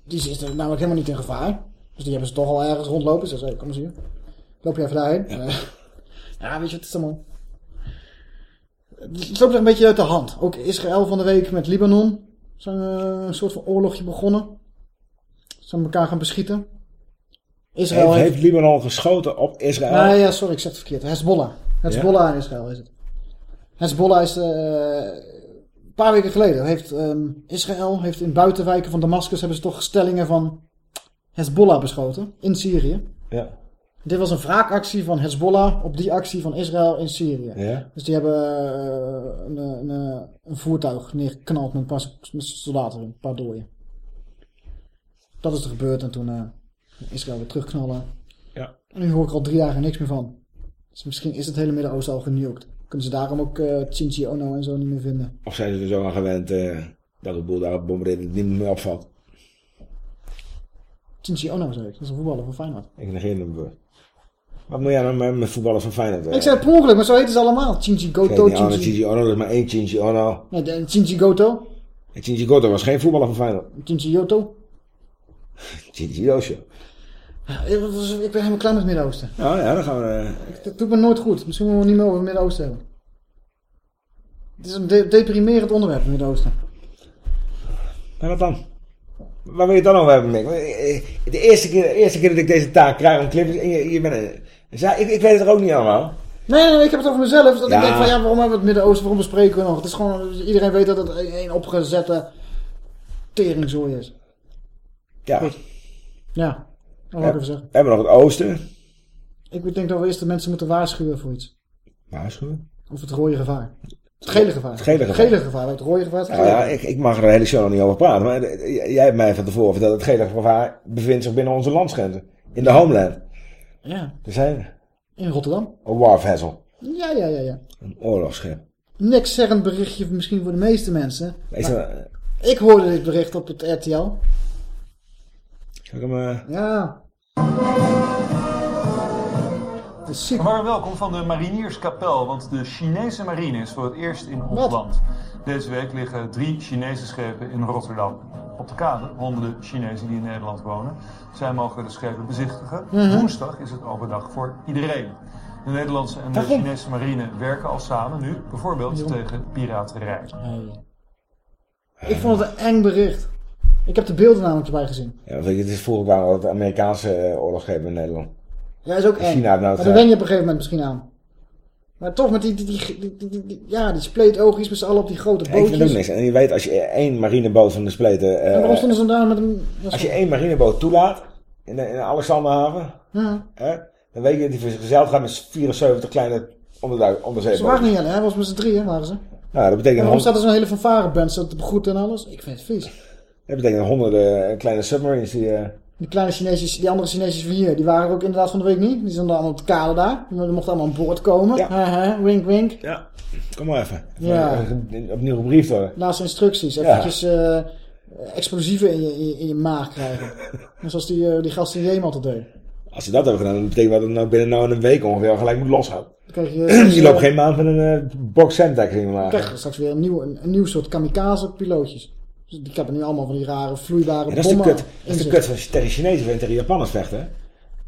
die zitten namelijk helemaal niet in gevaar. Dus die hebben ze toch al ergens rondlopen. Ze zeggen, kom eens hier. Loop je even daarheen. Ja, ja weet je, het is allemaal... Het loopt er een beetje uit de hand. Ook Israël van de week met Libanon. Zijn eh, een soort van oorlogje begonnen. Ze zijn elkaar gaan beschieten. Israël heeft, heeft Libanon geschoten op Israël? Nee, Nou ja, sorry, ik zeg het verkeerd. Hezbollah. Hezbollah in Israël is het. Hezbollah is eh, een paar weken geleden. Heeft, ehm, Israël heeft in buitenwijken van Damascus hebben ze toch stellingen van Hezbollah beschoten in Syrië. Ja. Dit was een wraakactie van Hezbollah op die actie van Israël in Syrië. Ja. Dus die hebben eh, een, een, een, een voertuig neergeknald met een paar met soldaten erin, een paar dooien. Dat is er gebeurd en toen eh, Israël weer terugknallen. Ja. En nu hoor ik er al drie dagen niks meer van. Dus misschien is het hele Midden-Oosten al genukt. Kunnen ze daarom ook eh Chinchi Ono en zo niet meer vinden. Of zijn ze er zo aan gewend eh, dat de boel daar bombarderen het niet meer opvalt? Chinchi Ono zei ik, dat is een voetballer van Feyenoord. Ik negeer hem woord. Wat moet jij nou met, met voetballers van Feyenoord? eh? Ik zei het per ongeluk, maar zo heten ze allemaal. Chinchi Goto, Anne, Chinchi... Gigi Ono, er is maar één Gigi Ono. Nee, de- Chinchi Goto, En Goto was geen voetballer van Feyenoord. Chinchi Yoto. Gigi Josje. Ik ben helemaal klaar met het Midden-Oosten. Nou ja, dan gaan we... eh, Dat doet me nooit goed. Misschien moeten we het niet meer over het Midden-Oosten hebben. Het is een de- deprimerend onderwerp, het Midden-Oosten. Maar wat dan? Waar wil je het dan over hebben, Mick? De eerste keer, de eerste keer dat ik deze taak krijg om clips... en Je, je bent, een- ik, ik weet het er ook niet allemaal. Nee, nee, ik heb het over mezelf. Dat Ja. ik denk van, ja, waarom hebben we het Midden-Oosten? Waarom bespreken we nog? Het is gewoon, iedereen weet dat het een een opgezette teringzooi is. Ja. Goed. Ja, ik even zeggen. We hebben nog het oosten. Ik denk dat we eerst de mensen moeten waarschuwen voor iets. Waarschuwen? Of het rode gevaar. Het gele gevaar. Het gele gevaar. Het gele gevaar. Het rode gevaar. Het Nou ja, ik, ik mag er hele show nog niet over praten. Maar eh, jij hebt mij van tevoren verteld dat het gele gevaar bevindt zich binnen onze landsgrenzen. In de homeland. Ja, Er zijn in Rotterdam. een war vessel. Ja, ja, ja, ja. Een oorlogsschip. Niks zeggend berichtje misschien voor de meeste mensen. Ik hoorde dit bericht op het RTL. Zal ik hem... eh, Ja. Ziek. Maar welkom van de Marinierskapel, want de Chinese marine is voor het eerst in ons Wat? land. Deze week liggen drie Chinese schepen in Rotterdam. Op de kade honderden Chinezen die in Nederland wonen. Zij mogen de schepen bezichtigen. Mhm. Woensdag is het overdag voor iedereen. De Nederlandse en de Waarom? Chinese marine werken al samen nu, bijvoorbeeld tegen piraterij. Ik vond het een eng bericht. Ik heb de beelden namelijk erbij gezien. ja, je, het is vroeger waren het Amerikaanse eh, oorlogsschepen in Nederland. Ja, is ook eng. China nou maar daar eh, wen je op een gegeven moment misschien aan. Maar toch met die, die, die, die, die- ja, die spleetoogjes met z'n allen op die grote Ik vind bootjes. ook niks. En je weet, als je één marineboot van de spleten... eh, en waarom stonden ze daar met een... als je één marineboot toelaat, in de, in de Alexanderhaven, Ja. hè, dan weet je dat die verzeild gaat met 74 kleine onderduik, Ze onderzeeboten. waren niet alleen, hè? was met z'n drieën waren ze. Nou, dat betekent, En waarom staat er zo'n hele fanfareband zo te begroeten en alles? Ik vind het vies. Dat betekent honderden eh, kleine submarines die... eh, Die kleine Chineesjes, die andere Chineesjes van hier, die waren er ook inderdaad van de week niet. Die stonden allemaal op de kade daar. Die mochten allemaal aan boord komen. Ja. Wink wink. Ja, kom maar even. even Ja. eh, Opnieuw gebriefd worden. Laatste instructies. Ja. Eventjes eh, explosieven in je, in, je, in je maag krijgen. Net zoals die, eh, die gast in Jemen altijd deed. Als ze dat hebben gedaan, dan betekent dat het nou binnen nou een week ongeveer al gelijk moet losgaan. Krijg je, je loopt geen maand met een eh, box Semtex in je maag. krijg je straks weer een nieuw, een, een nieuw soort kamikaze-pilootjes. Dus die hebben nu allemaal van die rare vloeibare Ja, dat is de bommen kut. Dat is de kut van tegen Chinezen en tegen Japanners vechten.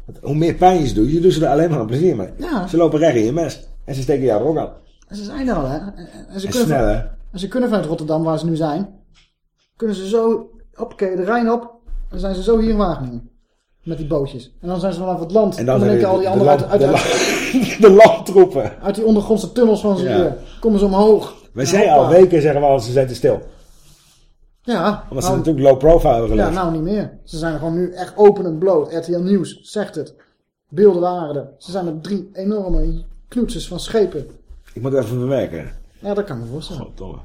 Want Hoe meer pijn je ze doet, je doet ze er alleen maar een plezier mee. Ja. Ze lopen recht in je mes. En ze steken jou er ook aan. En ze zijn er al, hè. En, en ze, En kunnen snel, van- hè. en ze kunnen vanuit Rotterdam, waar ze nu zijn, kunnen ze zo, hoppakee, de Rijn op, dan zijn ze zo hier in Wageningen. Met die bootjes. En dan zijn ze vanaf het land. En dan denken al die de anderen uit, land- uit, de uit, la- de landtroepen. uit die ondergrondse tunnels van ze Ja. Komen ze omhoog. Wij En zijn al weken zeggen we al, ze zijn te stil. Ja. Omdat ze nou- natuurlijk low profile hebben Ja, nou niet meer. Ze zijn gewoon nu echt open en bloot. RTL Nieuws zegt het. Beelden waren er. Ze zijn met drie enorme knoetsers van schepen. Ik moet even bemerken. Ja, dat kan ik me voorstellen. Goddomme.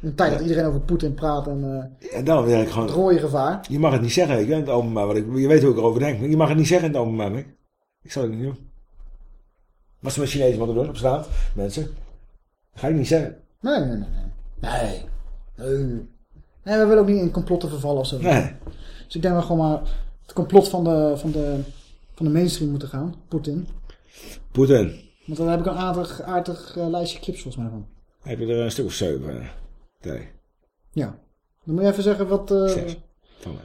Een tijd dat iedereen over Poetin praat en eh En dan wil ik gewoon... het rode gevaar. Je mag het niet zeggen, ik, in het openbaar. Want ik, je weet hoe ik erover denk. Maar je mag het niet zeggen in het openbaar, Mick. Ik zal het niet doen. Wat ze met Chinezen moeten doen op straat, mensen. Ga ik niet zeggen. Nee, nee, nee. Nee. Nee. Nee, we willen ook niet in complotten vervallen of zo. Nee. Dus ik denk dat we gewoon maar het complot van de, van de, van de mainstream moeten gaan. Poetin. Poetin. Want daar heb ik een aardig, aardig eh, lijstje clips volgens mij van. Heb je er een stuk of zeven? Nee. Ja. Dan moet je even zeggen wat... Zes. Van mij.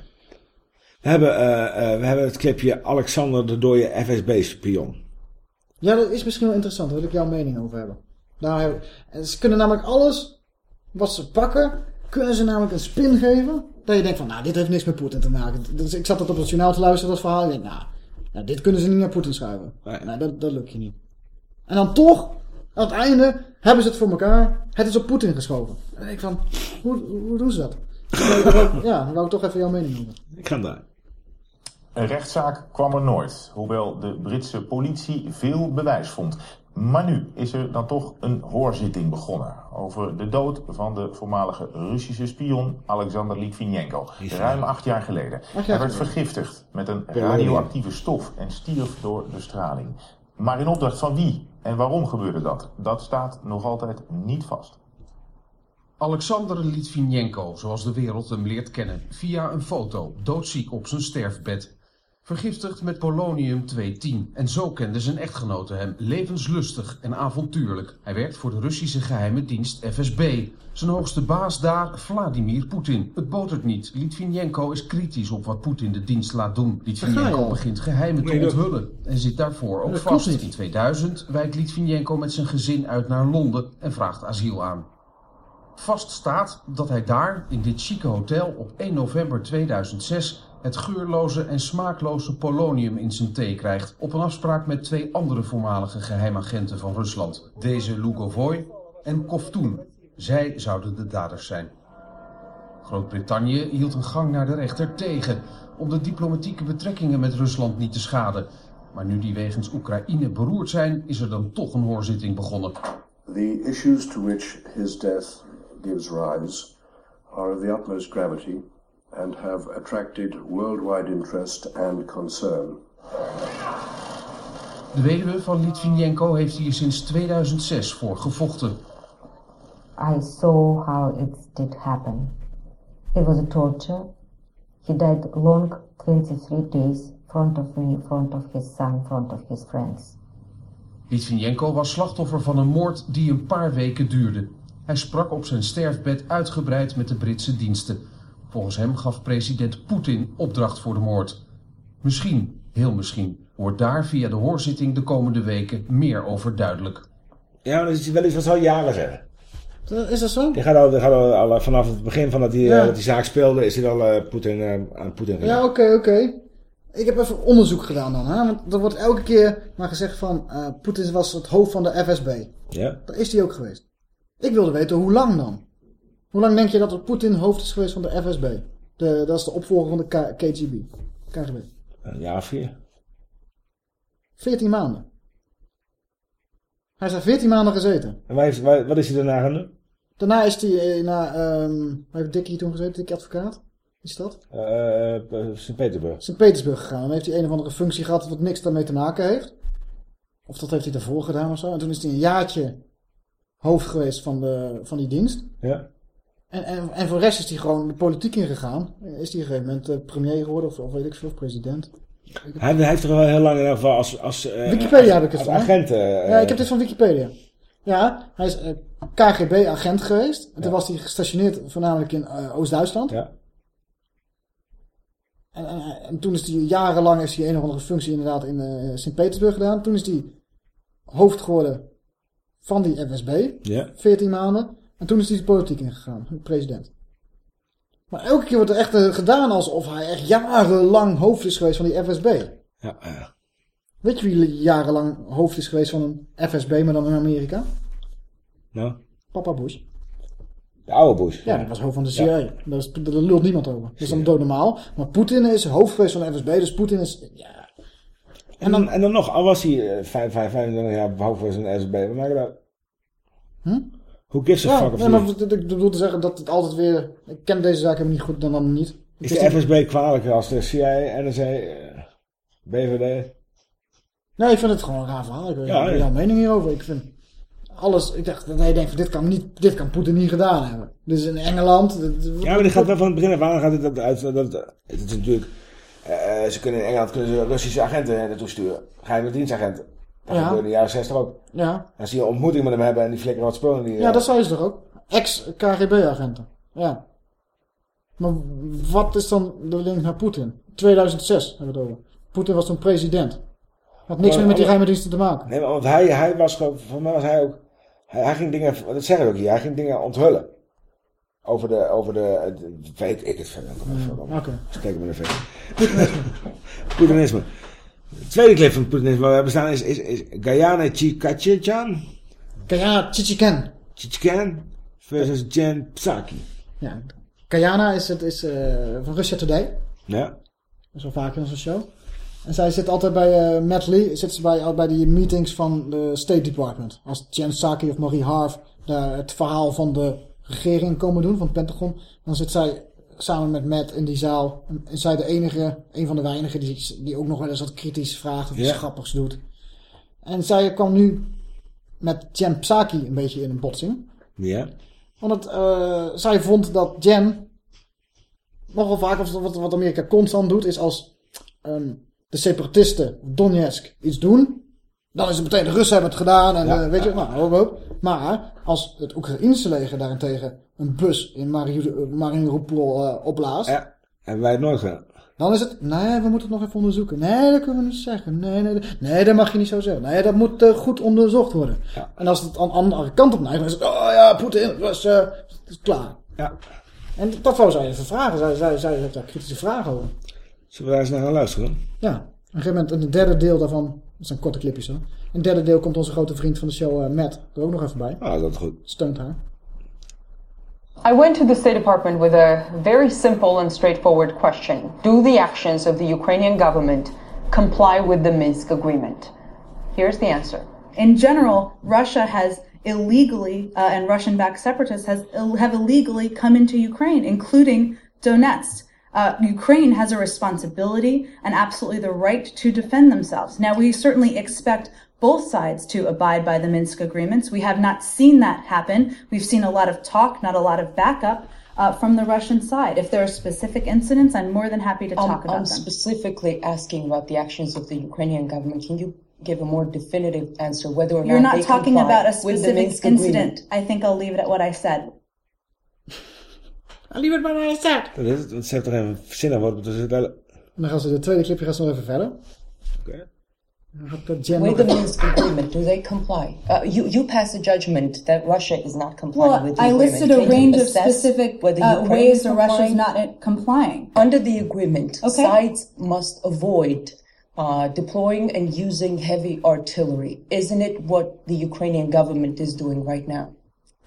We hebben, eh, we hebben het clipje Alexander de Dooie FSB-spion. Ja, dat is misschien wel interessant. Daar wil ik jouw mening over hebben. Daar heb... en Ze kunnen namelijk alles wat ze pakken, kunnen ze namelijk een spin geven. Dat je denkt van, nou, dit heeft niks met Poetin te maken. Dus ik zat dat op het journaal te luisteren, dat verhaal. Ik denk, nou, nou dit kunnen ze niet naar Poetin schuiven. Nee, dat, dat lukt je niet. En dan toch, aan het einde, hebben ze het voor elkaar. Het is op Poetin geschoven. En ik van, hoe, hoe doen ze dat? Ja, dan wou ik toch even jouw mening over. Ik ga daar. Een rechtszaak kwam er nooit, hoewel de Britse politie veel bewijs vond. Maar nu is er dan toch een hoorzitting begonnen over de dood van de voormalige Russische spion Alexander Litvinenko. Ruim acht jaar geleden. Hij werd vergiftigd met een radioactieve stof en stierf door de straling. Maar in opdracht van wie en waarom gebeurde dat? Dat staat nog altijd niet vast. Alexander Litvinenko, zoals de wereld hem leert kennen, via een foto, doodziek op zijn sterfbed. Vergiftigd met polonium-210. En zo kende zijn echtgenote hem, levenslustig en avontuurlijk. Hij werkt voor de Russische geheime dienst FSB. Zijn hoogste baas daar, Vladimir Poetin. Het botert niet. Litvinenko is kritisch op wat Poetin de dienst laat doen. Litvinenko begint geheimen te onthullen. En zit daarvoor ook vast. In 2000 wijkt Litvinenko met zijn gezin uit naar Londen en vraagt asiel aan. Vast staat dat hij daar, in dit chique hotel, op 1 november 2006 het geurloze en smaakloze polonium in zijn thee krijgt. Op een afspraak met twee andere voormalige geheimagenten van Rusland. Deze Lugovoy en Kovtun. Zij zouden de daders zijn. Groot-Brittannië hield een gang naar de rechter tegen om de diplomatieke betrekkingen met Rusland niet te schaden. Maar nu die wegens Oekraïne beroerd zijn, is er dan toch een hoorzitting begonnen. The issues to which his death gives rise are of the utmost gravity and have attracted worldwide interest and concern. De weduwe van Litvinenko heeft hier sinds 2006 voor gevochten. I saw how it did happen. It was a torture. He died long 23 days front of me, front of his son, front of his friends. Litvinenko was slachtoffer van een moord die een paar weken duurde. Hij sprak op zijn sterfbed uitgebreid met de Britse diensten. Volgens hem gaf president Poetin opdracht voor de moord. Misschien, heel misschien, wordt daar via de hoorzitting de komende weken meer over duidelijk. Ja, dat is wel iets wat ze al jaren zeggen. Is dat zo? Die gaat al, die gaat al, al vanaf het begin van dat die, Ja. eh, dat die zaak speelde, is hij al eh, Poetin, eh, aan Poetin Ja, oké, oké. Ik heb even onderzoek gedaan dan. Hè? Want er wordt elke keer maar gezegd van... eh Poetin was het hoofd van de FSB. Ja. Daar is hij ook geweest. Ik wilde weten hoe lang dan. Hoe lang denk je dat Poetin hoofd is geweest van de FSB? De, dat is de opvolger van de K- KGB. KGB. Een jaar of vier. 14 maanden. Hij is daar 14 maanden gezeten. En waar is, waar- wat is hij daarna gaan doen? Daarna is hij eh, naar... ehm waar heeft Dickie toen gezeten? Dickie advocaat? Is dat? Eh, eh, Sint-Petersburg. Sint-Petersburg gegaan. Dan heeft hij een of andere functie gehad wat niks daarmee te maken heeft. Of dat heeft hij daarvoor gedaan of zo. En toen is hij een jaartje hoofd geweest van, de, van die dienst. Ja. En, en, en voor de rest is hij gewoon de politiek ingegaan. Is hij op een gegeven moment eh, premier geworden of, of weet ik veel, of president. Hij, hij heeft er wel heel lang in ieder geval als, als eh, Wikipedia heb ik het van. agent. eh, ja, ik heb dit van Wikipedia. Ja, hij is KGB-agent geweest. En toen was hij gestationeerd voornamelijk in Oost-Duitsland. Ja. En, en, en toen is hij jarenlang heeft hij een of andere functie inderdaad in eh, Sint-Petersburg gedaan. Toen is hij hoofd geworden van die FSB. Ja. 14 maanden. En toen is hij de politiek ingegaan, president. Maar elke keer wordt er echt eh, gedaan alsof hij echt jarenlang hoofd is geweest van die FSB. Ja, ja. Weet je wie jarenlang hoofd is geweest van een FSB, maar dan in Amerika? Nou, Papa Bush. de oude Bush. Ja, die was hoofd van de CIA. Daar, is- daar lult niemand over. Dat is dan doodnormaal. Maar Poetin is hoofd geweest van de FSB, dus Poetin is... Ja. En dan, en dan nog, al was hij eh, vijf- vijf- 25 jaar hoofd van zijn SB, wat maakt het uit? Hm? Who gives a fuck of nee, ik bedoel te zeggen dat het altijd weer... Ik ken deze zaak helemaal niet goed, dan dan niet. Is Het de FSB kwalijker als de CIA, NSA, eh, BVD? Nee, ik vind het gewoon een raar verhaal. Ik heb Ja, jouw mening hierover. Ik vind alles... Ik dacht, nee, ik denk van dit kan, niet, dit kan Poetin niet gedaan hebben. Dit is in Engeland. Ja, maar die gaat wel van het begin af aan gaat het uit. Dat, het is natuurlijk. eh, ze kunnen in Engeland kunnen ze Russische agenten naartoe sturen. Geheime dienstagenten. Ja. in de jaren 60 ook. Ja. Als die een ontmoeting met hem hebben en die flikkeren wat spullen. Die, Ja, eh, dat zei ze toch ook? Ex-KGB-agenten. Ja. Maar wat is dan de link naar Poetin? 2006 hebben we het over. Poetin was toen president. Had niks Maar meer met die geheime diensten te maken. Nee, maar want hij, hij was gewoon. Voor mij was hij ook. Hij, hij ging dingen. Dat zeggen we ook hier. Hij ging dingen onthullen. Over de. Over de. het- weet ik het verder. Mm, Oké. Spreken met een vet. Poetinisme. Poetinisme. De tweede clip van Poetinisme waar we hebben staan is, is, is Guyana Chikachichan. Guyana Chichiken. Chichiken versus Jen Psaki. Ja. Guyana is, het, is eh, van Russia Today. Ja. Dat is wel vaker in zo'n show. En zij zit altijd bij eh, Matt Lee, zit ze bij, bij die meetings van de State Department. Als Jen Psaki of Marie Harf daar het verhaal van de regering komen doen, van het Pentagon. Dan zit zij samen met Matt in die zaal. En zij de enige, een van de weinigen die, die ook nog wel eens wat kritisch vraagt of iets grappigs doet. En zij kwam nu met Jen Psaki een beetje in een botsing. Ja. Want het, eh, zij vond dat Jen nogal vaak, of wat, wat Amerika constant doet, is als ehm, de separatisten Donetsk iets doen, dan is het meteen de Russen hebben het gedaan en Ja. eh, weet je, nou, hoop, hoop. Maar als het Oekraïnse leger daarentegen een bus in Mariu- Mariupol eh, opblaast, Ja. Hebben wij het nooit gedaan. dan is het, nee, we moeten het nog even onderzoeken. Nee, dat kunnen we niet zeggen. Nee, nee, nee, dat mag je niet zo zeggen. Nee, dat moet eh, goed onderzocht worden. En als het aan, de andere kant op neigt, dan is het, oh ja, Poetin, was, eh, is klaar. Ja. En dat wou zij even vragen. Zij, zij, zij heeft daar kritische vragen over. Zullen we daar eens naar gaan luisteren? Ja, op een gegeven moment, in het derde deel daarvan, dat zijn korte clipjes hoor. In het derde deel komt onze grote vriend van de show, eh, Matt, er ook nog even bij. Ah, dat is goed. Steunt haar. I went to the State Department with a very simple and straightforward question. Do the actions of the Ukrainian government comply with the Minsk agreement? Here's the answer. In general, Russia has illegally, uh, and Russian-backed separatists has have illegally come into Ukraine, including Donetsk. Uh, Ukraine has a responsibility and absolutely the right to defend themselves. Now, we certainly expect both sides to abide by the Minsk agreements. We have not seen that happen. We've seen a lot of talk, not a lot of backup uh, from the Russian side. If there are specific incidents, I'm more than happy to I'm, talk about I'm them. specifically asking about the actions of the Ukrainian government. Can you give a more definitive answer whether or not You're not not they talking about a specific incident. agreement? I think I'll leave it at what I said. I'll leave it by my side. Dat is het, want ze heeft toch even zinnen wat tussen het hele... Dan gaan ze de tweede clipje gaan ze nog even verder. Oké. Dan gaat de Jen With the Minsk agreement, do they comply? Uh, you, you passed a judgment that Russia is not complying Well, with the I agreement. listed a range of specific uh, ways that Russia is not complying. Under the agreement, Okay. sides must avoid uh, deploying and using heavy artillery. Isn't it what the Ukrainian government is doing right now?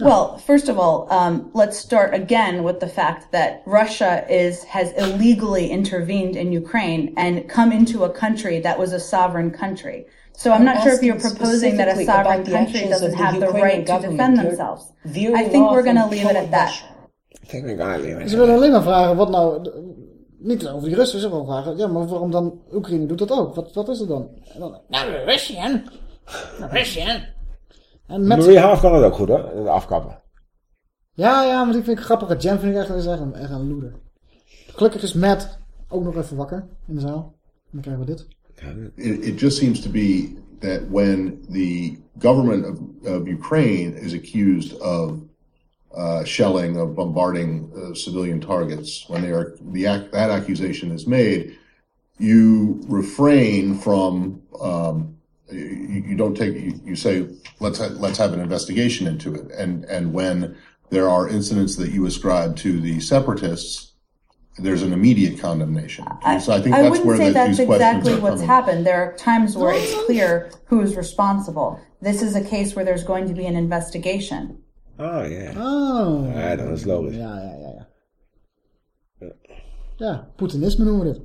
Well, first of all, um, let's start again with the fact that Russia is has illegally intervened in Ukraine and come into a country that was a sovereign country. So I'm, I'm not sure if you're proposing that a sovereign country doesn't of the have the right to defend themselves. I think we're going to leave it at that. Ik denk ik aan alleen Ze willen alleen maar vragen wat nou... Niet over die Russen, ze willen vragen... Ja, maar waarom dan... Oekraïne doet dat ook. Wat, wat is het dan? En dan nou, de Russian. De Russian. En met... Marie Half kan het ook goed hoor, het afkappen. Ja, ja, maar die vind ik grappig. Jen vind ik echt, is echt, een, echt een loeder. Gelukkig is Matt ook nog even wakker in de zaal. En dan krijgen we dit. It, it just seems to be that when the government of, of Ukraine is accused of uh, shelling, of bombarding uh, civilian targets, when they are the ac- that accusation is made, you refrain from um, you, you don't take you, you say let's ha- let's have an investigation into it, and and when there are incidents that you ascribe to the separatists, there's an immediate condemnation. So I think I that's wouldn't where say the, that's exactly what's coming. happened. There are times where it's clear who is responsible. This is a case where there's going to be an investigation. Oh, yeah Oh. Ja, dat is logisch. Ja, ja, ja. Ja, ja Poetinisme noemen we dit.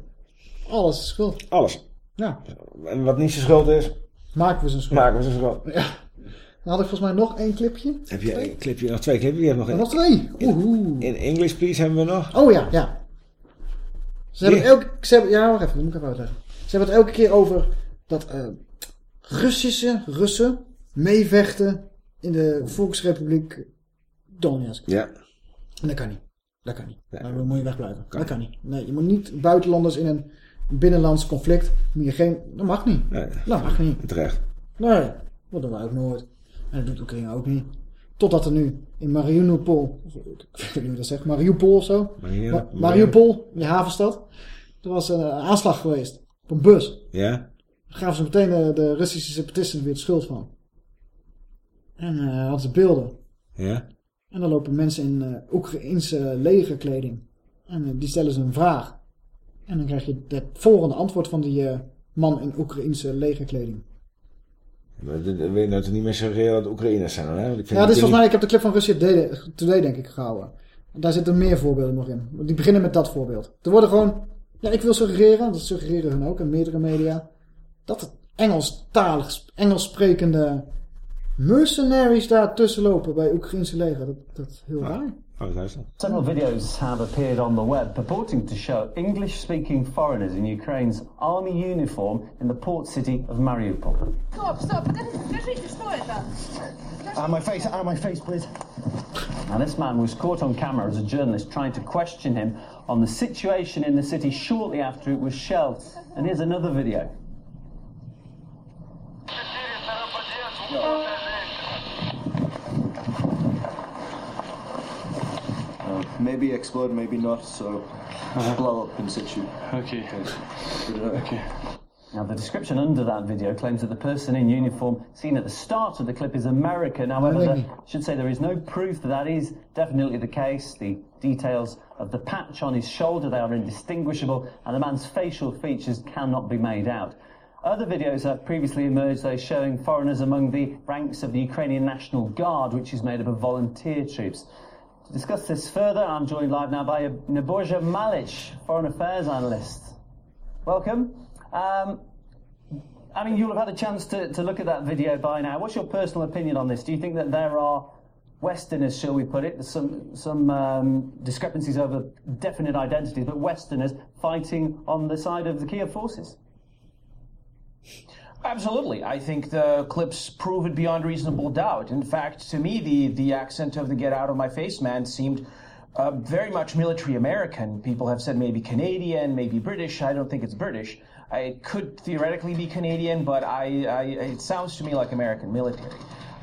Alles is schuld. Alles. Ja. En wat niet zijn schuld is, Maken we zijn schuld. maken we zijn schuld. Ja. Dan had ik volgens mij nog één clipje. Heb je een clipje, nog twee clipjes? Je hebt nog, een- nog twee. Oeh. In English Please hebben we nog. Oh ja, ja. Ze hebben elke... Ze hebben, ja, wacht even. Dat moet ik even uitleggen. Ze hebben het elke keer over dat eh, Russische Russen meevechten in de Volksrepubliek Donetsk. Ja. En dat kan niet. Dat kan niet. Daar moet je wegblijven. Dat kan niet. Nee, je moet niet buitenlanders in een binnenlands conflict. Moet je geen, dat mag niet. Nee. Dat mag niet. Terecht. Nee, dat doen wij ook nooit. En dat doet Oekraïne ook niet. Totdat er nu in Mariupol, ik weet niet hoe dat zegt, Mariupol of zo. Mariu- Ma- Mariupol, die havenstad. Er was een eh, aanslag geweest op een bus. Ja. Daar gaven ze meteen de, de Russische separatisten weer de schuld van. En eh hadden ze beelden. Ja. En dan lopen mensen in eh Oekraïnse legerkleding. En die stellen ze een vraag. En dan krijg je het volgende antwoord van die eh, man in Oekraïnse legerkleding. Maar dit- wil je nou niet meer suggereren dat Oekraïners zijn, hè? Want ik vind Ja, dit is volgens mij, ik heb de clip van Russia Today, Today denk ik gehouden. Daar zitten meer voorbeelden nog in. Die beginnen met dat voorbeeld. Er worden gewoon, ja ik wil suggereren, dat suggereren hun ook in meerdere media, dat het Engelstalig, Engels sprekende mercenaries daar tussen lopen bij Oekraïnse leger. Dat, dat is heel raar. Several videos have appeared on the web purporting to show English speaking foreigners in Ukraine's army uniform in the port city of Mariupol. Stop, stop, Out my face, out my face, please. Now, this man was caught on camera as a journalist trying to question him on the situation in the city shortly after it was shelled. And here's another video. Uh, maybe explode, maybe not, so blow up in situ. Okay. Okay. Now, the description under that video claims that the person in uniform seen at the start of the clip is American. However, I should say there is no proof that that is definitely the case. The details of the patch on his shoulder, they are indistinguishable, and the man's facial features cannot be made out. Other videos have previously emerged, though, showing foreigners among the ranks of the Ukrainian National Guard, which is made up of volunteer troops. To discuss this further, I'm joined live now by Naborja Malic, Foreign Affairs Analyst. Welcome. Um, I mean, you'll have had a chance to, to look at that video by now. What's your personal opinion on this? Do you think that there are Westerners, shall we put it, some some um, discrepancies over definite identities, but Westerners fighting on the side of the Kiev forces? Absolutely. I think the clips prove it beyond reasonable doubt. In fact, to me, the, the accent of the Get Out of My Face man seemed uh, very much military American. People have said maybe Canadian, maybe British. I don't think it's British. It could theoretically be Canadian, but I, I, it sounds to me like American military.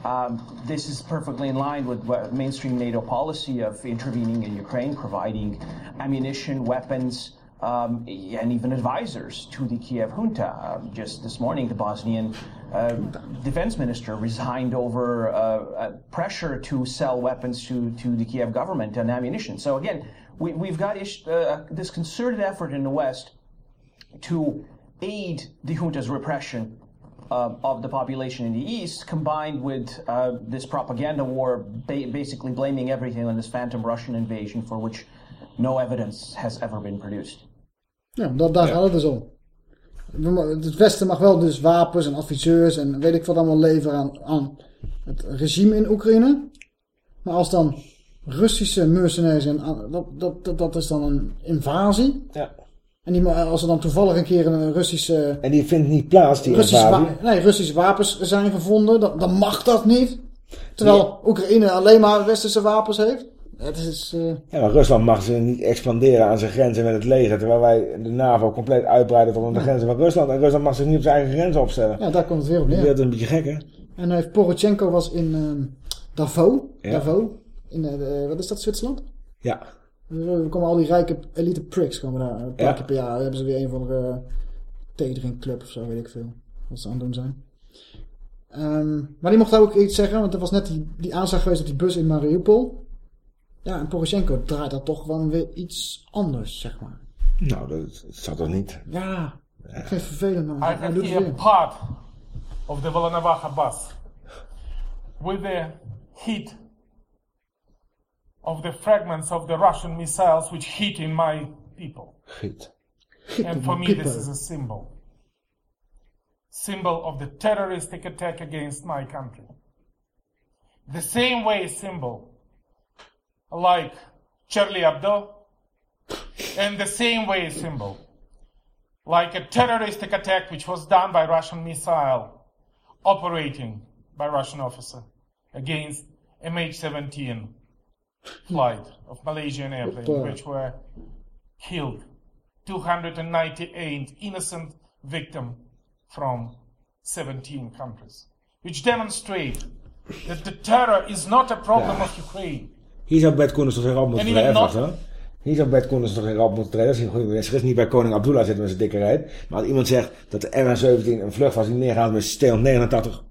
Um, this is perfectly in line with mainstream NATO policy of intervening in Ukraine, providing ammunition, weapons, um, and even advisors to the Kiev junta. Um, just this morning, the Bosnian uh, defense minister resigned over uh, uh, pressure to sell weapons to, to the Kiev government and ammunition. So again, we, we've got ish, uh, this concerted effort in the West to aid the junta's repression uh, of the population in the east, combined with uh, this propaganda war, ba- basically blaming everything on this phantom Russian invasion for which no evidence has ever been produced. Ja, dat, daar gaat het dus om. Het Westen mag wel dus wapens en adviseurs en weet ik wat allemaal leveren aan, aan het regime in Oekraïne. Maar als dan Russische mercenaries en dat, dat, dat, dat is dan een invasie. Ja. En die, als er dan toevallig een keer een Russische... En die vindt niet plaats, die Russische, invasie. nee, Russische wapens zijn gevonden, dan, dan mag dat niet. Terwijl Oekraïne alleen maar westerse wapens heeft. Het is... eh, Ja, maar Rusland mag ze niet expanderen aan zijn grenzen met het leger. Terwijl wij de NAVO compleet uitbreiden tot aan de grenzen van Rusland. En Rusland mag zich niet op zijn eigen grenzen opstellen. ja, daar komt het weer op Dat neer. is een beetje gek, hè? En hij heeft Poroshenko was in ehm Davos. Ja. Davos. In, eh, de- wat is dat, Zwitserland? Ja. Er komen al die rijke elite pricks komen daar. Een paar Ja. keer per jaar hebben ze weer een van de theedrinkclub of zo, weet ik veel. Wat ze aan het doen zijn. Ehm, maar die mocht ook iets zeggen, want er was net die, die aanslag geweest op die bus in Mariupol. Ja, en Poroshenko draait dat toch wel weer iets anders, zeg maar. Nou, dat, dat zat toch niet. Ja, ik vind het vervelend man. I het here weer. part of the Volnovakha bus with the heat of the fragments of the Russian missiles which hit in my people. Giet. And for me, this is a symbol. Symbol of the terroristic attack against my country. The same way symbol like Charlie Hebdo, and the same way symbol like a terroristic attack which was done by Russian missile operating by Russian officer against MH17 flight of Malaysian airplanes, Hoppa. which were killed 298 innocent victims from 17 countries, which demonstrate that the terror is not a problem of Ukraine. Hier zou Bert Koenders toch geen ramp moeten. Hier zou Bert Koenders toch geen ramp moeten treden. Dat is een goede niet bij koning Abdullah zitten met zijn dikke reet. Maar als iemand zegt dat de MH17 een vlucht was die neergaat met 289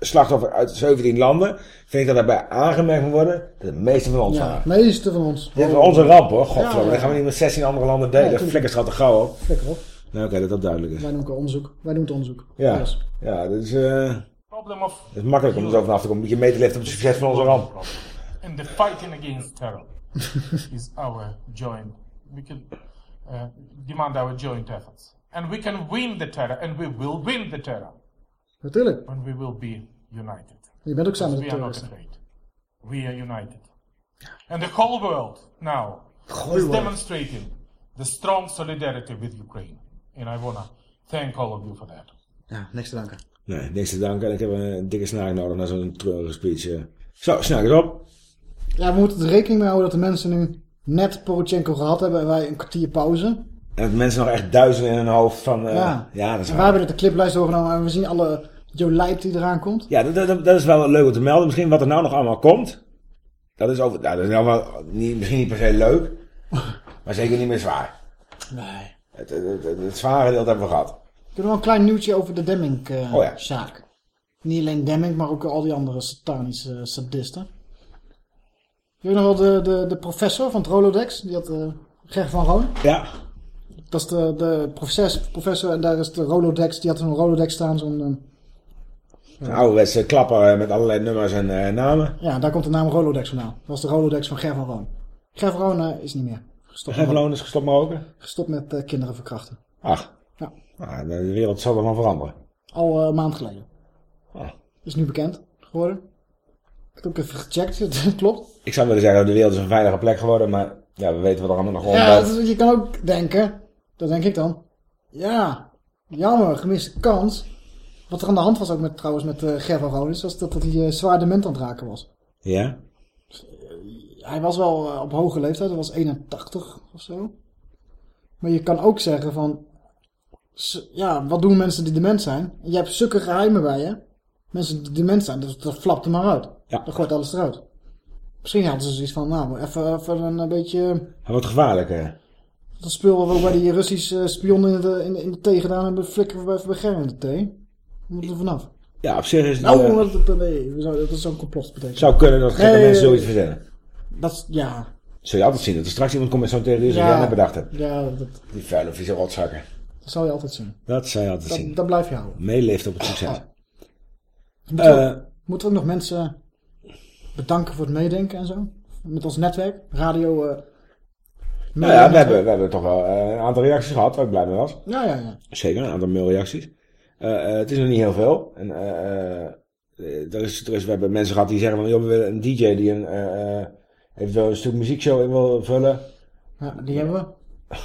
slachtoffers uit 17 landen, vind ik dat daarbij aangemerkt moet worden dat de meeste van ons Ja, waren. het meeste van ons. Dit is onze ramp hoor, godverdomme. Ja. Dat gaan we niet met 16 andere landen delen. Ja, schat gauw op. Flikker op. Nou oké, dat dat duidelijk is. Wij doen ook onderzoek. Wij doen het onderzoek. Ja, ja dat is, eh Problem of het is makkelijk om er zo vanaf te komen. Moet je mee te liften op het succes van onze ramp. And the fighting against terror is our joint. We can uh, demand our joint efforts. And we can win the terror, and we will win the terror Natuurlijk. when we will be united. Je bent ook samen met Because de we are not afraid. We are united. And the whole world now Whole is world. demonstrating the strong solidarity with Ukraine. And I want to thank all of you for that. Ja, niks te danken. Nee, niks te danken. Ik heb een dikke snaar nodig naar zo'n treurige speech. eh. Zo, snaak eens op. Ja, we moeten er rekening mee houden dat de mensen nu net Poroshenko gehad hebben en wij een kwartier pauze. En dat mensen nog echt duizenden in hun hoofd van... eh, ja. ja, dat is en waar. wij hebben de cliplijst doorgenomen en we zien alle Joe Lijp die eraan komt. Ja, dat, dat, dat is wel leuk om te melden. Misschien wat er nou nog allemaal komt. Dat is, over, nou, dat is nou wel niet, misschien niet per se leuk. maar zeker niet meer zwaar. Nee. Het, het, het, het zware deel hebben we gehad. Ik heb nog een klein nieuwtje over de Demming-zaak. Oh ja. zaak. Niet alleen Demming, maar ook al die andere satanische sadisten. Weet je nog wel de, de, de professor van het Rolodex? Die had uh, Ger van Roon. Ja. Dat is de, de professor, professor en daar is de Rolodex. Die had zo'n Rolodex staan, zo'n... eh, Een ouderwetse klapper eh, met allerlei nummers en eh, namen. Ja, daar komt de naam Rolodex vandaan. Dat was de Rolodex van Ger van Roon. Ger van Roon eh, is niet meer. Gestopt Ger van Roon is gestopt met roken? Gestopt met eh, kinderen verkrachten. Ach. Ja. Nou, de wereld zal er van veranderen. Al eh, een maand geleden. Ah. Is nu bekend geworden. Ik heb ook even gecheckt, het klopt. Ik zou willen zeggen, de wereld is een veilige plek geworden, maar ja, we weten wat er allemaal nog Ja, dat is- je kan ook denken, dat denk ik dan. Ja, jammer, gemiste kans. Wat er aan de hand was ook met, trouwens met eh Ger van Roon is, was dat, dat hij eh, zwaar dement aan het raken was. Ja? Hij was wel eh, op hoge leeftijd, hij was 81 of zo. Maar je kan ook zeggen van, ja, wat doen mensen die dement zijn? Je hebt zulke geheimen bij je. Mensen die dement zijn, dat, dat flapt er maar uit. Ja. Dat gooit alles eruit. Misschien hadden ze zoiets van, nou, even, even een, beetje... Hij wordt gevaarlijk, hè? Dat spul wat we bij die Russische spionnen in de, in, de- in de thee gedaan hebben, flikken we even bij Ger in de thee. We moeten er vanaf. Ja, op zich is het... Nou, eh, dat, dat- nee, we zouden- dat is zo'n complot betekenen. zou kunnen dat gekke Nee, mensen zoiets verzinnen. Dat is, ja. Zul je altijd zien dat er straks iemand komt met zo'n theorie zoals Ja. jij net bedacht hebt. Ja, dat, Die vuile vieze rotzakken. dat zal je altijd zien. Dat zou je altijd Dat, zien. dat blijf je houden. Meeleeft op het succes. Moeten, we, Eh, moeten we ook nog mensen bedanken voor het meedenken en zo? Met ons netwerk, radio... nou ja, we hebben, we hebben toch wel eh, een aantal reacties gehad waar ik blij mee was. Ja, ja, ja. Zeker, een aantal mailreacties. Eh, het is nog niet heel veel. En, er is, er is, we hebben mensen gehad die zeggen van, joh, we willen een DJ die een, eh, eventueel een stuk muziekshow in wil vullen. Ja, die hebben we.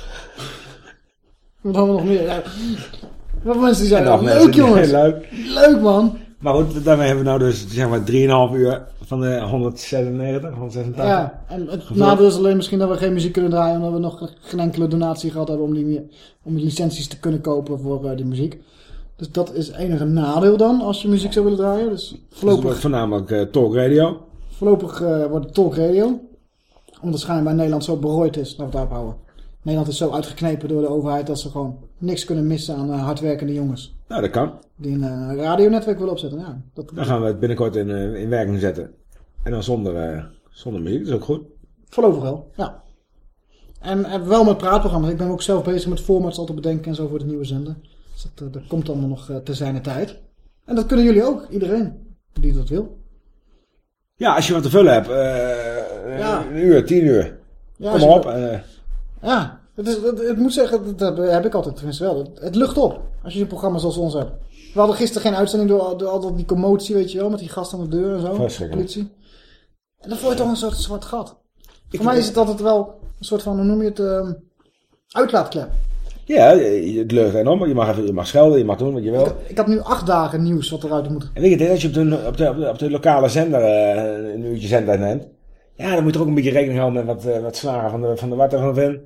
Wat hebben we nog meer? Ja. Wat mensen die zeggen, leuk mensen jongens. leuk. Leuk man. Maar goed, daarmee hebben we nou dus zeg maar 3,5 uur van de 196, 186. Ja, en het gevuld. nadeel is alleen misschien dat we geen muziek kunnen draaien, omdat we nog geen enkele donatie gehad hebben om die, om die licenties te kunnen kopen voor eh, die muziek. Dus dat is enige nadeel dan, als je muziek zou willen draaien. Dus Dus wordt voorlopig, voornamelijk eh, talk radio. voorlopig eh, wordt het talk radio. Omdat schijnbaar Nederland zo berooid is, dat we het daarop houden. Nederland is zo uitgeknepen door de overheid dat ze gewoon niks kunnen missen aan hardwerkende jongens. Nou, dat kan. Die een eh, radionetwerk willen opzetten. Ja, dat, Dan gaan we het binnenkort in, eh, in werking zetten. En dan zonder, eh, zonder muziek, dat is ook goed. Voorlopig wel, ja. En, en wel met praatprogramma's. Ik ben ook zelf bezig met formats al te bedenken en zo voor de nieuwe zender. Dus dat, dat komt allemaal nog te zijn tijd. En dat kunnen jullie ook, iedereen die dat wil. Ja, als je wat te vullen hebt. Ja. Een uur, tien uur. Ja, Kom maar op. Ja, het, is, het, het moet zeggen, dat heb, ik altijd tenminste wel. Het, het lucht op als je een programma zoals ons hebt. We hadden gisteren geen uitzending door, door al die commotie, weet je wel, met die gast aan de deur en zo. Verschrikkelijk. Politie. En dan voel je toch een soort zwart gat. Voor mij is het altijd wel een soort van, hoe noem je het, ehm, uitlaatklep. ja, het lucht enorm. Je mag, even, je mag schelden, je mag doen wat je wil. Ik had nu acht dagen nieuws wat eruit moet. En weet je, als je op de, op de, op de, de lokale zender eh, een uurtje zendtijd neemt. Ja, dan moet je er ook een beetje rekening houden met wat, eh, wat snaren van de, van de van Vin.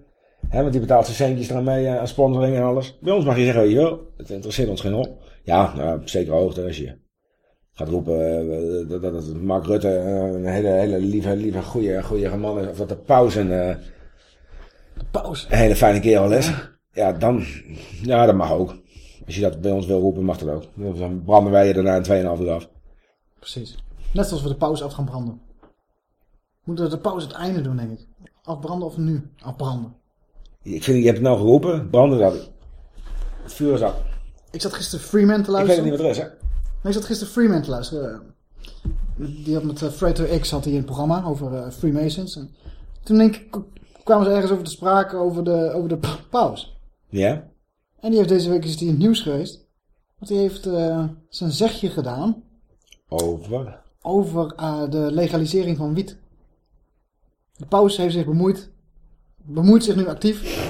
Hè, want die betaalt zijn centjes eraan mee eh, aan sponsoring en alles. Bij ons mag je zeggen wat je wil. Het interesseert ons geen hol. Ja, nou, op zekere hoogte als je gaat roepen eh, dat, dat, dat Mark Rutte eh, een hele, hele lieve, lieve goede, goede man is. Of dat de pauze een, Pauze. een hele fijne kerel is. Ja, dan, ja, dat mag ook. Als je dat bij ons wil roepen, mag dat ook. Dan branden wij je daarna in 2,5 uur af. Precies. Net zoals we de pauze af gaan branden. Moeten we de pauze het einde doen, denk ik. Afbranden of nu afbranden? Ik vind, je hebt het nou geroepen, branden dat. Het vuur is af. Ik zat gisteren Freeman te Ik weet luisteren. het niet wat er is, hè? Nee, ik zat gisteren Freeman te luisteren. Die had met Freighter X had hij een programma over eh, Freemasons. En toen denk ik, kwamen ze ergens over te sprake over de, over de pa- paus. Ja? En die heeft deze week is die in het nieuws geweest. Want die heeft eh, zijn zegje gedaan Over? over eh, de legalisering van wiet. De paus heeft zich bemoeid. Bemoeit zich nu actief.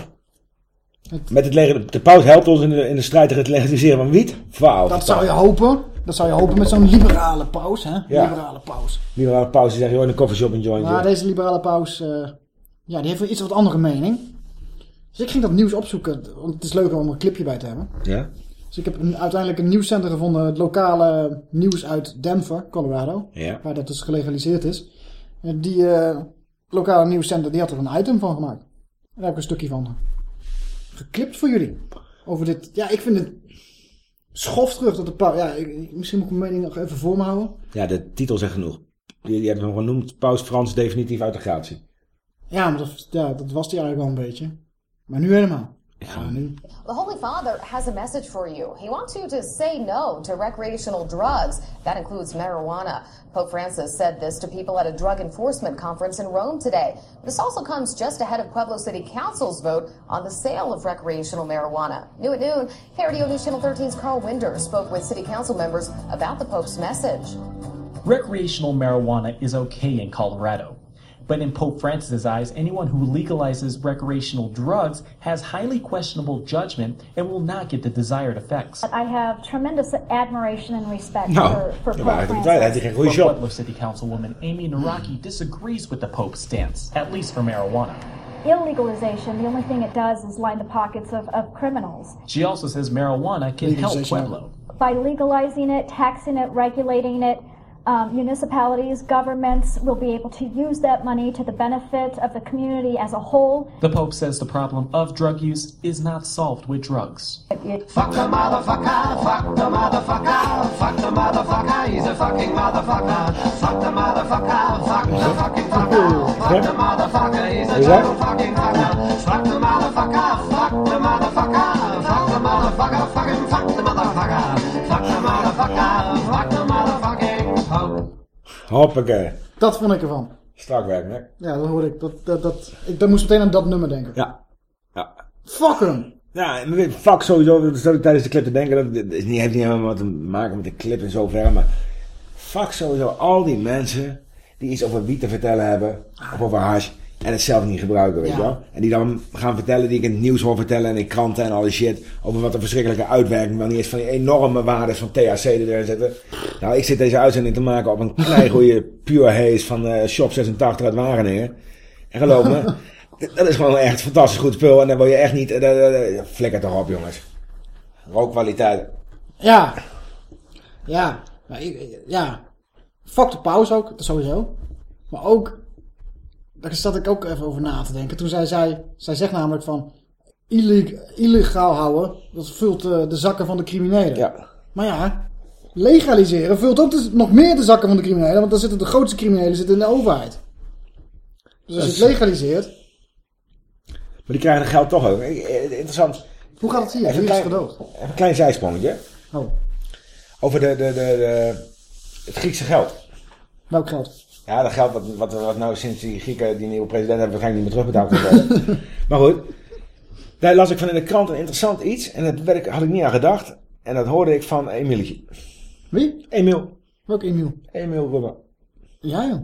Met het leger, de paus helpt ons in de, in de strijd tegen het legaliseren van wiet? Wauw. Dat zou je hopen. Dat zou je hopen met zo'n liberale paus, hè? Ja. Liberale paus. Liberale paus die zegt, joh, in een koffieshop een jointje. Maar deze liberale paus, eh, ja, die heeft wel iets wat andere mening. Dus ik ging dat nieuws opzoeken, want het is leuk om er een clipje bij te hebben. Ja? Dus ik heb een, uiteindelijk een nieuwscenter gevonden, het lokale nieuws uit Denver, Colorado. Ja. Waar dat dus gelegaliseerd is. En die eh, lokale nieuwscenter, die had er een item van gemaakt. Daar heb ik een stukje van geklipt voor jullie. Over dit, ja, ik vind het schof terug dat de paus, ja, ik- misschien moet ik mijn mening nog even voor me houden. Ja, de titel zegt genoeg. Die, die hebben hem genoemd, paus Frans definitief uit de gratie. Ja, maar dat, ja, dat was die eigenlijk wel een beetje. Maar nu helemaal. Ja. The Holy Father has a message for you. He wants you to say no to recreational drugs. That includes marijuana. Pope Francis said this to people at a drug enforcement conference in Rome today. This also comes just ahead of Pueblo City Council's vote on the sale of recreational marijuana. New at noon, KRDO News Channel 13's Carl Winder spoke with city council members about the Pope's message. Recreational marijuana is okay in Colorado. But in Pope Francis's eyes, anyone who legalizes recreational drugs has highly questionable judgment and will not get the desired effects. I have tremendous admiration and respect No. for, for Ja, Pope maar Francis. hij heeft geen goede shot. Pueblo City Councilwoman Amy Naraki disagrees with the Pope's stance, at least for marijuana. Illegalization, the only thing it does is line the pockets of, of criminals. She also says marijuana can help Legalization. Pueblo. By legalizing it, taxing it, regulating it, um, municipalities, governments will be able to use that money to the benefit of the community as a whole. The Pope says the problem of drug use is not solved with drugs. Fuck the motherfucker, fuck the motherfucker, fuck the motherfucker, he's a fucking motherfucker. Fuck the motherfucker, fuck the fucking fucker, fuck the motherfucker, he's a total fucking fucker. Fuck the motherfucker, fuck the motherfucker, fuck the motherfucker, fucking fuck the motherfucker. Fuck the motherfucker, fuck the motherfucking Pope. Hoppakee. Dat vond ik ervan. Strak werk, hè? Ja, dat hoorde ik. Dat, dat, dat, ik dat moest meteen aan dat nummer denken. Ja. Ja. Fuck hem. Ja, en weet- fuck sowieso, dat zat ik tijdens de clip te denken, dat, is niet, heeft niet helemaal wat te maken met de clip in zoverre, maar fuck sowieso al die mensen die iets over wiet te vertellen hebben, of over hash, en het zelf niet gebruiken, weet Ja. je wel. En die dan gaan vertellen, die ik in het nieuws hoor vertellen en in kranten en al die shit, over wat de verschrikkelijke uitwerking wel niet is van die enorme waardes van THC die erin zitten. Nou, ik zit deze uitzending te maken op een klein goede Pure Haze van eh, Shop 86 uit Wageningen. En geloof me, dat is gewoon echt fantastisch goed spul en dan wil je echt niet, eh, flikker toch op jongens. Rookkwaliteit. Ja. Ja. Ja. Fuck de pauze ook, dat sowieso. Maar ook, daar zat ik ook even over na te denken. Toen zij zei, zij zegt namelijk van, illeg- illegaal houden, dat vult eh, de zakken van de criminelen. Ja. Maar ja, legaliseren vult ook de- nog meer de zakken van de criminelen, want dan zitten de grootste criminelen zitten in de overheid. Dus als je het is- legaliseert... Maar die krijgen het geld toch ook. Eh, Interessant. Hoe gaat het hier? Even een is klein, gedoogd. even een klein zijsprongetje. Oh. Over de, de, de, de, het Griekse geld. Welk geld? Ja, dat geld wat, wat, wat nou sinds die Grieken die nieuwe president hebben waarschijnlijk niet meer terugbetaald maar goed. Daar las ik van in de krant een interessant iets. En dat had ik niet aan gedacht. En dat hoorde ik van Emilietje. Wie? Emiel. Welk Emiel? Emiel Rubber. Ja, joh.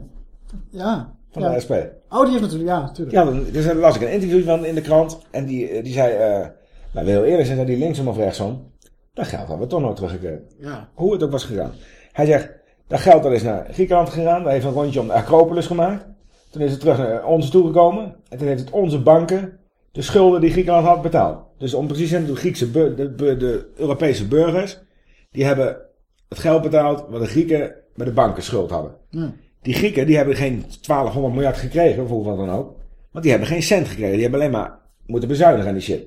Ja. Van ja. de SP. Oh, die heeft natuurlijk... Ja, natuurlijk. Ja, dus daar las ik een interview van in de krant. En die, eh, die zei, eh nou wil heel eerlijk zijn, zei die linksom of rechtsom. Dat geld hebben we toch nooit teruggekregen. Ja. Hoe het ook was gegaan. Hij zegt, dat geld is naar Griekenland gegaan. Daar heeft een rondje om de Acropolis gemaakt. Toen is het terug naar ons toegekomen. En toen heeft het onze banken de schulden die Griekenland had betaald. Dus om precies te zijn, de, Griekse de, de, de Europese burgers, die hebben het geld betaald wat de Grieken bij de banken schuld hadden. Ja. Die Grieken die hebben geen 1200 miljard gekregen, of hoeveel dan ook. Want die hebben geen cent gekregen. Die hebben alleen maar moeten bezuinigen aan die shit.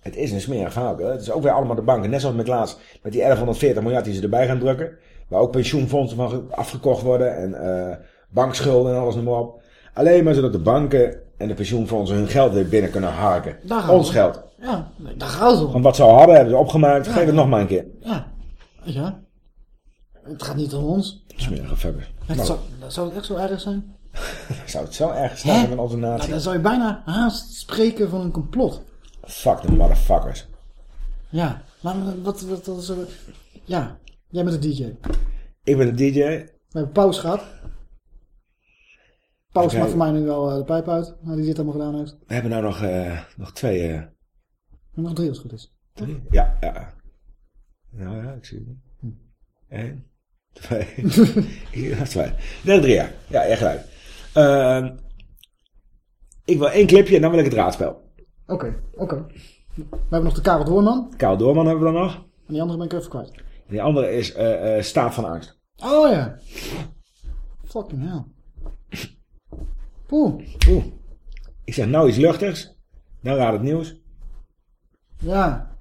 Het is een smerig verhaal. hè. Het is ook weer allemaal de banken. Net zoals met laatst. Met die 1140 miljard die ze erbij gaan drukken. Waar ook pensioenfondsen van ge- afgekocht worden. En eh, bankschulden en alles noem maar op. Alleen maar zodat de banken en de pensioenfondsen hun geld weer binnen kunnen harken. Ons we. geld. Ja, daar gaat het om. Want wat ze al hadden hebben ze opgemaakt. Ja. Geef het nog maar een keer. Ja. Ja. Het gaat niet om ons. Smerige. Het Nou, zou, zou het echt zo erg zijn? zou het zo erg staan met onze Nou, natie? dan zou je bijna haast spreken van een complot. Fuck the motherfuckers. Ja. Maar wat... wat, wat is er- ja. Jij bent de DJ. Ik ben de DJ. We hebben pauze gehad. Pauze maakt voor mij nu wel eh, de pijp uit. Nou, die dit allemaal gedaan heeft. We hebben nou nog, eh, nog twee... eh, Nog drie als het goed is. Drie? Ja, ja. Nou ja, ik zie het. Eén, twee, ja, twee. Nee, drie jaar. Ja, echt gelijk. Ehm, ik wil één clipje en dan wil ik het raadspel. Oké, oké. We hebben nog de Karel Doorman. Karel Doorman hebben we dan nog. En die andere ben ik even kwijt. Die andere is eh, eh, Staat van Angst. Oh ja. Fucking hell. Poeh. Oeh. Ik zeg nou iets luchtigs. Dan raad het nieuws. Ja.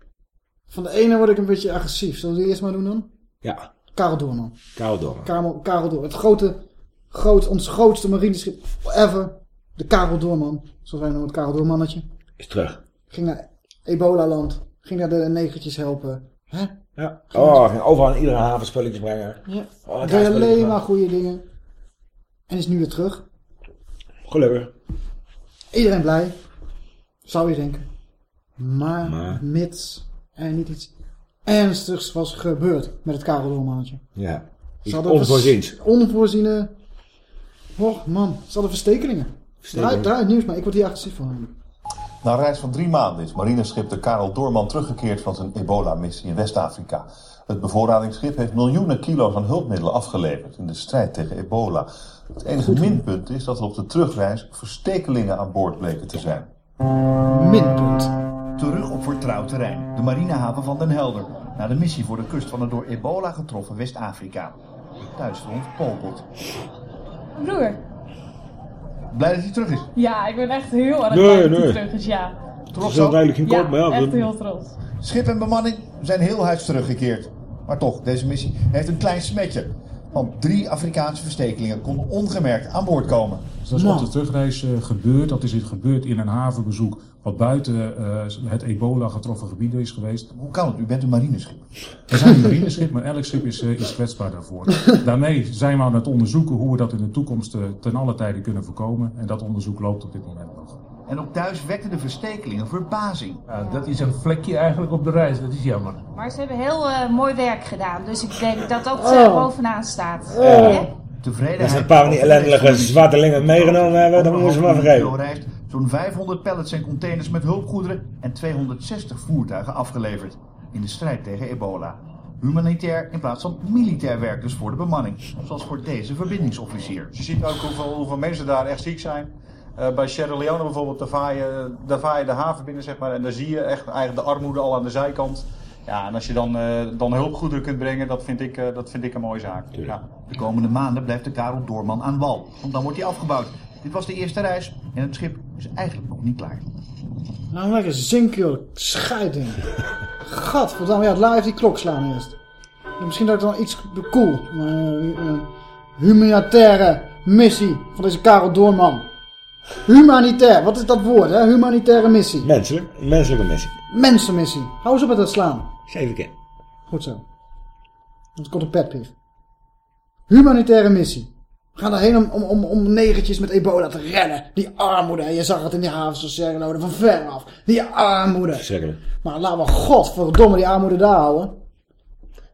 Van de ene word ik een beetje agressief. Zullen we die eerst maar doen dan? Ja, Karel Doorman. Karel Doorman. Karel, Karel Doorman. Het grote, groot, ons grootste marineschip ever. De Karel Doorman. Zoals wij noemen het Karel Doormannetje. Is terug. Ging naar Ebola-land. Ging naar de negertjes helpen. Hè? Ja. Oh, ging overal in iedere haven spulletjes brengen. Ja. Oh, Deed alleen maar goede dingen. En is nu weer terug. Gelukkig. Iedereen blij. Zou je denken. Maar, Maar? mits er niet iets ernstigs was gebeurd met het Karel Doormannetje. Ja. Onvoorziens. Onvoorziene. Och man, ze hadden verstekelingen. Verstekelingen. Draai, draai het nieuws maar, ik word hier agressief van. Na een reis van drie maanden is marineschip de Karel Doorman teruggekeerd van zijn ebola-missie in West-Afrika. Het bevoorradingsschip heeft miljoenen kilo's aan hulpmiddelen afgeleverd in de strijd tegen ebola. Het enige minpunt is dat er op de terugreis verstekelingen aan boord bleken te zijn. Minpunt. Terug op vertrouwd terrein, de marinehaven van Den Helder. Na de missie voor de kust van het door ebola getroffen West-Afrika. Thuisfront Polpot. Broer. Blij dat hij terug is. Ja, ik ben echt heel erg Nee, blij dat nee. hij terug is, ja. Trots is ook? duidelijk geen Ja, kop, maar ja, echt heel trots. Schip en bemanning zijn heel huis teruggekeerd. Maar toch, deze missie heeft een klein smetje. Want drie Afrikaanse verstekelingen konden ongemerkt aan boord komen. Dus dat is op de terugreis eh, gebeurd. Dat is dit gebeurd in een havenbezoek wat buiten eh, het ebola getroffen gebied is geweest. Hoe kan het? U bent een marineschip. We zijn een marineschip, maar elk schip is, eh, is kwetsbaar daarvoor. Daarmee zijn we aan het onderzoeken hoe we dat in de toekomst eh, ten alle tijde kunnen voorkomen. En dat onderzoek loopt op dit moment nog. En ook thuis wekten de verstekelingen verbazing. dat is een vlekje eigenlijk op de reis, dat is jammer. Maar ze hebben heel mooi werk gedaan. Dus ik denk dat ook Oh. uh, bovenaan staat. Oh. Tevredenheid. Als er een paar van die ellendige zwartelingen meegenomen hebben, dan moeten ze maar vergeten. Zo'n 500 pallets en containers met hulpgoederen en 260 voertuigen afgeleverd in de strijd tegen ebola. Humanitair in plaats van militair werk dus voor de bemanning, zoals voor deze verbindingsofficier. Je ziet ook hoeveel, hoeveel mensen daar echt ziek zijn. Eh, bij Sierra Leone bijvoorbeeld, daar vaar, je, daar vaar je de haven binnen, zeg maar. En daar zie je echt eigenlijk de armoede al aan de zijkant. Ja, en als je dan, eh, dan hulpgoederen kunt brengen, dat vind ik, eh, dat vind ik een mooie zaak. Ja. De komende maanden blijft de Karel Doorman aan wal, want dan wordt hij afgebouwd. Dit was de eerste reis en het schip is eigenlijk nog niet klaar. Nou, lekker zink, joh. Scheiding. Gadverdamme, ja, laat even die klok slaan eerst. Misschien dat ik dan iets cool. eh, eh, humanitaire missie van deze Karel Doorman. Humanitair, wat is dat woord, hè? Humanitaire missie. Menselijk, menselijke missie. Mensenmissie. Hou eens op met dat slaan. Zeven keer. Goed zo. Want komt een petpief. Humanitaire missie. We gaan daarheen om, om, om, om negertjes met ebola te redden. Die armoede. En je zag het in die havens van Sergelo van ver af. Die armoede. Verschrikkelijk. Maar laten we godverdomme die armoede daar houden.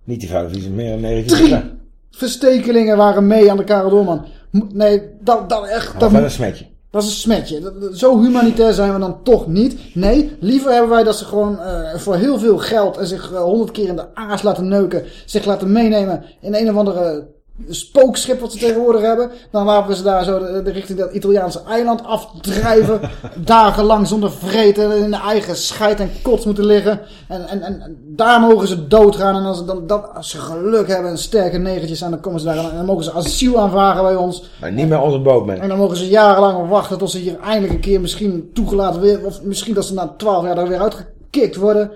Niet die vrouw, die meer dan negen Drie verstekelingen waren mee aan de Karel Doorman. Nee, dat, dat echt... Dat Dat, een smetje. dat is een smetje. Zo humanitair zijn we dan toch niet. Nee, liever hebben wij dat ze gewoon eh, voor heel veel geld en zich eh, honderd keer in de aars laten neuken. Zich laten meenemen in een of andere spookschip wat ze tegenwoordig hebben. Dan laten we ze daar zo de, de richting dat Italiaanse eiland afdrijven. dagenlang zonder vreten in de eigen scheid en kots moeten liggen. En, en, en daar mogen ze doodgaan. En als ze, dan, dat, als ze geluk hebben en sterke negertjes zijn, dan komen ze daar en dan mogen ze asiel aanvragen bij ons. Maar niet meer onze boot, man. En dan mogen ze jarenlang wachten tot ze hier eindelijk een keer misschien toegelaten weer. Of misschien dat ze na twaalf jaar er weer uitgekikt worden.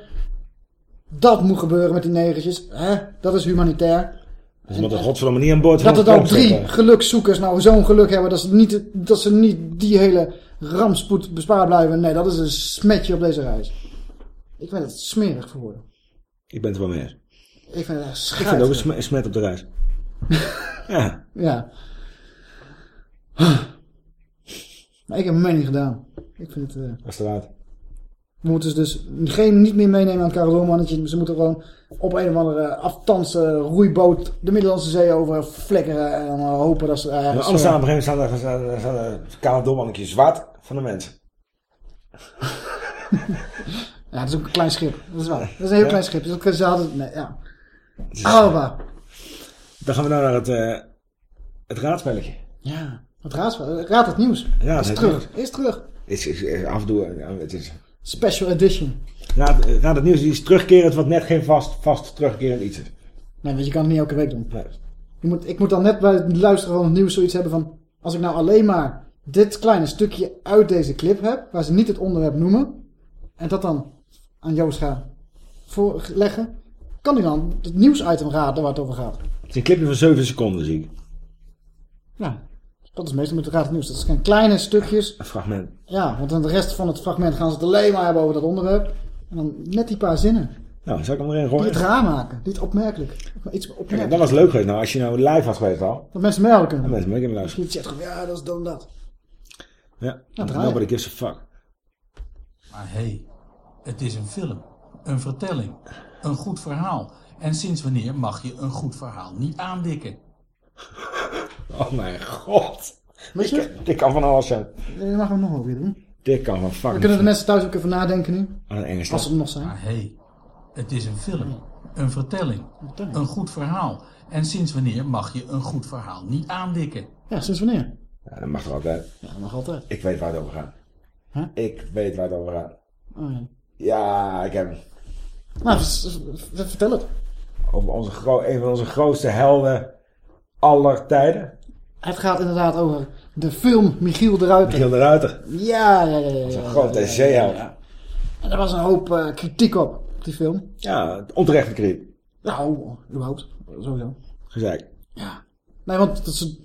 Dat moet gebeuren met die negertjes. Hè? Dat is humanitair. Dus moet er godverdomme niet aan boord Dat van er dan boot drie zitten. gelukszoekers nou zo'n geluk hebben dat ze, niet, dat ze niet die hele rampspoed bespaard blijven. Nee, dat is een smetje op deze reis. Ik vind het smerig voor woorden. Ik ben het er wel mee eens. Ik vind het echt Ik vind het ook een smet, een smet op de reis. ja. Ja. Maar ik heb mijn mening gedaan. Ik vind het... eh, is te laat. We moeten ze dus geen, niet meer meenemen aan het Caradormannetje. Ze moeten gewoon op een of andere aftanse roeiboot de Middellandse Zee over flikkeren. En hopen dat ze... Ergens, anders eh, staan op een gegeven moment staan staan kale dommannetje zwart van de mensen. Ja, dat is ook een klein schip. Dat is waar. Dat is een heel Ja. klein schip. Dus ook, ze hadden... Nee, ja. Alba. Dan gaan we nou naar het, eh het raadspelletje. Ja. Het raadspel. Raad het nieuws. Ja, is het terug. Is terug. Is, is, is af en toe, ja, het is... Special edition. Raad, raad het nieuws is terugkerend wat net geen vast, vast terugkerend iets is. Nee, want je kan het niet elke week doen. Je moet, ik moet dan net bij het luisteren van het nieuws zoiets hebben van... Als ik nou alleen maar dit kleine stukje uit deze clip heb... Waar ze niet het onderwerp noemen... En dat dan aan Joost ga voorleggen... Kan hij dan het nieuwsitem raden waar het over gaat? Het is een clipje van 7 seconden, zie ik. Ja, dat is meestal met de raad het nieuws. Dat zijn kleine stukjes. Een fragment. Ja, want in de rest van het fragment gaan ze het alleen maar hebben over dat onderwerp. En dan net die paar zinnen. Nou, zal ik hem erin Die gooien? het raar maken. Die het opmerkelijk. Iets Kijk, opmerkelijk. dat was leuk geweest. Nou, als je nou live was geweest al. Dat mensen hadden kunnen. Dan mensen mee kunnen luisteren. Misschien zegt gewoon, ja, dat is dan dat. Ja, draai. nobody gives a fuck. Maar hé, hey, het is een film, een vertelling, een goed verhaal. En sinds wanneer mag je een goed verhaal niet aandikken? Oh mijn god. Weet je? Dit, dit kan van alles zijn. Je mag hem nog wel weer doen. Dit kan van Dan fucking... kunnen de mensen thuis ook even nadenken nu. Aan een Engels. Als ze er nog zijn. Maar hé, hey, het is een film, een vertelling, een goed verhaal. En sinds wanneer mag je een goed verhaal niet aandikken? Ja, sinds wanneer? Ja, dat mag er altijd. Ja, dat mag altijd. Ik weet waar het over gaat. Huh? Ik weet waar het over gaat. Oh, ja. Ja, ik heb hem. Nou, vertel het. Over onze een van onze grootste helden aller tijden. Het gaat inderdaad over de film Michiel de Ruiter. Michiel de Ruiter. Ja, ja, ja. ja, Dat is een ja, grote ja, ja, ja. En er was een hoop eh, kritiek op, die film. Ja, onterechte kritiek. Nou, überhaupt. Sowieso. Gezeik. Nee, want dat is,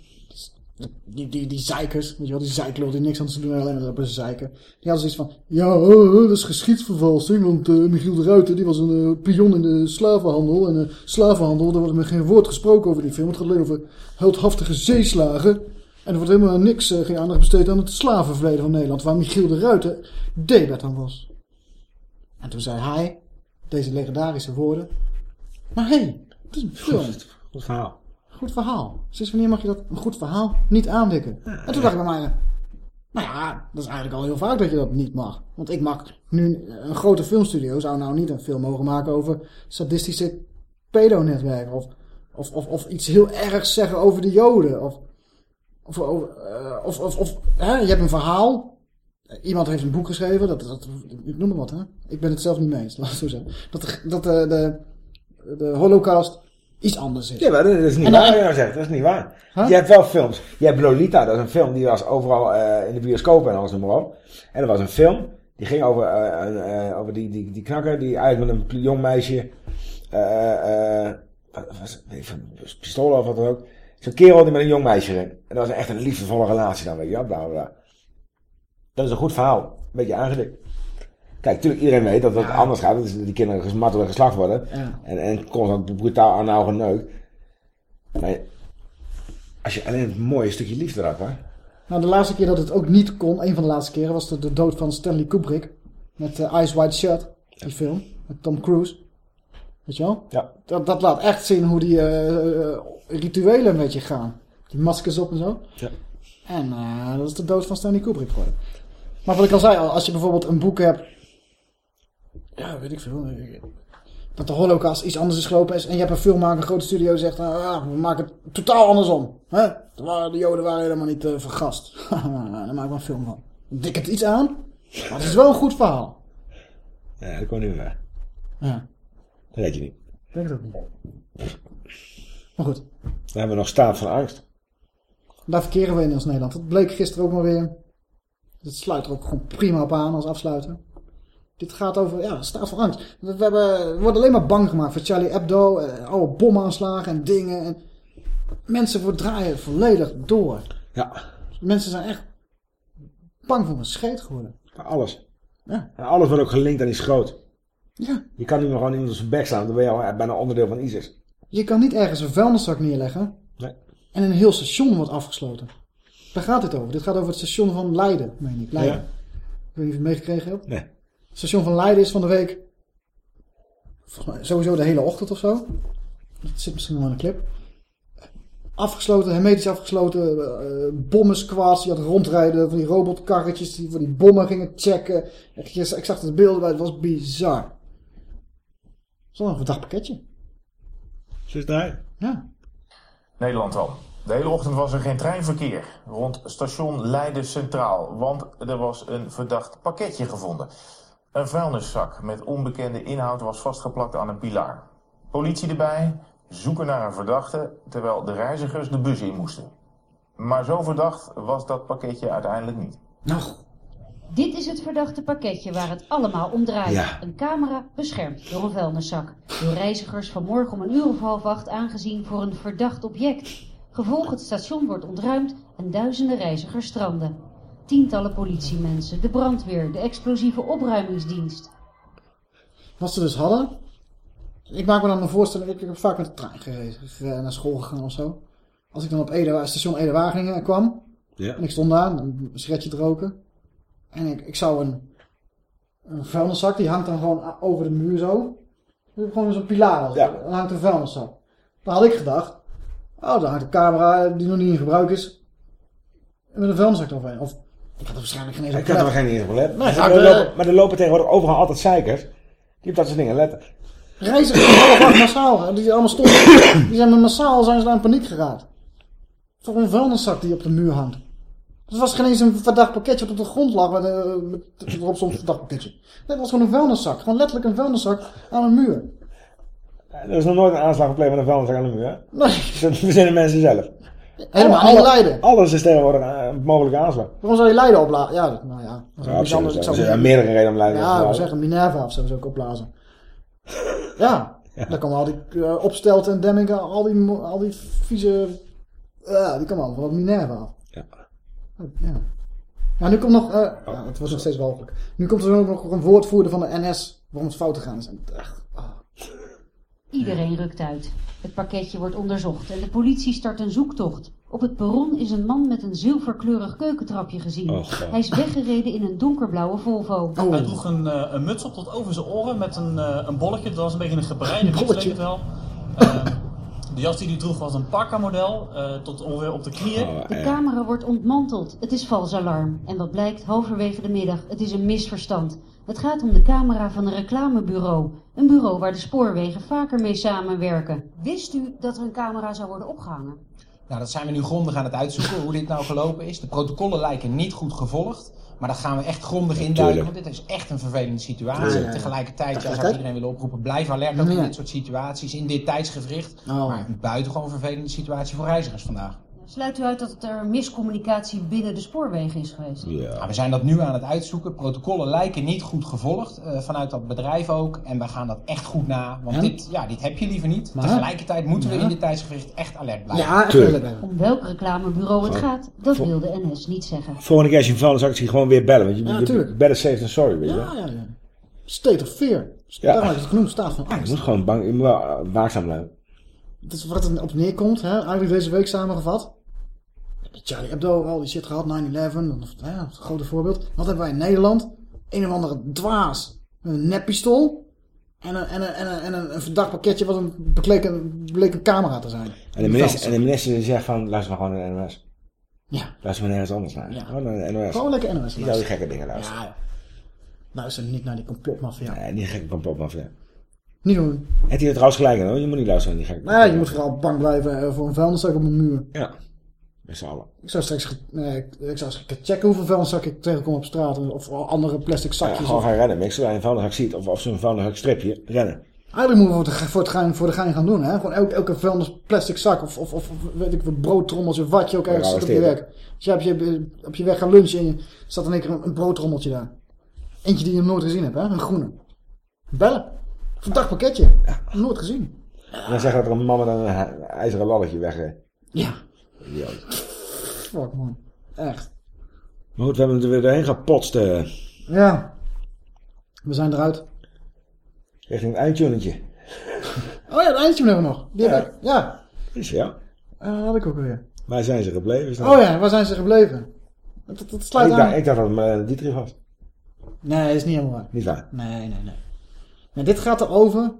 die, die, die zeikers, weet je wel, die zeiklul die niks aan te doen alleen maar op ze zeiken. Die hadden zoiets van, ja, eh, dat is geschiedsvervalsing, want eh, Michiel de Ruiter, die was een eh, pion in de slavenhandel. En slavenhandel, daar wordt met geen woord gesproken over die film. Het gaat alleen over heldhaftige zeeslagen. En er wordt helemaal niks, eh, geen aandacht besteed aan het slavenverleden van Nederland, waar Michiel de Ruiter debet aan was. En toen zei hij, deze legendarische woorden, maar hé, hey, het is een film. Verhaal. Goed verhaal. Sinds wanneer mag je dat een goed verhaal niet aandikken? En toen dacht ik bij mij, nou ja, dat is eigenlijk al heel vaak dat je dat niet mag. Want ik mag nu, een grote filmstudio zou nou niet een film mogen maken over sadistische pedonetwerken. Of, of, of, of iets heel ergs zeggen over de joden. Of, of, over, eh, of, of, of hè, je hebt een verhaal. Iemand heeft een boek geschreven, dat, dat, ik noem maar wat, hè. Ik ben het zelf niet mee eens, laat het zo zeggen. Dat, de, dat de, de, de holocaust iets anders is. Ja, maar dat is niet En waar dan- je nou zegt. Dat is niet waar. Je hebt wel films. Je hebt Lolita, dat is een film die was overal eh, in de bioscoop en alles noem maar op. En er was een film, die ging over, eh, eh, over die, die, die knakker die eigenlijk met een jong meisje, wat was, weet ik veel, een pistool of wat dan ook. Zo'n kerel die met een jong meisje ging. En dat was echt een liefdevolle relatie dan, weet je wel, bla bla bla. Dat is een goed verhaal. Een beetje aangedikt. Kijk, natuurlijk iedereen weet dat het anders gaat. Dat is die kinderen gesmarteld en geslacht worden. Ja. En, en constant brutaal aan nou geneukt. Maar als je alleen het mooie stukje liefde raakt, hè? Nou, de laatste keer dat het ook niet kon, een van de laatste keren, was de, de dood van Stanley Kubrick. Met eh, Eyes Wide Shut, die film. Met Tom Cruise. Weet je wel? Ja. Dat, dat laat echt zien hoe die eh, rituelen een beetje gaan. Die maskers op en zo. Ja. En eh, dat is de dood van Stanley Kubrick geworden. Maar wat ik al zei, als je bijvoorbeeld een boek hebt... Ja, weet ik veel. Dat de holocaust iets anders is gelopen is. En je hebt een filmmaker, een grote studio, zegt... ja, we maken het totaal andersom. Hè? De, joden waren helemaal niet eh, vergast. Daar maken we een film van. Dik het iets aan. Maar het is wel een goed verhaal. Ja, dat komt niet meer. Ja. Dat weet je niet. Ik denk het ook niet. Maar goed. Dan hebben we nog staat van angst. Daar verkeren we in als Nederland. Dat bleek gisteren ook maar weer. Dat sluit er ook gewoon prima op aan als afsluiter. Dit gaat over, ja, staat van angst. We, hebben, we worden alleen maar bang gemaakt voor Charlie Hebdo. eh, Alle bomaanslagen en dingen. En mensen draaien volledig door. Ja. Mensen zijn echt bang voor een scheet geworden. Voor alles. Ja. En alles wordt ook gelinkt aan die schroot. Ja. Je kan niet meer gewoon iemand op zijn bek slaan. Dan ben je al bijna onderdeel van ISIS. Je kan niet ergens een vuilniszak neerleggen. Nee. En een heel station wordt afgesloten. Daar gaat dit over. Dit gaat over het station van Leiden, meen ik. Leiden. Ja. Ik weet niet of je het meegekregen hebt. Nee. Het station van Leiden is van de week... volgens mij Sowieso de hele ochtend of zo. Dat zit misschien wel in een clip. Afgesloten, hermetisch afgesloten. eh bommen squads die hadden rondrijden. Van die robotkarretjes die van die bommen gingen checken. Ik zag de beelden bij. Het was bizar. Zo'n verdacht pakketje. Zo is het eruit. Ja. Nederland dan. De hele ochtend was er geen treinverkeer rond station Leiden Centraal, want er was een verdacht pakketje gevonden. Een vuilniszak met onbekende inhoud was vastgeplakt aan een pilaar. Politie erbij, zoeken naar een verdachte, terwijl de reizigers de bus in moesten. Maar zo verdacht was dat pakketje uiteindelijk niet. Dit is het verdachte pakketje waar het allemaal om draait. Ja. Een camera beschermd door een vuilniszak. Door reizigers vanmorgen om een uur of half acht aangezien voor een verdacht object. Gevolg het station wordt ontruimd en duizenden reizigers stranden. Tientallen politiemensen, de brandweer, de explosieve opruimingsdienst. Wat ze dus hadden. Ik maak me dan een voorstelling. Ik heb vaak met de trein gereden. ge- Naar school gegaan of zo. Als ik dan op Ede, station Ede-Wageningen kwam. Ja. En ik stond daar. Een sigaretje te roken. En ik, ik zou een, een vuilniszak. Die hangt dan gewoon over de muur zo. Gewoon zo'n pilaar. als- Dan hangt een vuilniszak. Dan had ik gedacht. Oh, daar hangt een camera die nog niet in gebruik is. En met een vuilniszak eroverheen. Of ik had er waarschijnlijk geen eens Ik had er geen eens op gelet. Nee, maar, ga ik, er eh, lopen, maar er lopen tegenwoordig overal altijd zeikers. Die op dat soort dingen letten. Reizigers half massaal. Die allemaal stonden. Die zijn met massaal zijn ze daar in paniek geraakt. Voor een vuilniszak die op de muur hangt. Het was geen eens een verdacht pakketje wat op de grond lag. Met, eh, met, erop stond verdacht pakketje. Nee, het was gewoon een vuilniszak. Gewoon letterlijk een vuilniszak aan een muur. Er is nog nooit een aanslag gepleegd met een vuilniszak aan de muur. hè? Nee. Dat verzinnen mensen zelf. Helemaal Alle- Leiden. Alles is tegenwoordig eh, een mogelijke aanslag. Waarom zou je Leiden opblazen? Ja, dat- nou ja. Dat is Ja, iets op anders. zich, Ik er zou zijn meerdere redenen om Leiden Ja, we zeggen Minerva of zo zou ik opblazen. Ja. Daar komen al die uh, opstelten en Demmingen, al die, al die vieze... Ja, die komen allemaal van Minerva af. Ja. Ja. Nu komt nog... eh, ja, het wordt nog steeds walgelijk. Nu komt er ook nog een woordvoerder van de NS waarom het fout gegaan is. Echt. Iedereen rukt uit. Het pakketje wordt onderzocht en de politie start een zoektocht. Op het perron is een man met een zilverkleurig keukentrapje gezien. Oh. Hij is weggereden in een donkerblauwe Volvo. Oh. Hij droeg een, eh, een muts op tot over zijn oren met een, eh, een bolletje. Dat was een beetje een gebreide muts, leek het wel. Eh, de jas die hij droeg was een parka-model, eh, tot ongeveer op de knieën. De camera wordt ontmanteld. Het is vals alarm. En wat blijkt halverwege de middag? Het is een misverstand. Het gaat om de camera van een reclamebureau. Een bureau waar de spoorwegen vaker mee samenwerken. Wist u dat er een camera zou worden opgehangen? Nou, dat zijn we nu grondig aan het uitzoeken hoe dit nou gelopen is. De protocollen lijken niet goed gevolgd. Maar dat gaan we echt grondig induiken. Tuurlijk. Want dit is echt een vervelende situatie. Tuurlijk. Tegelijkertijd ja, zou ik iedereen willen oproepen. Blijf alert ook in Ja. dit soort situaties. In dit tijdsgewricht. Oh. Maar een buitengewoon vervelende situatie voor reizigers vandaag. Sluit u uit dat er miscommunicatie binnen de spoorwegen is geweest? Nou, we zijn dat nu aan het uitzoeken. Protocollen lijken niet goed gevolgd eh, vanuit dat bedrijf ook. En we gaan dat echt goed na. Want dit, ja, dit heb je liever niet. Maar- Tegelijkertijd moeten we Ja. in dit tijdsgevricht echt alert blijven. Ja, echt alert blijven. Om welk reclamebureau het gaat, dat Vol- wil de NS niet zeggen. Volgende keer als je ik ze gewoon weer bellen. Want je, Ja, je tuurlijk. better safe than sorry, weet je Ja, ja, ja. State of fear. Ja. Daarom is het genoemd, staat van Je angst. moet gewoon bang, je moet wel eh, waakzaam blijven. Dat is wat het op neerkomt, hè? eigenlijk deze week samengevat. Charlie Hebdo, al die shit gehad, 9-11, of, hè, het grote voorbeeld. Wat hebben wij in Nederland? Een of andere dwaas met een neppistool. En een, en een, en een, en een, een verdacht pakketje wat een bleek, een bleek een camera te zijn. En de minister, en de minister die zegt van, luister maar gewoon naar de NOS. Ja. Luister maar nergens anders naar. Ja. Gewoon naar de NOS. Gewoon lekker NOS Niet al die gekke dingen luisteren. Ja, ja. Luister niet naar die complotmafia. Nee, niet gekke complotmafia. Niet doen. Heeft er trouwens gelijk hoor, je moet niet luisteren naar die gekke Nee, je moet vooral bang blijven eh, voor een vuilniszak op mijn muur. Ja, met z'n allen. Ik zou straks nee, ik- zou eens checken hoeveel vuilniszak ik tegenkom op straat. Of andere plastic Ja, zakjes. gewoon of- gaan rennen. Zodra je een vuilniszak ziet, of, of zo'n vuilniszak stripje, rennen. Eigenlijk moeten we voor, het gein, voor de gein gaan doen. Hè? Gewoon elke, elke vuilnis plastic zak of, of, of weet ik veel, broodtrommeltje, wat je ook ergens Ja, zit op je werk. Dus je hebt je, op je weg gaan lunchen en je staat in één keer een, een broodtrommeltje daar. Eentje die je nooit gezien hebt, hè? een groene. Bellen. Verdacht pakketje. Nooit gezien. En dan zeggen dat er een man met een ijzeren lalletje wegreed. Ja. Idioot. Fuck man. Echt. Maar goed, we hebben het er weer doorheen gepotst. eh, Ja. We zijn eruit. richting het eindtunetje. Oh ja, het eindje hebben we nog. Die ik. Ja. Is ja. Eh, had ik ook weer. Waar zijn ze gebleven? Oh ja, waar zijn ze gebleven? Dat, dat, sluit ik, aan. dacht, ik dacht dat het uh, Dietrich was. Nee, dat is niet helemaal waar. Niet waar. Nee, nee, nee. nee dit gaat erover.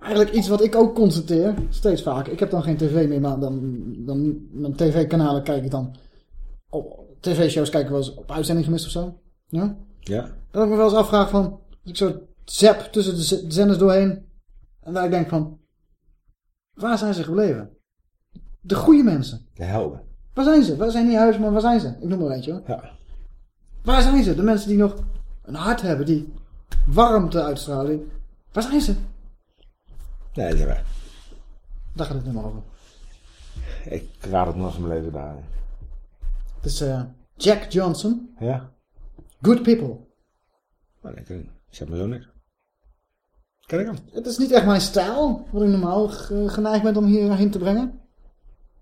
Eigenlijk iets wat ik ook constateer. Steeds vaker. Ik heb dan geen tv meer, maar dan, dan mijn tv-kanalen kijk ik dan. Tv-shows kijken we wel eens op uitzending gemist of zo. Ja? Ja. Dat ik me wel eens afvraag van. Als ik zo zap tussen de zenders doorheen. En dat ik denk van. Waar zijn ze gebleven? De goede mensen. De helden. Waar zijn ze? Waar zijn niet huis, maar waar zijn ze? Ik noem maar eentje hoor. Ja. Waar zijn ze? De mensen die nog een hart hebben, die warmte uitstralen. Waar zijn ze? Nee, dat is waar. Daar gaat het nu maar over. Ik raad het nog van mijn leven daar. Het is eh, Jack Johnson. Ja. Good People. Maar ik, ik zeg maar zo niks. Ken ik hem? Het is niet echt mijn stijl, wat ik normaal ge- geneigd ben om hierheen te brengen.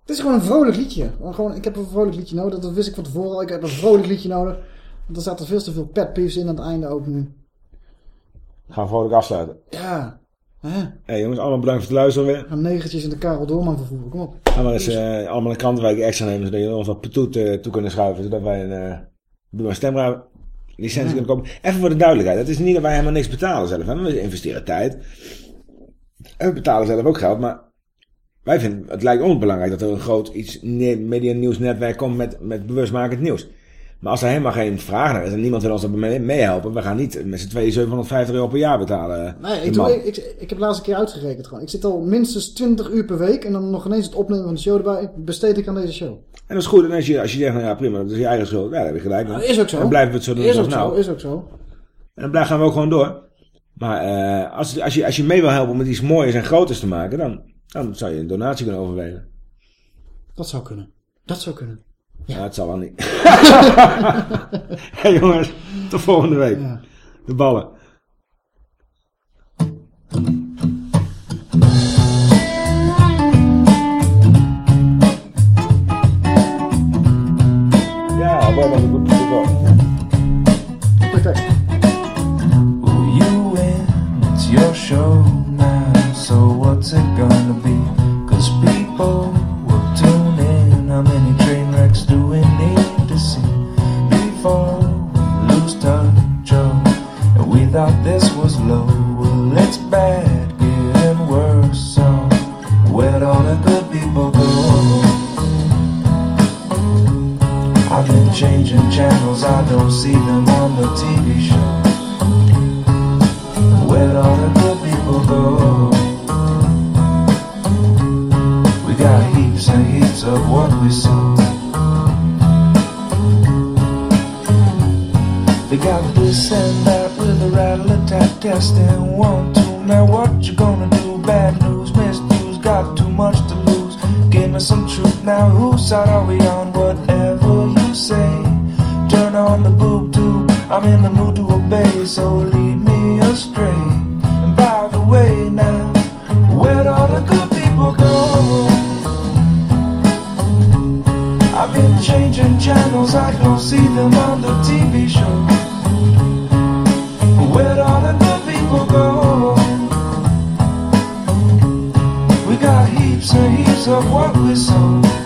Het is gewoon een vrolijk liedje. Gewoon, ik heb een vrolijk liedje nodig, dat wist ik van tevoren al. Ik heb een vrolijk liedje nodig. Want er zaten veel te veel pet peeves in aan het einde ook nu. Gaan we vrolijk afsluiten. Ja. Hè? Hey, jongens, allemaal bedankt voor het luisteren weer. Gaan negertjes in de Karel Doorman vervoeren, kom op. Gaan we eens eh, allemaal een extra nemen, zodat jullie ons wat petoet eh, toe kunnen schuiven, zodat wij een, eh doe een stemra licentie kunnen kopen. Even voor de duidelijkheid, het is niet dat wij helemaal niks betalen zelf. Hè? We investeren tijd. En we betalen zelf ook geld, maar wij vinden, het lijkt ons belangrijk dat er een groot iets media nieuwsnetwerk komt met, met bewustmakend nieuws. Maar als er helemaal geen vraag naar is en niemand wil ons daarbij meehelpen, we gaan niet met z'n tweeën 750 euro per jaar betalen. Nee, de ik, doe, ik, ik, ik heb laatst een keer uitgerekend gewoon. Ik zit al minstens 20 uur per week en dan nog ineens het opnemen van de show erbij. Besteed ik aan deze show. En dat is goed. En als je, als je zegt, nou ja, prima, dat is je eigen schuld. Ja, dat heb je gelijk. Nou, is ook zo. Dan blijven we het zo doen Is ook nou. zo, is ook zo. En dan blijven gaan we ook gewoon door. Maar eh, als, als, je, als je mee wil helpen om het iets mooiers en groters te maken, dan, dan zou je een donatie kunnen overwegen. Dat zou kunnen. Dat zou kunnen. Ja, het zal wel niet. hey jongens, tot volgende week. De ballen. Ja, we hebben een goed. Goed tekst. Will you win? It's your show now, so what's it gonna thought this was low. Well, it's bad, getting worse. So, where'd all the good people go? I've been changing channels, I don't see them on the TV show. Where'd all the good people go? We got heaps and heaps of what we sow. They got this and that a rattle attack testing one, two. Now what you gonna do? Bad news, news, got too much to lose. Game me some truth now. Whose side are we on? Whatever you say. Turn on the boob tube. I'm in the mood to obey, so lead me astray. And by the way, now, where'd all the good people go? I've been changing channels, I don't see them on the TV show. We got heaps and heaps of what we sow.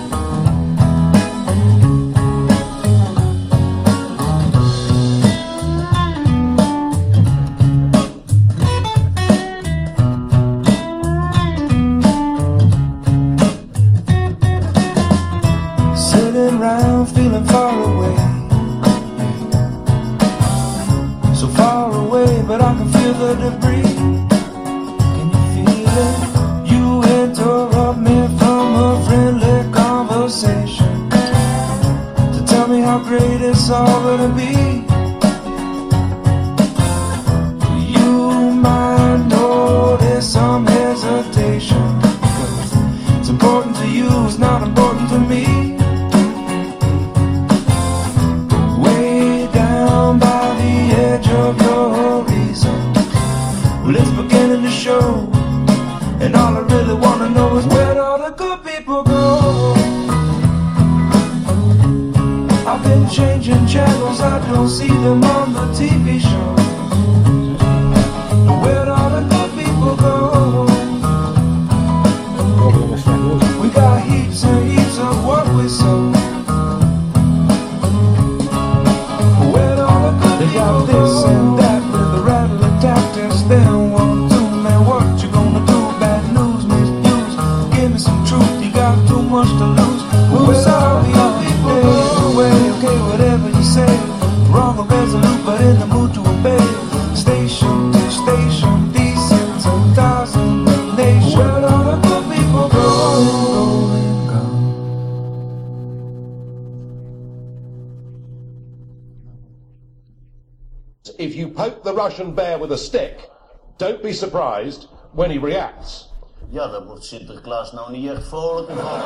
With a stick, don't be surprised when he reacts. Ja, daar wordt Sinterklaas nou niet echt vrolijker van.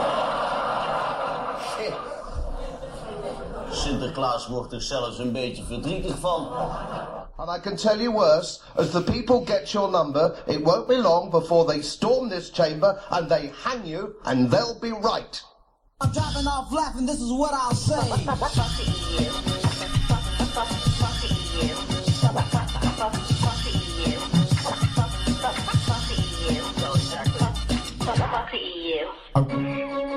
Sinterklaas wordt er zelfs een beetje verdrietig van. And I can tell you worse, as the people get your number, it won't be long before they storm this chamber and they hang you, and they'll be right. I'm dropping off laughing, this is what I'll say.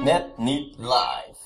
Net niet live.